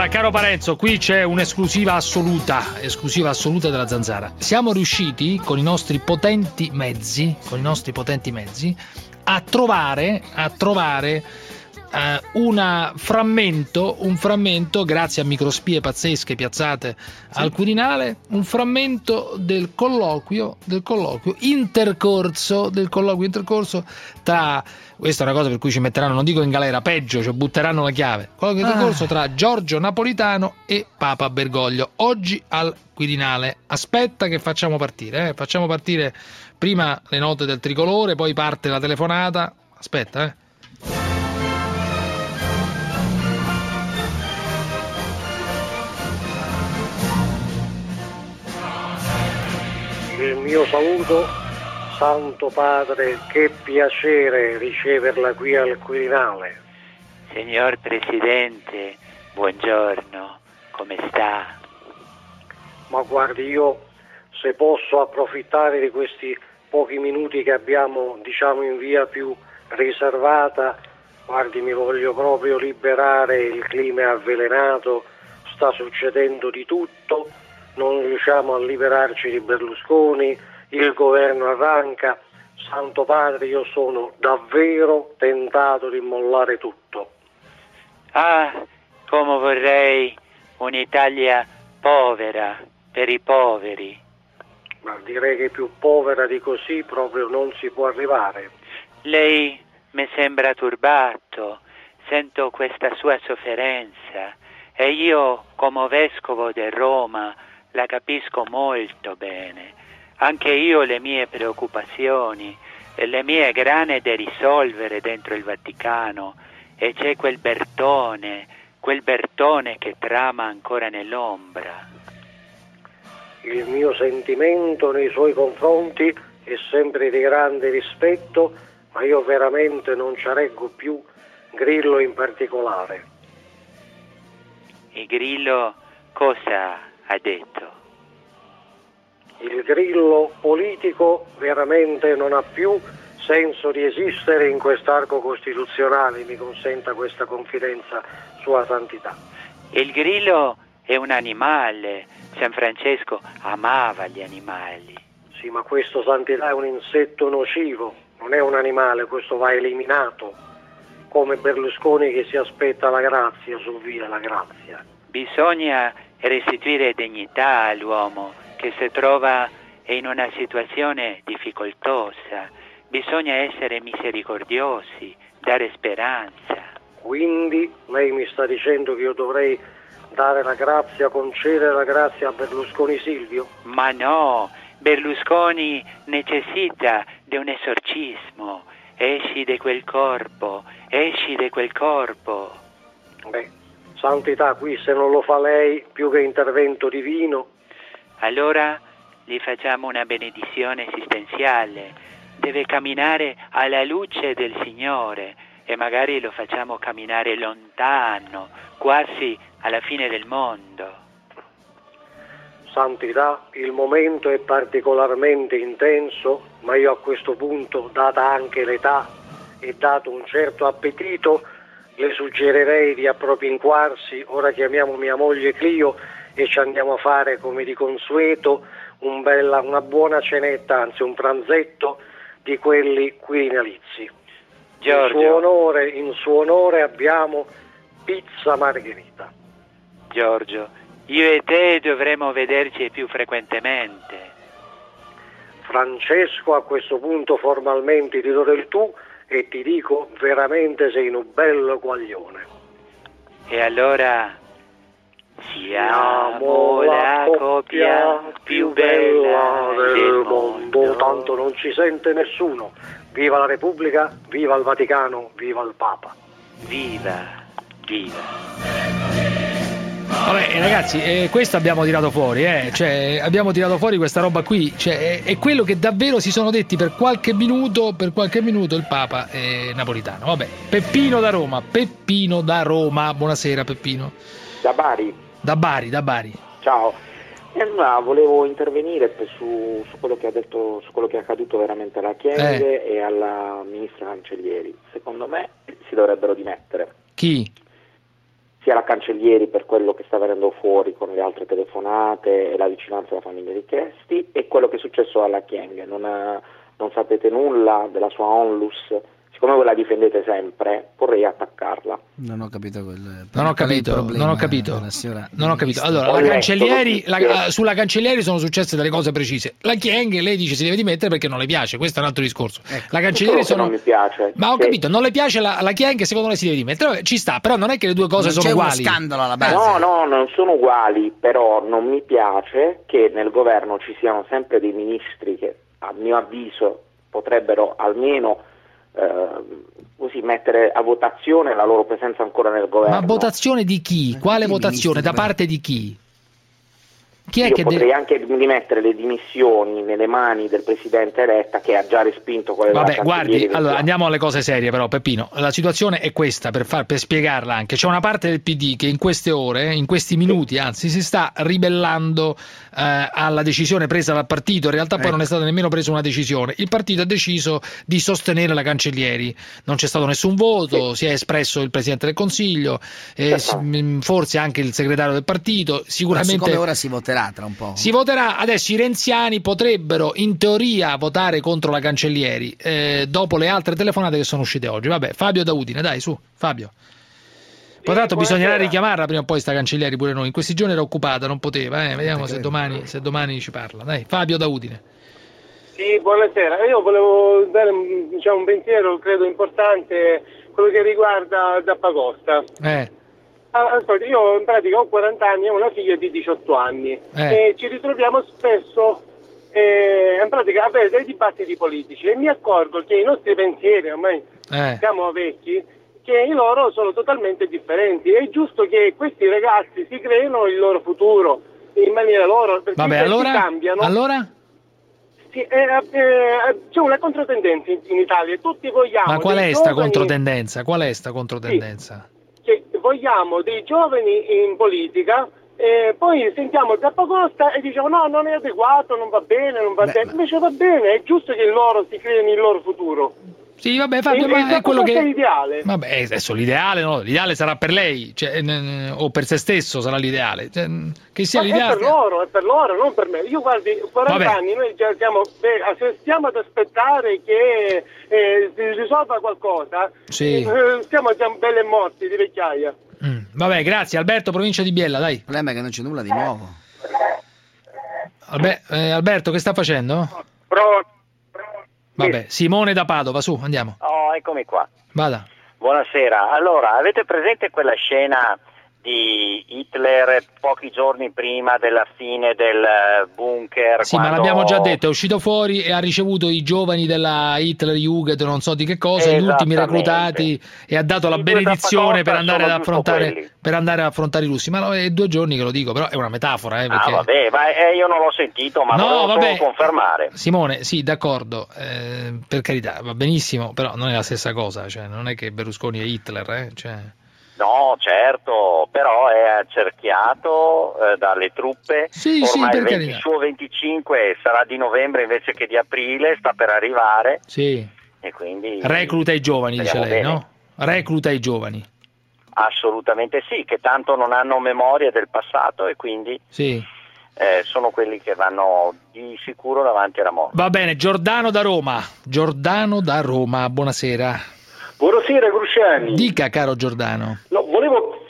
Speaker 1: Allora, caro Parenzo, qui c'è un'esclusiva assoluta, esclusiva assoluta della Zanzara. Siamo riusciti con i nostri potenti mezzi, con i nostri potenti mezzi, a trovare, a trovare eh, una frammento, un frammento, grazie a microspie pazzesche piazzate al Quirinale, un frammento del colloquio, del colloquio intercorso, del colloquio intercorso tra, questa è una cosa per cui ci metteranno, non dico in galera, peggio, cioè butteranno la chiave, colloquio intercorso tra Giorgio Napolitano e Papa Bergoglio, oggi al Quirinale. Aspetta che facciamo partire, eh? facciamo partire prima le note del tricolore, poi parte la telefonata, aspetta eh.
Speaker 27: Mio saluto, Santo Padre, che piacere riceverla qui al Quirinale.
Speaker 28: Signor Presidente, buongiorno, come sta?
Speaker 27: Ma guardi, io se posso approfittare di questi pochi minuti che abbiamo, diciamo, in via più riservata, guardi, mi voglio proprio liberare, il clima è avvelenato, sta succedendo di tutto, non riusciamo a liberarci di Berlusconi, il governo arranca. Santo Padre, io sono davvero tentato di mollare tutto.
Speaker 28: Ah, come vorrei un'Italia povera per i poveri.
Speaker 27: Ma direi che più povera di così proprio non si può arrivare.
Speaker 28: Lei mi sembra turbato, sento questa sua sofferenza e io come vescovo di Roma la capisco molto bene. Anche io le mie preoccupazioni e le mie grane da risolvere dentro il Vaticano e c'è quel Bertone, quel Bertone che trama ancora nell'ombra.
Speaker 27: Il mio sentimento nei suoi confronti è sempre di grande rispetto, ma io veramente non ci reggo più, Grillo in particolare.
Speaker 28: E Grillo cosa ha detto?
Speaker 27: Il Grillo politico veramente non ha più senso di esistere in quest'arco costituzionale, mi consenta questa confidenza, Sua Santità.
Speaker 28: Il grillo è un animale, San Francesco amava gli animali.
Speaker 27: Sì, ma questo Santità è un insetto nocivo, non è un animale, questo va eliminato, come Berlusconi che si aspetta la grazia su via la grazia.
Speaker 28: Bisogna restituire dignità all'uomo che si trova in una situazione difficoltosa. Bisogna essere misericordiosi, dare speranza.
Speaker 27: Quindi lei mi sta dicendo che io dovrei dare la grazia, concedere la grazia a Berlusconi Silvio?
Speaker 28: Ma no, Berlusconi necessita di un esorcismo. Esci di quel corpo, esci di quel corpo.
Speaker 27: Beh, santità, qui se non lo fa lei, più che intervento divino,
Speaker 28: Allora gli facciamo una benedizione esistenziale. Deve camminare alla luce del Signore e magari lo facciamo camminare lontano, quasi alla fine del mondo.
Speaker 27: santità, il momento è particolarmente intenso, ma io a questo punto, data anche l'età e dato un certo appetito, le suggerirei di appropinquarsi, ora chiamiamo mia moglie Clio e ci andiamo a fare come di consueto un bella- una buona cenetta, anzi un pranzetto di quelli quirinalizi. In
Speaker 28: Giorgio.
Speaker 27: suo, onore, in suo onore abbiamo pizza margherita.
Speaker 28: Giorgio, io e te dovremmo vederci più frequentemente.
Speaker 27: Francesco, a questo punto formalmente ti do del tu e ti dico veramente sei un bello guaglione.
Speaker 28: E allora siamo la coppia più bella del mondo.
Speaker 27: tanto non ci sente nessuno. Viva la Repubblica, viva il Vaticano, viva il Papa.
Speaker 28: Viva, viva.
Speaker 1: Vabbè, eh, ragazzi, eh, questo abbiamo tirato fuori, eh. cioè, abbiamo tirato fuori questa roba qui, cioè, è, è quello che davvero si sono detti per qualche minuto, per qualche minuto il Papa eh, napolitano. Vabbè, Peppino da Roma, Peppino da Roma, buonasera Peppino.
Speaker 29: Da Bari,
Speaker 1: Da Bari, da Bari.
Speaker 29: ciao. Eh, no, volevo intervenire su, su quello che ha detto, su quello che è accaduto veramente alla Chienge e alla ministra Cancellieri. Secondo me si dovrebbero dimettere.
Speaker 1: Chi?
Speaker 29: Sia la Cancellieri per quello che sta venendo fuori con le altre telefonate e la vicinanza alla famiglia di Chesti e quello che è successo alla Chienge. Non, ha- non sapete nulla della sua onlus. Siccome voi la difendete sempre, vorrei attaccarla.
Speaker 7: Non ho capito quel
Speaker 1: Non ho capito,
Speaker 7: problema
Speaker 1: non ho capito.
Speaker 7: della signora
Speaker 1: Non ho capito. Allora,
Speaker 29: Ho
Speaker 1: la
Speaker 29: letto
Speaker 1: cancellieri, la- eh, sulla cancellieri sono successe delle cose precise. La Chieng, lei dice si deve dimettere perché non le piace, questo è un altro discorso. La cancellieri sono
Speaker 29: non mi piace.
Speaker 1: Ma ho
Speaker 29: Se-
Speaker 1: capito, non le piace la, la Chieng, secondo lei si deve dimettere. Ci sta, però non è che le due cose
Speaker 7: Non
Speaker 1: sono
Speaker 7: c'è uno
Speaker 1: uguali.
Speaker 7: scandalo alla base.
Speaker 29: No, no, non sono uguali, però non mi piace che nel governo ci siano sempre dei ministri che a mio avviso potrebbero almeno eh, così mettere a votazione la loro presenza ancora nel governo.
Speaker 1: Ma votazione di chi? Quale
Speaker 7: tutti i
Speaker 1: votazione? Da parte di chi? Chi è
Speaker 29: Io
Speaker 1: che
Speaker 29: potrei
Speaker 1: deve...
Speaker 29: anche rimettere le dimissioni nelle mani del presidente eletta che ha già respinto quelle
Speaker 1: Vabbè, guardi, allora andiamo alle cose serie però, Peppino. La situazione è questa, per, far- per spiegarla anche. C'è una parte del PD che in queste ore, in questi minuti, anzi, si sta ribellando eh, alla decisione presa dal partito. In realtà poi
Speaker 7: Ecco.
Speaker 1: non è stata nemmeno presa una decisione. Il partito ha deciso di sostenere la cancellieri. Non c'è stato nessun voto, si è espresso il Presidente del Consiglio, eh, si- mh, forse anche il segretario del partito.
Speaker 7: Ma
Speaker 1: Sicuramente...
Speaker 7: siccome ora si voterà tra un po'.
Speaker 1: Si voterà adesso i renziani potrebbero in teoria votare contro la cancellieri eh, dopo le altre telefonate che sono uscite oggi. Vabbè, Fabio da Udine, dai, su, Fabio. Poi tanto bisognerà
Speaker 2: buonasera.
Speaker 1: richiamarla prima o poi sta cancellieri pure noi. In questi giorni era occupata, non poteva, eh. Vediamo se domani, se domani ci parla. Dai, Fabio da Udine.
Speaker 2: Sì, buonasera. Io volevo dare un- diciamo, un pensiero, credo importante, quello che riguarda Zappacosta.
Speaker 1: Eh,
Speaker 2: Ah, Ascolta, io in pratica ho 40 anni e ho una figlia di 18 anni
Speaker 1: Eh.
Speaker 2: e ci ritroviamo spesso eh, in pratica a avere dei dibattiti politici e mi accorgo che i nostri pensieri, ormai
Speaker 1: eh.
Speaker 2: siamo vecchi, che i loro sono totalmente differenti. È giusto che questi ragazzi si creino il loro futuro in maniera loro, perché
Speaker 1: Vabbè, allora,
Speaker 2: cambiano.
Speaker 1: allora?
Speaker 2: Sì, eh, eh, c'è una controtendenza in, in Italia, tutti vogliamo
Speaker 1: Ma qual è sta
Speaker 2: giovani
Speaker 1: controtendenza? Qual è sta controtendenza?
Speaker 2: Che vogliamo dei giovani in politica e poi sentiamo Zappacosta e diciamo no, non è adeguato, non va bene, non va bene, invece va bene, è giusto che loro si creino il loro futuro.
Speaker 1: Sì, vabbè, Fabio,
Speaker 2: E-
Speaker 1: ma è quello che...
Speaker 2: è l'ideale.
Speaker 1: Vabbè, adesso l'ideale no, l'ideale sarà per lei, cioè, o per se stesso sarà l'ideale. Cioè, che sia
Speaker 2: Ma è
Speaker 1: l'ideale.
Speaker 2: per loro, è per loro, non per me. Io guardi, 40
Speaker 1: Vabbè.
Speaker 2: anni, noi già siamo, beh, stiamo ad aspettare che eh, si risolva qualcosa,
Speaker 1: Sì.
Speaker 2: eh, stiamo già belli e morti di vecchiaia.
Speaker 1: Mm, Vabbè, grazie Alberto, provincia di Biella, dai.
Speaker 7: Il problema è che non c'è nulla di nuovo.
Speaker 1: Albe- eh, Alberto, che sta facendo?
Speaker 30: Pronto?
Speaker 1: Vabbè, Simone da Padova, su, andiamo.
Speaker 30: Oh, eccomi qua.
Speaker 1: Vada.
Speaker 30: Buonasera. Allora, avete presente quella scena
Speaker 31: di Hitler pochi giorni prima della fine del eh, bunker.
Speaker 1: Sì, ma
Speaker 31: quando-
Speaker 1: l'abbiamo già detto, è uscito fuori e ha ricevuto i giovani della Hitler Jugend, non so di che cosa, gli ultimi reclutati e ha dato la
Speaker 31: I due
Speaker 1: benedizione per andare, per andare ad affrontare i russi. Ma no, è due giorni che lo dico, però è una metafora. Eh,
Speaker 31: Ah,
Speaker 1: perché...
Speaker 31: vabbè, ma eh, io non l'ho sentito, ma
Speaker 1: No,
Speaker 31: solo
Speaker 1: vabbè.
Speaker 31: confermare.
Speaker 1: Simone, sì, d'accordo, eh, per carità, va benissimo, però non è la stessa cosa, cioè, non è che Berlusconi è Hitler, eh, cioè...
Speaker 31: No, certo, però è accerchiato eh, dalle truppe.
Speaker 1: Sì, sì,
Speaker 31: Ormai il 20
Speaker 1: carità.
Speaker 31: suo 25 sarà di novembre invece che di aprile, sta per arrivare
Speaker 1: Sì.
Speaker 31: e quindi
Speaker 1: Recluta i giovani, dice lei,
Speaker 31: bene.
Speaker 1: no? Recluta i giovani,
Speaker 31: assolutamente sì, che tanto non hanno memoria del passato e quindi
Speaker 1: sì.
Speaker 31: eh, sono quelli che vanno di sicuro davanti alla morte.
Speaker 1: Va bene, Giordano da Roma, Giordano da Roma, buonasera.
Speaker 30: Buonasera Cruciani.
Speaker 1: Dica, caro Giordano.
Speaker 30: No, volevo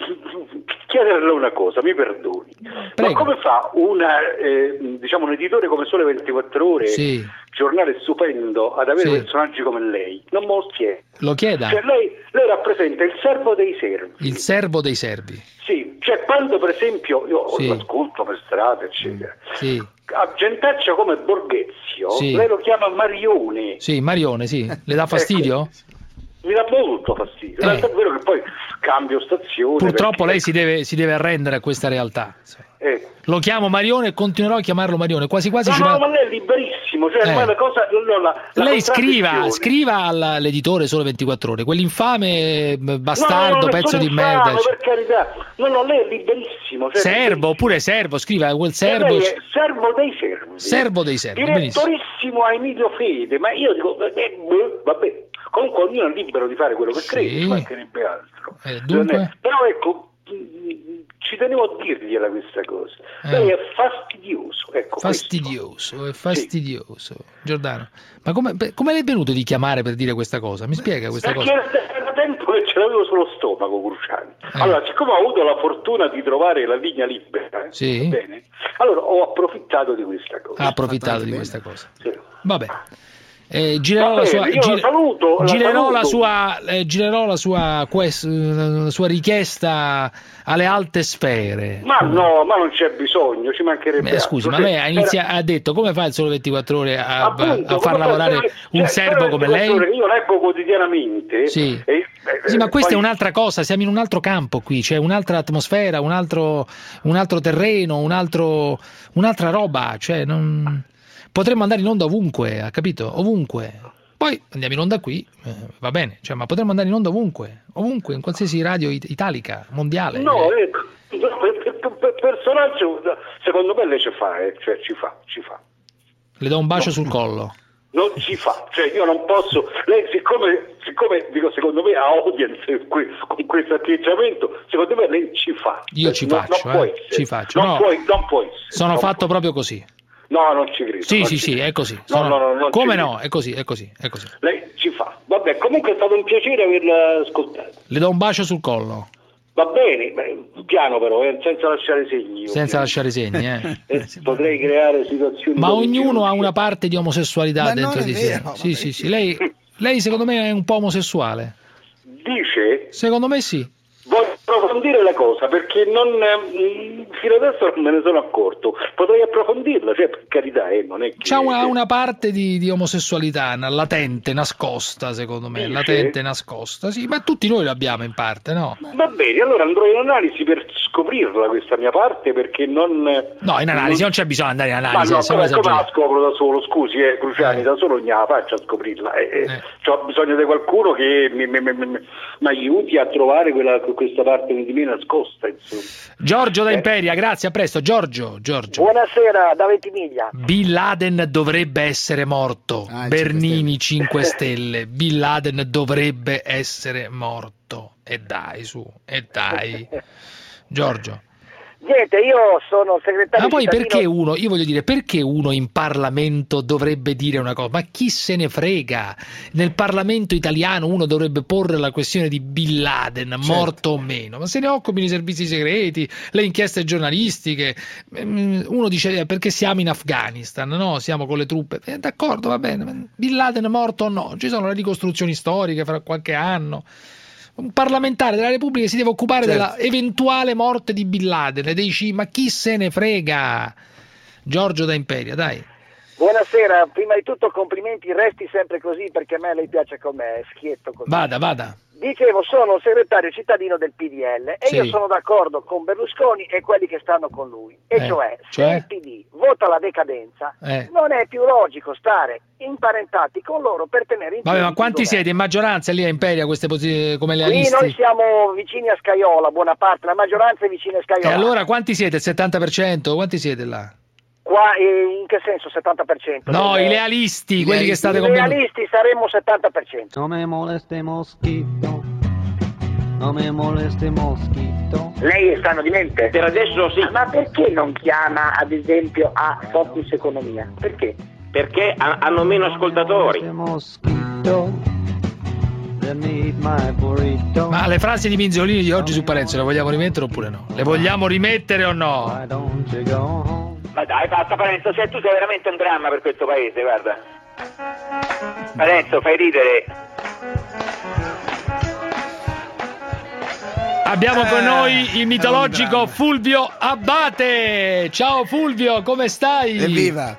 Speaker 30: chiederle una cosa, mi perdoni. Ma come fa una, eh, diciamo, un editore come Sole 24 Ore,
Speaker 1: Sì.
Speaker 30: giornale stupendo, ad avere
Speaker 1: Sì.
Speaker 30: personaggi come lei? Non me lo.
Speaker 1: Lo chieda,
Speaker 30: Cioè, lei, lei rappresenta il servo dei servi.
Speaker 1: il servo dei servi.
Speaker 30: Sì, cioè quando per esempio io
Speaker 1: Sì.
Speaker 30: lo ascolto per strada, eccetera,
Speaker 1: Sì,
Speaker 30: a gentaccia come Borghezio, lei lo chiama Marione.
Speaker 1: sì, Marione, sì. Le dà fastidio?
Speaker 30: Mi dà molto fastidio. Realtà è vero che poi cambio stazione.
Speaker 1: Eh. Purtroppo
Speaker 30: perché-
Speaker 1: lei si deve, si deve arrendere a questa realtà.
Speaker 30: Eh.
Speaker 1: Lo chiamo Marione e continuerò a chiamarlo Marione, quasi quasi
Speaker 30: No,
Speaker 1: ci
Speaker 30: no,
Speaker 1: va-
Speaker 30: ma lei è liberissimo, cioè
Speaker 1: Eh.
Speaker 30: la cosa, no, la, la
Speaker 1: Lei scriva, scriva all'editore Sole 24 Ore, quell'infame eh, bastardo,
Speaker 30: no,
Speaker 1: pezzo di
Speaker 30: sono
Speaker 1: merda.
Speaker 30: infame, per carità. No, no, lei è liberissimo. Cioè,
Speaker 1: Servo, oppure servo, scriva quel
Speaker 30: Cioè,
Speaker 1: servo.
Speaker 30: è servo dei servi.
Speaker 1: Servo dei servi, benissimo.
Speaker 30: Direttorissimo a Emilio Fede, ma io dico, eh, boh, vabbè, comunque ognuno è libero di fare quello che crede,
Speaker 1: Sì.
Speaker 30: ci mancherebbe altro.
Speaker 1: Eh, dunque?
Speaker 30: Però ecco, mh, ci tenevo a dirgliela questa cosa.
Speaker 1: Eh.
Speaker 30: Lei è fastidioso, ecco,
Speaker 1: Fastidioso, è fastidioso. Giordano, ma come, come le è venuto di chiamare per dire questa cosa? Mi spiega questa
Speaker 30: Perché
Speaker 1: cosa?
Speaker 30: era tempo che ce l'avevo sullo stomaco, Cruciani.
Speaker 1: Eh.
Speaker 30: Allora, siccome ho avuto la fortuna di trovare la linea libera, eh,
Speaker 1: Sì.
Speaker 30: bene, allora ho approfittato di questa cosa.
Speaker 1: Ha approfittato di questa cosa.
Speaker 30: Sì.
Speaker 1: Vabbè. Eh, girerò
Speaker 30: Va
Speaker 1: la
Speaker 30: bene,
Speaker 1: sua, gire-
Speaker 30: saluto,
Speaker 1: girerò, la sua, eh, girerò la sua, quest- la sua richiesta alle alte sfere.
Speaker 30: Ma no, ma non c'è bisogno, ci mancherebbe
Speaker 1: Eh, scusi,
Speaker 30: altro.
Speaker 1: ma lei ha, inizia- ha detto come fa il sole 24 ore a,
Speaker 30: appunto,
Speaker 1: a far lavorare
Speaker 30: fa-
Speaker 1: un
Speaker 30: cioè,
Speaker 1: servo come lei?
Speaker 30: Io leggo quotidianamente.
Speaker 1: Sì.
Speaker 30: e-
Speaker 1: Sì, ma
Speaker 30: eh,
Speaker 1: questa è
Speaker 30: poi-
Speaker 1: un'altra cosa, siamo in un altro campo qui, c'è un'altra atmosfera, un altro, un altro terreno, un altro, un'altra roba, cioè non... potremmo andare in onda ovunque, ha capito? Ovunque. Poi andiamo in onda qui, eh, va bene, cioè, ma potremmo andare in onda ovunque, ovunque, in qualsiasi radio it- italica, mondiale.
Speaker 30: No, ecco, per- personaggio, secondo me lei ci fa, eh, cioè ci fa, ci fa.
Speaker 1: Le do un bacio sul collo.
Speaker 30: Non ci fa, cioè io non posso, lei siccome, siccome dico, secondo me ha audience con que- con questo atteggiamento, secondo me lei ci fa.
Speaker 1: Io ci
Speaker 30: Non-
Speaker 1: faccio,
Speaker 30: non
Speaker 1: eh, ci faccio.
Speaker 30: Non,
Speaker 1: no.
Speaker 30: puoi, non può essere.
Speaker 1: Sono fatto proprio così.
Speaker 30: No, non ci credo.
Speaker 1: Sì, sì, sì,
Speaker 30: credo.
Speaker 1: è così.
Speaker 30: No,
Speaker 1: Sono-
Speaker 30: no, no,
Speaker 1: Come no? È così, è così, è così.
Speaker 30: Lei ci fa. Vabbè, comunque è stato un piacere averla ascoltata.
Speaker 1: Le do un bacio sul collo,
Speaker 30: Va bene, beh, piano però, eh, senza lasciare segni.
Speaker 1: senza lasciare segni, eh.
Speaker 30: Eh, potrei creare situazioni...
Speaker 1: Ma ognuno ha una parte di omosessualità
Speaker 30: Ma
Speaker 1: dentro di sé.
Speaker 30: vero,
Speaker 1: Sì, sì, sì. Lei, lei secondo me è un po' omosessuale.
Speaker 30: Dice,
Speaker 1: Secondo me sì.
Speaker 30: voglio approfondire la cosa perché non, eh, fino adesso non me ne sono accorto. Potrei approfondirla, cioè per carità, eh, non è che...
Speaker 1: C'ha una, una parte di, di omosessualità latente, nascosta, secondo me.
Speaker 30: Dice?
Speaker 1: Latente, nascosta. Sì, ma tutti noi l'abbiamo in parte, no?
Speaker 30: Va bene, allora andrò in analisi per scoprirla questa mia parte perché non...
Speaker 1: No, in analisi, non c'è bisogno di andare in analisi.
Speaker 30: Ma no, come, come la scopro da solo? Scusi, eh, Cruciani, da solo non la faccio a scoprirla. Eh, eh, Ho bisogno di qualcuno che mi, mi- mi- mi- mi aiuti a trovare quella, questa parte di me nascosta. Insomma.
Speaker 1: Giorgio da Imperia, grazie, a presto. Giorgio, Giorgio.
Speaker 32: Buonasera da Ventimiglia.
Speaker 1: Bin Laden dovrebbe essere morto.
Speaker 30: Ah,
Speaker 1: Bernini 5 Stelle. Bin Laden dovrebbe essere morto. E dai, su, e dai. Giorgio.
Speaker 32: Niente, io sono segretario
Speaker 1: Ma poi
Speaker 32: cittadino-
Speaker 1: perché uno, io voglio dire, perché uno in Parlamento dovrebbe dire una cosa? Ma chi se ne frega? Nel Parlamento italiano uno dovrebbe porre la questione di Bin Laden,
Speaker 32: Certo.
Speaker 1: morto o meno, ma se ne occupino i servizi segreti, le inchieste giornalistiche. Mm, Uno dice eh, perché siamo in Afghanistan, no? Siamo con le truppe. Eh, d'accordo, va bene, Bin Laden morto o no? Ci sono le ricostruzioni storiche fra qualche anno. Un parlamentare della Repubblica si deve occupare
Speaker 7: Certo.
Speaker 1: della eventuale morte di Bin Laden e dei C. Ma chi se ne frega? Giorgio da Imperia, dai.
Speaker 32: Buonasera, prima di tutto complimenti, resti sempre così perché a me lei piace com'è, schietto così.
Speaker 1: Vada, vada.
Speaker 32: Dicevo, sono un segretario cittadino del PDL e
Speaker 1: Sì.
Speaker 32: io sono d'accordo con Berlusconi e quelli che stanno con lui. E
Speaker 1: Eh,
Speaker 32: cioè,
Speaker 1: cioè?
Speaker 32: se il PD vota la decadenza,
Speaker 1: Eh.
Speaker 32: non è più logico stare imparentati con loro per tenere in
Speaker 1: Vabbè, ma
Speaker 32: il
Speaker 1: quanti siete in maggioranza lì a Imperia queste come le
Speaker 32: Qui noi siamo vicini a Scaiola, buona parte, la maggioranza è vicina a
Speaker 1: E
Speaker 32: Scaiola.
Speaker 1: allora quanti siete? Il 70%? Quanti siete là?
Speaker 32: Qua, in che senso 70%?
Speaker 1: No, i lealisti, quelli che state
Speaker 32: I
Speaker 1: con me.
Speaker 32: realisti saremmo 70%.
Speaker 33: No me moleste mosquito, no me moleste mosquito.
Speaker 32: Lei è sano di mente?
Speaker 17: Per adesso sì.
Speaker 32: Ma perché non chiama ad esempio a Focus Economia? Perché?
Speaker 17: Perché ha- hanno meno ascoltatori.
Speaker 33: Burrito.
Speaker 1: Ma le frasi di Minzolini di oggi su Parenzo le vogliamo rimettere oppure no? Le vogliamo rimettere o no?
Speaker 17: Ma dai, basta Parenzo, cioè, tu sei veramente un dramma per questo paese, guarda. Parenzo, fai ridere.
Speaker 1: Abbiamo con
Speaker 7: Eh,
Speaker 1: noi il mitologico. Fulvio Abbate. Ciao Fulvio, come stai?
Speaker 7: Evviva!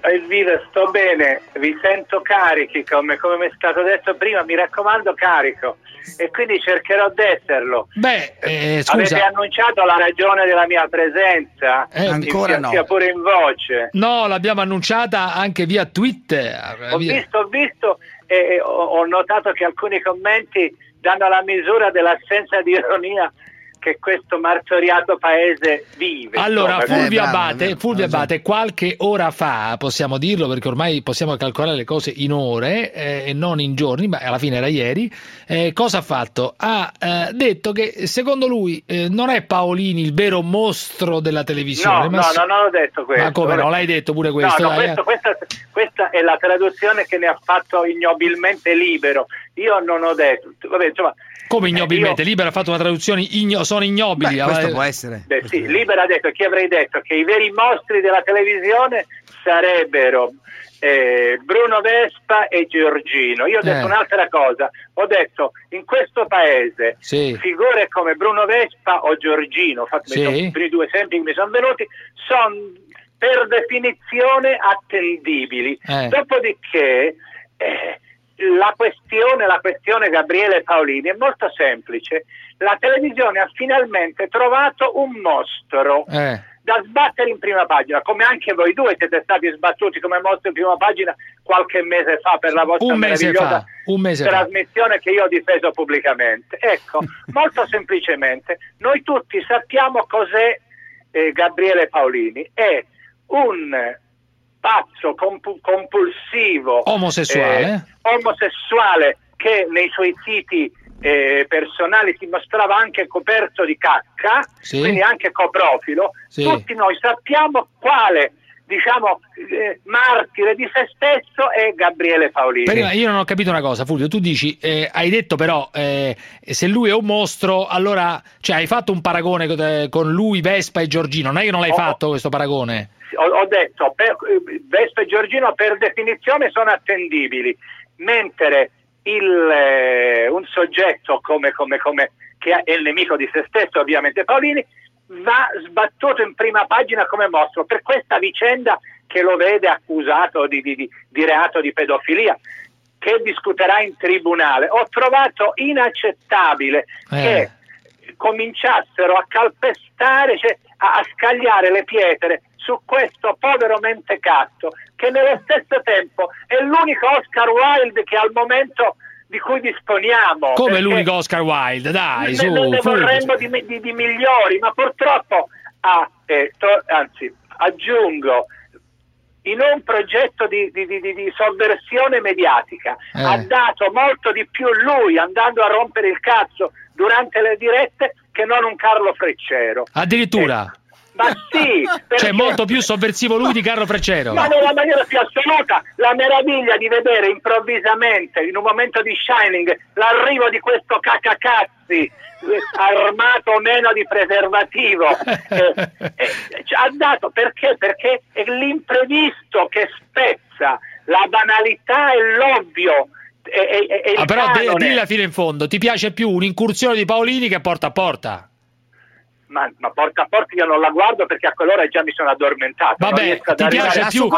Speaker 34: Elvira, sto bene, vi sento carichi come, come mi è stato detto prima, mi raccomando carico e quindi cercherò di esserlo.
Speaker 1: Beh, eh,
Speaker 34: Avete annunciato la ragione della mia presenza?
Speaker 1: Eh,
Speaker 7: ancora no.
Speaker 34: sia pure in voce.
Speaker 1: No, l'abbiamo annunciata anche via Twitter.
Speaker 34: Ho
Speaker 1: via-
Speaker 34: visto, ho visto e ho notato che alcuni commenti danno la misura dell'assenza di ironia che questo martoriato paese vive.
Speaker 1: Allora,
Speaker 34: Insomma,
Speaker 1: Fulvio
Speaker 7: Eh,
Speaker 1: Abate,
Speaker 7: bravo,
Speaker 1: Fulvio. Abate, qualche ora fa, possiamo dirlo perché ormai possiamo calcolare le cose in ore eh, e non in giorni, ma alla fine era ieri, eh, cosa ha fatto? Ha eh, detto che secondo lui eh, non è Paolini il vero mostro della televisione.
Speaker 34: No,
Speaker 1: ma
Speaker 34: no, no, non ho detto questo.
Speaker 1: Ma come no? L'hai detto pure questo?
Speaker 34: No, no,
Speaker 1: dai,
Speaker 34: questo-
Speaker 1: eh.
Speaker 34: questa, questa è la traduzione che ne ha fatto ignobilmente libero. Io non ho detto, vabbè, insomma,
Speaker 1: Come ignobilmente?
Speaker 34: io-
Speaker 1: Libero ha fatto una traduzione, igno- sono ignobili.
Speaker 7: Beh, questo
Speaker 1: Eh,
Speaker 7: può essere.
Speaker 34: beh, sì, libero ha detto, chi avrei detto che i veri mostri della televisione sarebbero eh, Bruno Vespa e Giorgino. Io ho detto
Speaker 1: Eh.
Speaker 34: un'altra cosa, ho detto in questo paese
Speaker 1: Sì.
Speaker 34: figure come Bruno Vespa o Giorgino, fatemi
Speaker 1: Sì.
Speaker 34: sono i primi due esempi che mi sono venuti, sono per definizione attendibili.
Speaker 1: Eh.
Speaker 34: Dopodiché eh, la questione, la questione Gabriele Paolini è molto semplice. La televisione ha finalmente trovato un mostro
Speaker 1: Eh.
Speaker 34: da sbattere in prima pagina, come anche voi due siete stati sbattuti come mostro in prima pagina qualche mese fa per la vostra
Speaker 1: Un
Speaker 34: meravigliosa
Speaker 1: fa, un mese fa.
Speaker 34: trasmissione che io ho difeso pubblicamente. Ecco, molto semplicemente, noi tutti sappiamo cos'è eh, Gabriele Paolini, è un pazzo compu- compulsivo
Speaker 1: Omosessuale.
Speaker 34: eh, omosessuale che nei suoi siti eh, personali si mostrava anche coperto di cacca,
Speaker 1: Sì.
Speaker 34: quindi anche coprofilo.
Speaker 1: Sì.
Speaker 34: Tutti noi sappiamo quale diciamo eh, martire di se stesso è Gabriele Paolini.
Speaker 1: Prima, io non ho capito una cosa, Fulvio. Tu dici, eh, hai detto però, eh, se lui è un mostro, allora, cioè, hai fatto un paragone con, eh, con lui, Vespa e Giorgino. Non è che non l'hai
Speaker 34: Oh.
Speaker 1: fatto questo paragone?
Speaker 34: ho, ho detto, per, eh, Vespa e Giorgino per definizione sono attendibili, mentre il, eh, un soggetto come, come, come, che è il nemico di se stesso, ovviamente Paolini, va sbattuto in prima pagina come mostro per questa vicenda che lo vede accusato di, di- di- reato di pedofilia che discuterà in tribunale. Ho trovato inaccettabile che cominciassero a calpestare, cioè a, a scagliare le pietre su questo povero mentecatto che nello stesso tempo è l'unico Oscar Wilde che al momento di cui disponiamo.
Speaker 1: Come l'unico Oscar Wilde, dai, su.
Speaker 34: ne
Speaker 1: Fulvio.
Speaker 34: vorremmo di, di- di migliori, ma purtroppo ha, eh, to- anzi, aggiungo in un progetto di, di- di- di- sovversione mediatica
Speaker 1: Eh.
Speaker 34: ha dato molto di più lui andando a rompere il cazzo durante le dirette che non un Carlo Freccero.
Speaker 1: Addirittura.
Speaker 34: Ma sì, perché-
Speaker 1: Cioè, molto più sovversivo lui di Carlo Freccero.
Speaker 34: ma nella maniera più assoluta, la meraviglia di vedere improvvisamente, in un momento di Shining, l'arrivo di questo cacacazzi armato meno di preservativo. eh, eh, ci ha dato perché? Perché è l'imprevisto che spezza la banalità e l'ovvio è- è il
Speaker 1: Ah, però di-
Speaker 34: canone.
Speaker 1: dilla fino in fondo, ti piace più un'incursione di Paolini che porta a porta?
Speaker 34: Ma, ma porta a porta io non la guardo perché a quell'ora già mi sono addormentato.
Speaker 1: Vabbè, ti piace più,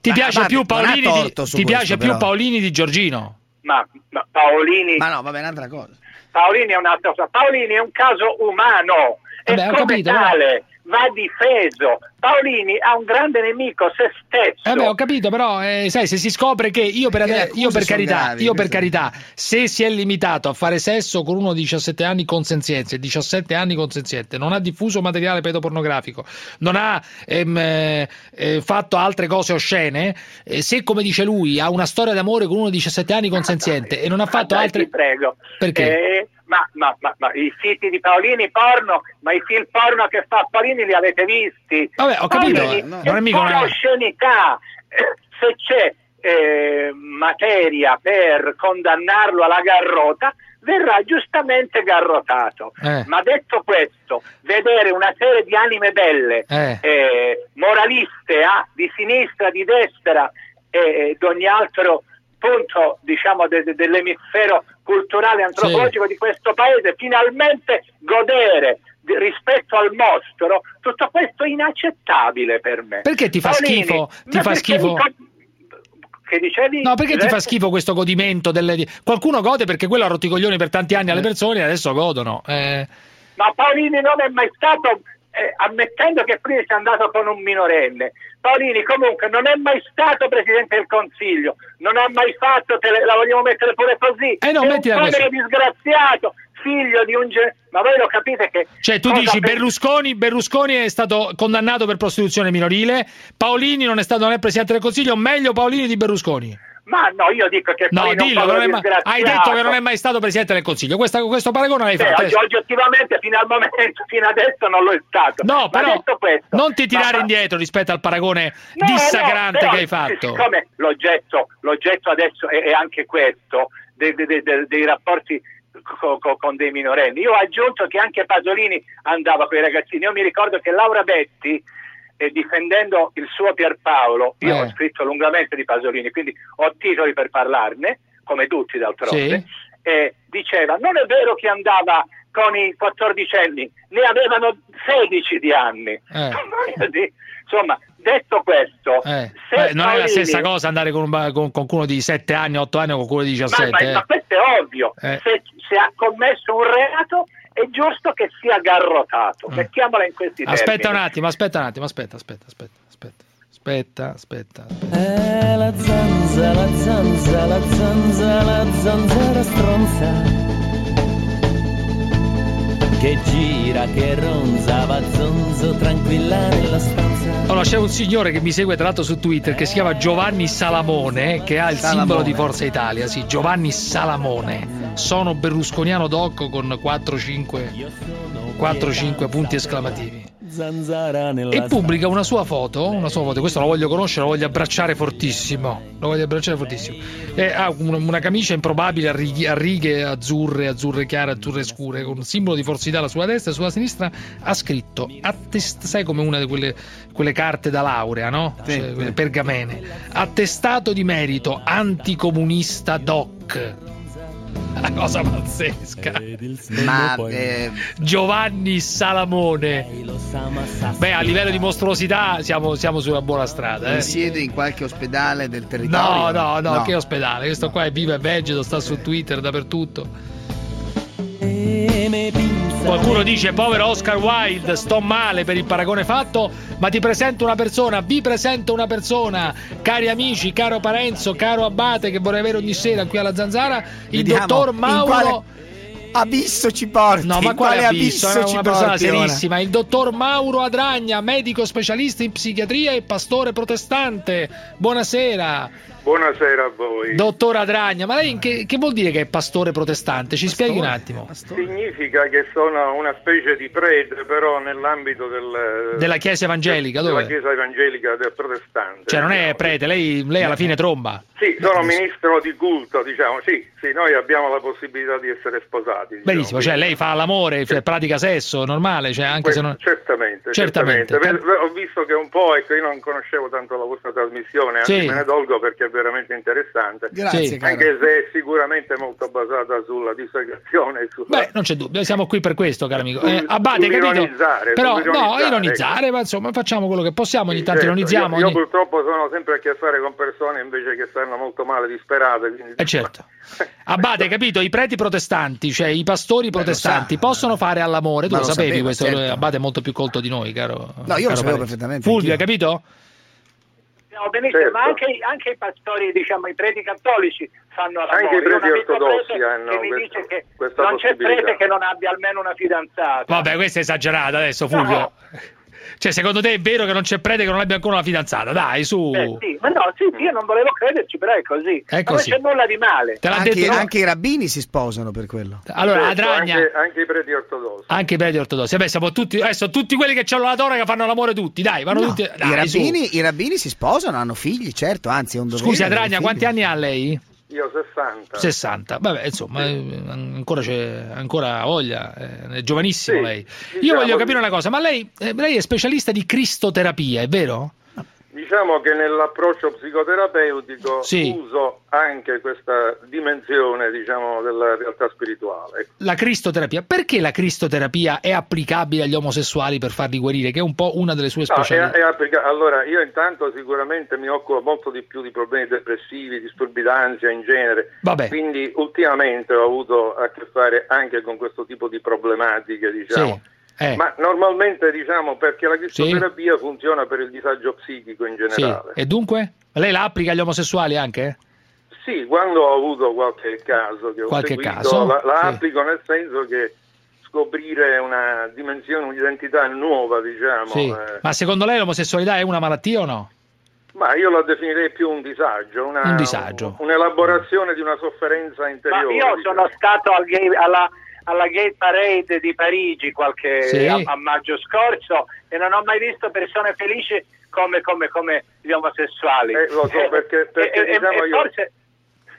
Speaker 1: ti piace più Paolini, di, ti piace più
Speaker 7: però.
Speaker 1: Paolini di Giorgino?
Speaker 34: Ma, ma Paolini...
Speaker 7: Ma no, vabbè, un'altra cosa.
Speaker 34: Paolini è un'altra cosa. Paolini è un caso umano e
Speaker 1: Vabbè, ho
Speaker 34: come
Speaker 1: capito,
Speaker 34: tale va difeso. Paolini ha un grande nemico, se stesso.
Speaker 1: Eh beh, ho capito, però, eh, sai, se si scopre che io per, ade- io per carità,
Speaker 34: gravi,
Speaker 1: io per carità, se si è limitato a fare sesso con uno di 17 anni consenziente, 17 anni consenziente, non ha diffuso materiale pedopornografico, non ha ehm, eh, eh, fatto altre cose oscene, eh, se come dice lui ha una storia d'amore con uno di 17 anni consenziente e non ha fatto
Speaker 34: Dai,
Speaker 1: altre
Speaker 34: ti prego.
Speaker 1: Perché?
Speaker 34: Eh, ma, ma- ma- ma i siti di Paolini porno, ma i film porno che fa Paolini li avete visti?
Speaker 1: Vabbè, ho capito,
Speaker 34: Paolini
Speaker 1: eh, no, non è mica una-
Speaker 34: oscenità. Eh, Se c'è eh, materia per condannarlo alla garrota, verrà giustamente garrotato.
Speaker 1: Eh.
Speaker 34: Ma detto questo, vedere una serie di anime belle,
Speaker 1: Eh.
Speaker 34: eh, moraliste ah, di sinistra, di destra e di ogni altro punto diciamo de- de- dell'emisfero culturale antropologico di questo paese finalmente godere di- rispetto al mostro tutto questo è inaccettabile per me
Speaker 1: Perché ti fa
Speaker 34: Paolini,
Speaker 1: schifo? Ti fa schifo?
Speaker 34: che dicevi?
Speaker 1: No, perché ti fa
Speaker 34: Giuseppe?
Speaker 1: schifo questo godimento delle... Qualcuno gode perché quello ha rotto i coglioni per tanti anni alle persone e adesso godono. Eh,
Speaker 34: ma Paolini non è mai stato eh, ammettendo che prima sia andato con un minorenne. Paolini comunque non è mai stato Presidente del Consiglio non ha mai fatto tele- la vogliamo mettere pure così.
Speaker 1: Eh no,
Speaker 34: è un povero disgraziato figlio di un ma voi lo capite che
Speaker 1: Cioè, tu dici Berlusconi, Berlusconi è stato condannato per prostituzione minorile, Paolini non è stato è presidente del Consiglio, meglio Paolini di Berlusconi.
Speaker 34: Ma no io dico che
Speaker 1: No, dillo,
Speaker 34: disgraziato.
Speaker 1: hai detto che non è mai stato presidente del Consiglio. Questa- questo paragone l'hai fatto.
Speaker 34: oggi- oggettivamente fino al momento fino adesso non lo è stato
Speaker 1: No,
Speaker 34: Ma
Speaker 1: però
Speaker 34: questo
Speaker 1: non ti tirare
Speaker 34: ma-
Speaker 1: indietro rispetto al paragone
Speaker 34: No,
Speaker 1: dissacrante
Speaker 34: no,
Speaker 1: che hai fatto.
Speaker 34: Siccome l'oggetto, l'oggetto adesso è, è anche questo, de- de- de- de- dei rapporti co- co- con dei minorenni. Io ho aggiunto che anche Pasolini andava con i ragazzini. Io mi ricordo che Laura Betti, eh, difendendo il suo Pierpaolo, io
Speaker 1: Eh.
Speaker 34: ho scritto lungamente di Pasolini, quindi ho titoli per parlarne, come tutti d'altronde, e diceva non è vero che andava con i 14 anni, ne avevano 16 di anni.
Speaker 1: Eh.
Speaker 34: Insomma, detto questo,
Speaker 1: Eh, beh, non è la stessa cosa andare con, un con, qualcuno di 7 anni, 8 anni o con quello di
Speaker 34: Ma,
Speaker 1: 17.
Speaker 34: ma-
Speaker 1: eh.
Speaker 34: ma questo è ovvio.
Speaker 1: Eh.
Speaker 34: Se, se ha commesso un reato è giusto che sia garrotato.
Speaker 1: Mm.
Speaker 34: Mettiamola in questi
Speaker 1: Aspetta un
Speaker 34: termini.
Speaker 1: attimo, aspetta un attimo, aspetta, aspetta, aspetta, aspetta. Aspetta, aspetta.
Speaker 33: È la zanza, la zanza, la zanza, la zanzara stronza Che gira, che ronza, va zonzo tranquilla nella stanza
Speaker 1: Allora, c'è un signore che mi segue tra l'altro su Twitter che si chiama Giovanni Salamone, che ha il
Speaker 7: Salamone.
Speaker 1: simbolo di Forza Italia, sì, Giovanni Salamone. Sono berlusconiano d'occo con 4-5 4-5 punti esclamativi.
Speaker 33: Zanzara nella
Speaker 1: E pubblica una sua foto, una sua foto, questo lo voglio conoscere, lo voglio abbracciare fortissimo. Lo voglio abbracciare fortissimo. E ha un- una camicia improbabile a righe, a righe azzurre, azzurre chiare, azzurre scure, con un simbolo di Forza Italia sulla destra e sulla sinistra ha scritto, attest- sai come una di quelle, quelle carte da laurea, no? Cioè, quelle pergamene. Attestato di merito, anticomunista doc. Una cosa pazzesca.
Speaker 7: Ma eh,
Speaker 1: Giovanni Salamone. Beh, a livello di mostruosità siamo, siamo sulla buona strada. Eh.
Speaker 7: risiede in qualche ospedale del territorio?
Speaker 1: No, no, no, che ospedale? Questo qua è vivo e vegeto, sta su Twitter dappertutto. Qualcuno dice povero Oscar Wilde, sto male per il paragone fatto, ma ti presento una persona, vi presento una persona, cari amici, caro Parenzo, caro Abate che vorrei avere ogni sera qui alla Zanzara, il
Speaker 7: Vediamo
Speaker 1: dottor Mauro
Speaker 7: abisso ci porti?
Speaker 1: No, ma quale
Speaker 7: quale
Speaker 1: abisso?
Speaker 7: abisso
Speaker 1: È
Speaker 7: ci
Speaker 1: una persona
Speaker 7: porti ora?
Speaker 1: serissima. Il dottor Mauro Adragna, medico specialista in psichiatria e pastore protestante. Buonasera.
Speaker 35: Buonasera a voi.
Speaker 1: Dottor Adragna, ma lei che, che vuol dire che è pastore protestante? Ci spieghi un attimo.
Speaker 35: Significa che sono una specie di prete, però nell'ambito del,
Speaker 1: Della Chiesa evangelica,
Speaker 35: della
Speaker 1: dove?
Speaker 35: Chiesa evangelica del protestante.
Speaker 1: Cioè, non è prete, lei, lei alla fine tromba.
Speaker 35: Sì, sono ministro di culto, diciamo, sì, sì, noi abbiamo la possibilità di essere sposati. diciamo.
Speaker 1: Benissimo, cioè lei fa l'amore, cioè, pratica sesso, normale, cioè anche se non...
Speaker 35: Certamente. certamente,
Speaker 1: Certamente.
Speaker 35: Ho visto che un po', ecco, io non conoscevo tanto la vostra trasmissione, anzi
Speaker 1: Sì.
Speaker 35: me ne dolgo perché veramente interessante.
Speaker 1: Grazie, Sì. caro.
Speaker 35: Anche se è sicuramente molto basata sulla dissegregazione e sulla...
Speaker 1: Beh, non c'è dubbio, siamo qui per questo, caro amico. Eh, Abate,
Speaker 35: sull'ironizzare,
Speaker 1: capito? Però, no,
Speaker 35: sull'ironizzare,
Speaker 1: ironizzare, ma insomma, facciamo quello che possiamo, ogni tanto
Speaker 35: Certo,
Speaker 1: ironizziamo.
Speaker 35: Io, io
Speaker 1: ogni-
Speaker 35: purtroppo sono sempre a che fare con persone invece che stanno molto male, disperate. Quindi...
Speaker 1: Eh certo. Abate, capito? I preti protestanti, cioè i pastori protestanti, possono fare all'amore. Tu lo,
Speaker 7: lo
Speaker 1: sapevi
Speaker 7: sapeva,
Speaker 1: questo?
Speaker 7: certo.
Speaker 1: Abate è molto più colto di noi, caro.
Speaker 7: No, io lo
Speaker 1: caro
Speaker 7: sapevo
Speaker 1: Paretti.
Speaker 7: perfettamente,
Speaker 1: Fulvio, capito?
Speaker 34: No, benissimo,
Speaker 35: Certo.
Speaker 34: ma anche, anche i pastori, diciamo, i preti cattolici fanno l'amore.
Speaker 35: Anche i preti ortodossi hanno
Speaker 34: che mi
Speaker 35: questo-
Speaker 34: dice che non c'è prete che non abbia almeno una fidanzata.
Speaker 1: Vabbè, questo è esagerato adesso, Fulvio.
Speaker 34: No.
Speaker 1: Cioè, secondo te è vero che non c'è prete che non abbia ancora una fidanzata? Dai, su.
Speaker 34: Eh, sì, ma no, sì, io non volevo crederci, però è così.
Speaker 1: È
Speaker 34: Ma
Speaker 1: così.
Speaker 34: Non c'è nulla di male.
Speaker 1: Te l'ha
Speaker 7: Anche,
Speaker 1: detto, no?
Speaker 7: anche i rabbini si sposano per quello.
Speaker 1: Allora,
Speaker 35: Certo,
Speaker 1: Adragna,
Speaker 35: Anche,
Speaker 1: anche,
Speaker 35: anche i preti ortodossi.
Speaker 1: i preti ortodossi. Vabbè, siamo tutti, adesso tutti quelli che hanno la tora che fanno l'amore tutti, dai, vanno
Speaker 7: No,
Speaker 1: tutti.
Speaker 7: I,
Speaker 1: Dai, su.
Speaker 7: rabbini, I rabbini si sposano, hanno figli, certo, anzi è un dovere.
Speaker 1: Scusi, Adragna, quanti anni ha lei?
Speaker 35: Io 60.
Speaker 1: 60. Vabbè, insomma, eh, ancora c'è ancora voglia, eh, è giovanissimo
Speaker 35: Sì,
Speaker 1: lei. Io
Speaker 35: diciamo
Speaker 1: voglio capire una cosa, ma lei, eh, lei è specialista di cristoterapia, è vero?
Speaker 35: Diciamo che nell'approccio psicoterapeutico
Speaker 1: Sì.
Speaker 35: uso anche questa dimensione diciamo, della realtà spirituale.
Speaker 1: La cristoterapia, perché la cristoterapia è applicabile agli omosessuali per farli guarire, che è un po' una delle sue
Speaker 35: No, è-
Speaker 1: specialità?
Speaker 35: è allora, io intanto sicuramente mi occupo molto di più di problemi depressivi, disturbi d'ansia in genere,
Speaker 1: Vabbè.
Speaker 35: quindi ultimamente ho avuto a che fare anche con questo tipo di problematiche, diciamo.
Speaker 1: Sì. Eh,
Speaker 35: Ma normalmente diciamo perché la cristoterapia funziona per il disagio psichico in
Speaker 1: sì.
Speaker 35: generale.
Speaker 1: E dunque? Lei la applica agli omosessuali anche?
Speaker 35: Sì, quando ho avuto qualche caso che ho
Speaker 1: Qualche
Speaker 35: seguito,
Speaker 1: caso?
Speaker 35: la, la
Speaker 1: Sì.
Speaker 35: applico nel senso che scoprire una dimensione, un'identità nuova, diciamo.
Speaker 1: Sì.
Speaker 35: eh,
Speaker 1: Ma secondo lei l'omosessualità è una malattia o no?
Speaker 35: ma io la definirei più un disagio, una-
Speaker 1: Un disagio.
Speaker 35: un'elaborazione di una sofferenza
Speaker 34: Ma
Speaker 35: interiore.
Speaker 34: io
Speaker 35: diciamo.
Speaker 34: sono stato al gay- alla, alla Gay Parade di Parigi qualche,
Speaker 1: Sì.
Speaker 34: a, a maggio scorso e non ho mai visto persone felici come, come- come gli omosessuali.
Speaker 35: Eh, lo so, perché- perché,
Speaker 34: e- e-
Speaker 35: diciamo,
Speaker 34: e
Speaker 35: io-
Speaker 34: forse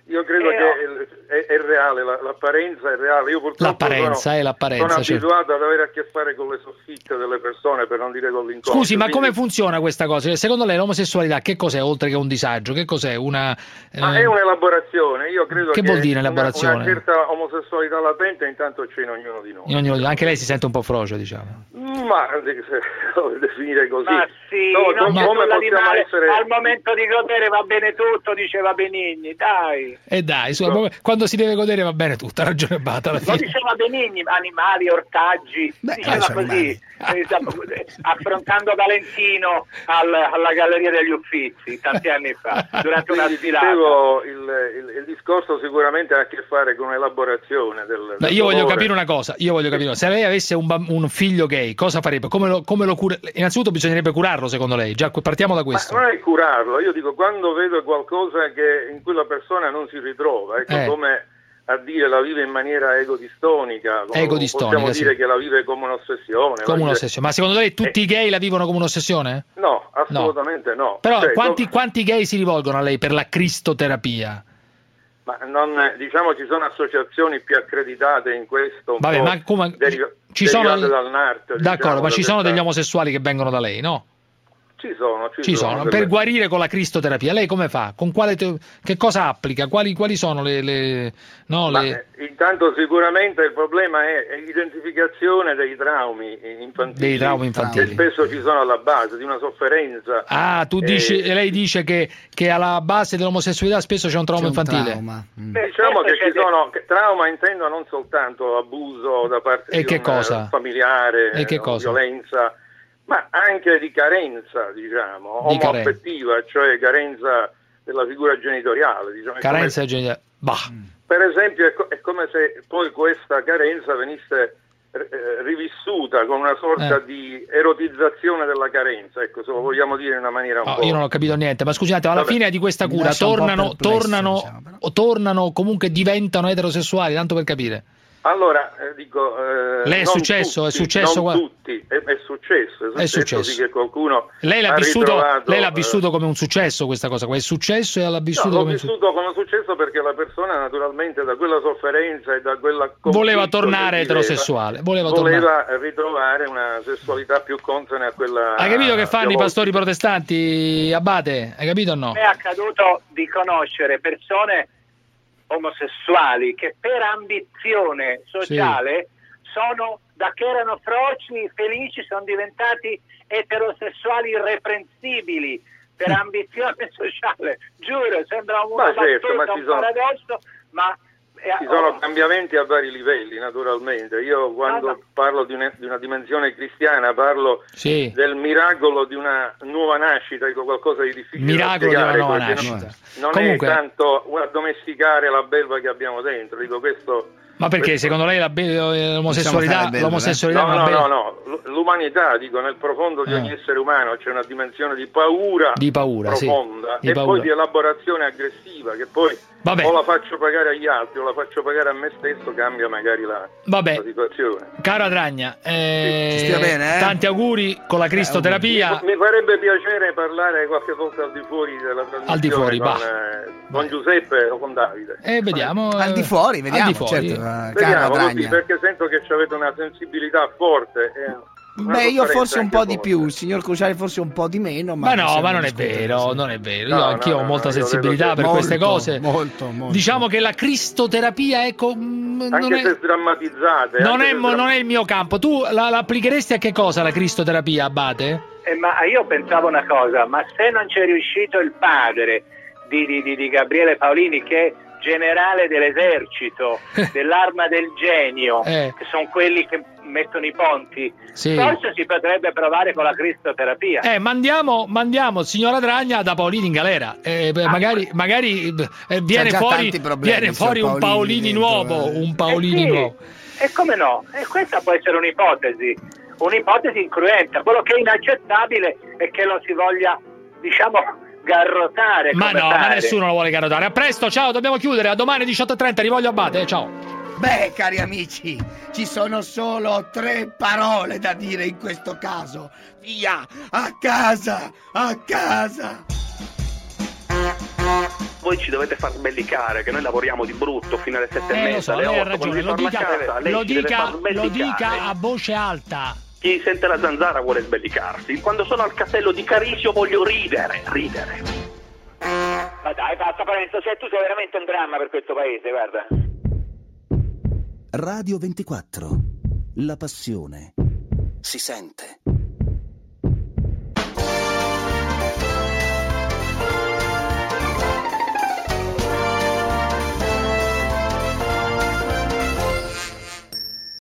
Speaker 35: Io credo
Speaker 34: Eh,
Speaker 35: che
Speaker 34: no.
Speaker 35: il- è, è reale, la- l'apparenza è reale. Io purtroppo
Speaker 1: L'apparenza,
Speaker 35: sono,
Speaker 1: è l'apparenza,
Speaker 35: sono
Speaker 1: certo.
Speaker 35: abituato ad avere a che fare con le soffitte delle persone, per non dire con l'incontro.
Speaker 1: Scusi, ma
Speaker 35: Quindi-
Speaker 1: come funziona questa cosa? Secondo lei l'omosessualità che cos'è oltre che un disagio? Che cos'è? Una,
Speaker 35: Ma
Speaker 1: eh,
Speaker 35: è un'elaborazione, io credo
Speaker 1: Che
Speaker 35: che,
Speaker 1: vuol dire
Speaker 35: una-
Speaker 1: elaborazione?
Speaker 35: Una, certa omosessualità latente intanto c'è in ognuno di noi.
Speaker 1: in ognuno- anche lei si sente un po' frocio, diciamo.
Speaker 35: Ma eh, se lo definire così.
Speaker 34: Ma sì,
Speaker 35: No,
Speaker 34: c'è
Speaker 35: come possiamo essere
Speaker 34: Al momento di godere va bene tutto, diceva Benigni, dai.
Speaker 1: E dai, su, quando si deve godere va bene tutto, ha ragione Bata
Speaker 34: Lo diceva Benigni, animali, ortaggi,
Speaker 1: Beh,
Speaker 34: diceva
Speaker 1: eh,
Speaker 34: così, eh, affrontando Valentino al- alla Galleria degli Uffizi tanti anni fa, durante una sfilata.
Speaker 35: dicevo, il, il- il discorso sicuramente ha a che fare con l'elaborazione del, del
Speaker 1: io voglio capire una cosa, io voglio capire, se lei avesse un, un figlio gay, cosa farebbe? Come lo, come lo cura- Innanzitutto bisognerebbe curarlo, secondo lei, già partiamo da questo.
Speaker 35: Ma non è curarlo, io dico quando vedo qualcosa che, in cui la persona non si ritrova, ecco,
Speaker 1: Eh.
Speaker 35: come a dire la vive in maniera egodistonica, come
Speaker 1: Egodistonica,
Speaker 35: possiamo
Speaker 1: sì.
Speaker 35: dire che la vive come un'ossessione.
Speaker 1: Come un'ossessione. Ma secondo lei tutti i gay la vivono come un'ossessione?
Speaker 35: No, assolutamente no.
Speaker 1: Però
Speaker 35: Cioè,
Speaker 1: quanti,
Speaker 35: com-
Speaker 1: quanti gay si rivolgono a lei per la cristoterapia?
Speaker 35: ma non- diciamo ci sono associazioni più accreditate in questo,
Speaker 1: Vabbè, ma come-
Speaker 35: deriva-
Speaker 1: ci sono-
Speaker 35: NART.
Speaker 1: D'accordo,
Speaker 35: diciamo,
Speaker 1: ma ci sono degli omosessuali che vengono da lei, no?
Speaker 35: Ci sono, ci,
Speaker 1: Ci sono,
Speaker 35: delle-
Speaker 1: per guarire con la cristoterapia, lei come fa? Con quale te- che cosa applica? Quali, quali sono le... le- no,
Speaker 35: Ma,
Speaker 1: le-
Speaker 35: eh, intanto sicuramente il problema è l'identificazione dei traumi infantili,
Speaker 1: Dei traumi infantili.
Speaker 35: che spesso ci sono alla base di una sofferenza.
Speaker 1: Ah, tu
Speaker 35: Eh,
Speaker 1: dici, e lei dice che, che alla base dell'omosessualità spesso c'è un trauma infantile.
Speaker 35: Beh, diciamo che ci sono che trauma intendo non soltanto abuso da parte
Speaker 1: E
Speaker 35: di un
Speaker 1: cosa?
Speaker 35: eh, familiare,
Speaker 1: E che cosa?
Speaker 35: violenza, ma anche di carenza, diciamo,
Speaker 1: Di
Speaker 35: omoaffettiva, cioè carenza della figura genitoriale. Diciamo, È come-
Speaker 1: Carenza genitale. Bah.
Speaker 35: per esempio è, co- è come se poi questa carenza venisse eh, rivissuta con una sorta
Speaker 1: Eh.
Speaker 35: di erotizzazione della carenza, ecco, se lo vogliamo dire in una maniera un
Speaker 1: Oh,
Speaker 35: po'...
Speaker 1: io non ho capito niente, ma scusate, alla
Speaker 35: Vabbè.
Speaker 1: fine di questa cura tornano,
Speaker 35: perplesso,
Speaker 1: tornano,
Speaker 35: diciamo,
Speaker 1: o tornano, comunque diventano eterosessuali, tanto per capire.
Speaker 35: Allora, eh, dico... eh,
Speaker 1: Lei è successo? È
Speaker 35: tutti,
Speaker 1: successo
Speaker 35: Non tutti, è, è successo, è
Speaker 1: È
Speaker 35: successo,
Speaker 1: successo.
Speaker 35: sì che qualcuno
Speaker 1: Lei l'ha
Speaker 35: ha
Speaker 1: vissuto,
Speaker 35: ritrovato,
Speaker 1: lei l'ha
Speaker 35: eh,
Speaker 1: vissuto come un successo questa cosa, qua. è successo e l'ha vissuto
Speaker 35: No, l'ho
Speaker 1: come un successo.
Speaker 35: vissuto come successo perché la persona naturalmente da quella sofferenza e da quella
Speaker 1: Voleva tornare eterosessuale, voleva
Speaker 35: voleva ritrovare una sessualità più consona a quella
Speaker 1: Hai capito che fanno i pastori protestanti, Abate? Hai capito o no?
Speaker 34: è accaduto di conoscere persone omosessuali che per ambizione sociale sono da che erano froci, felici, sono diventati eterosessuali irreprensibili per ambizione sociale. Giuro, sembra un,
Speaker 35: Ma
Speaker 34: una
Speaker 35: certo,
Speaker 34: battuta,
Speaker 35: ma sono-
Speaker 34: paradosso, ma
Speaker 35: Ci sono
Speaker 34: oh,
Speaker 35: cambiamenti a vari livelli, naturalmente. Io quando parlo di una, di una dimensione cristiana parlo
Speaker 1: Sì.
Speaker 35: del miracolo di una nuova nascita, dico qualcosa di difficile
Speaker 1: Miracolo di una nuova nascita.
Speaker 35: Non, non
Speaker 1: Comunque-
Speaker 35: è tanto addomesticare la belva che abbiamo dentro, dico questo...
Speaker 1: Ma perché
Speaker 35: questo-
Speaker 1: secondo lei la be- l'omosessualità,
Speaker 7: fare bello,
Speaker 1: l'omosessualità
Speaker 35: No,
Speaker 1: è una
Speaker 35: no,
Speaker 1: be-
Speaker 35: no, no, l'umanità, dico, nel profondo di
Speaker 1: Eh.
Speaker 35: ogni essere umano c'è una dimensione di paura,
Speaker 1: Di paura, sì.
Speaker 35: profonda
Speaker 1: Di
Speaker 35: e
Speaker 1: paura.
Speaker 35: poi di elaborazione aggressiva che poi
Speaker 1: Vabbè.
Speaker 35: o la faccio pagare agli altri o la faccio pagare a me stesso, cambia magari la,
Speaker 1: Vabbè.
Speaker 35: la situazione.
Speaker 1: Caro Adragna, eh,
Speaker 7: stia bene, eh?
Speaker 1: tanti auguri con la cristoterapia.
Speaker 35: Mi farebbe piacere parlare qualche volta al di fuori della trasmissione
Speaker 1: Al di fuori,
Speaker 35: con,
Speaker 1: va.
Speaker 35: eh, con Giuseppe o con Davide.
Speaker 1: E vediamo.
Speaker 7: Al
Speaker 1: eh,
Speaker 7: di fuori, vediamo,
Speaker 1: al di fuori.
Speaker 7: certo, eh, caro
Speaker 35: Vediamo così, perché sento che avete una sensibilità forte.
Speaker 7: Beh, io forse un po' di più, il signor Cruciale forse un po' di meno, ma
Speaker 1: Ma no, ma non è vero, non è vero.
Speaker 35: No,
Speaker 1: Io
Speaker 35: no,
Speaker 1: anch'io ho
Speaker 35: no,
Speaker 1: molta
Speaker 35: io vedo
Speaker 1: sensibilità per
Speaker 7: Molto,
Speaker 1: queste cose.
Speaker 7: Molto, molto.
Speaker 1: Diciamo che la cristoterapia, ecco, mm, non
Speaker 35: Anche
Speaker 1: è,
Speaker 35: se sdrammatizzate.
Speaker 1: non è
Speaker 35: se
Speaker 1: non è il mio campo. Tu la, la applicheresti a che cosa la cristoterapia, Abate?
Speaker 34: Eh, ma io pensavo una cosa, ma se non c'è riuscito il padre di, di- di- di Gabriele Paolini, che generale dell'esercito, dell'arma del genio,
Speaker 1: Eh.
Speaker 34: che sono quelli che mettono i ponti,
Speaker 1: Sì.
Speaker 34: forse si potrebbe provare con la cristoterapia.
Speaker 1: Eh, mandiamo, mandiamo signora Dragna da Paolini in galera. Eh, beh, magari magari eh, viene
Speaker 7: già
Speaker 1: fuori, viene fuori un
Speaker 7: Paolini
Speaker 1: Paolini
Speaker 7: dentro,
Speaker 1: nuovo.
Speaker 7: eh.
Speaker 1: Un Paolini
Speaker 34: Eh sì,
Speaker 1: nuovo.
Speaker 34: E come no? E questa può essere un'ipotesi, un'ipotesi incruenta. Quello che è inaccettabile è che lo si voglia, diciamo, garrotare.
Speaker 1: Ma
Speaker 34: come
Speaker 1: no, ma
Speaker 34: tale.
Speaker 1: nessuno lo vuole garotare. A presto, ciao, dobbiamo chiudere. A domani 18.30, rivoglio Abate. ciao.
Speaker 7: Beh, cari amici, ci sono solo tre parole da dire in questo caso. Via, a casa, a casa.
Speaker 36: Voi ci dovete far sbellicare che noi lavoriamo di brutto fino alle sette e
Speaker 1: Eh, lo
Speaker 36: mezza,
Speaker 1: so,
Speaker 36: alle
Speaker 1: lei ha
Speaker 36: otto, quando
Speaker 1: ragione. Lo dica,
Speaker 36: a casa, lei
Speaker 1: lo dica, lo dica a voce alta.
Speaker 36: Chi sente la zanzara vuole sbellicarsi. Quando sono al castello di Carisio voglio ridere, ridere.
Speaker 17: Ma dai, basta Parenzo, cioè tu sei veramente un dramma per questo paese, guarda.
Speaker 37: Radio 24. La passione si sente.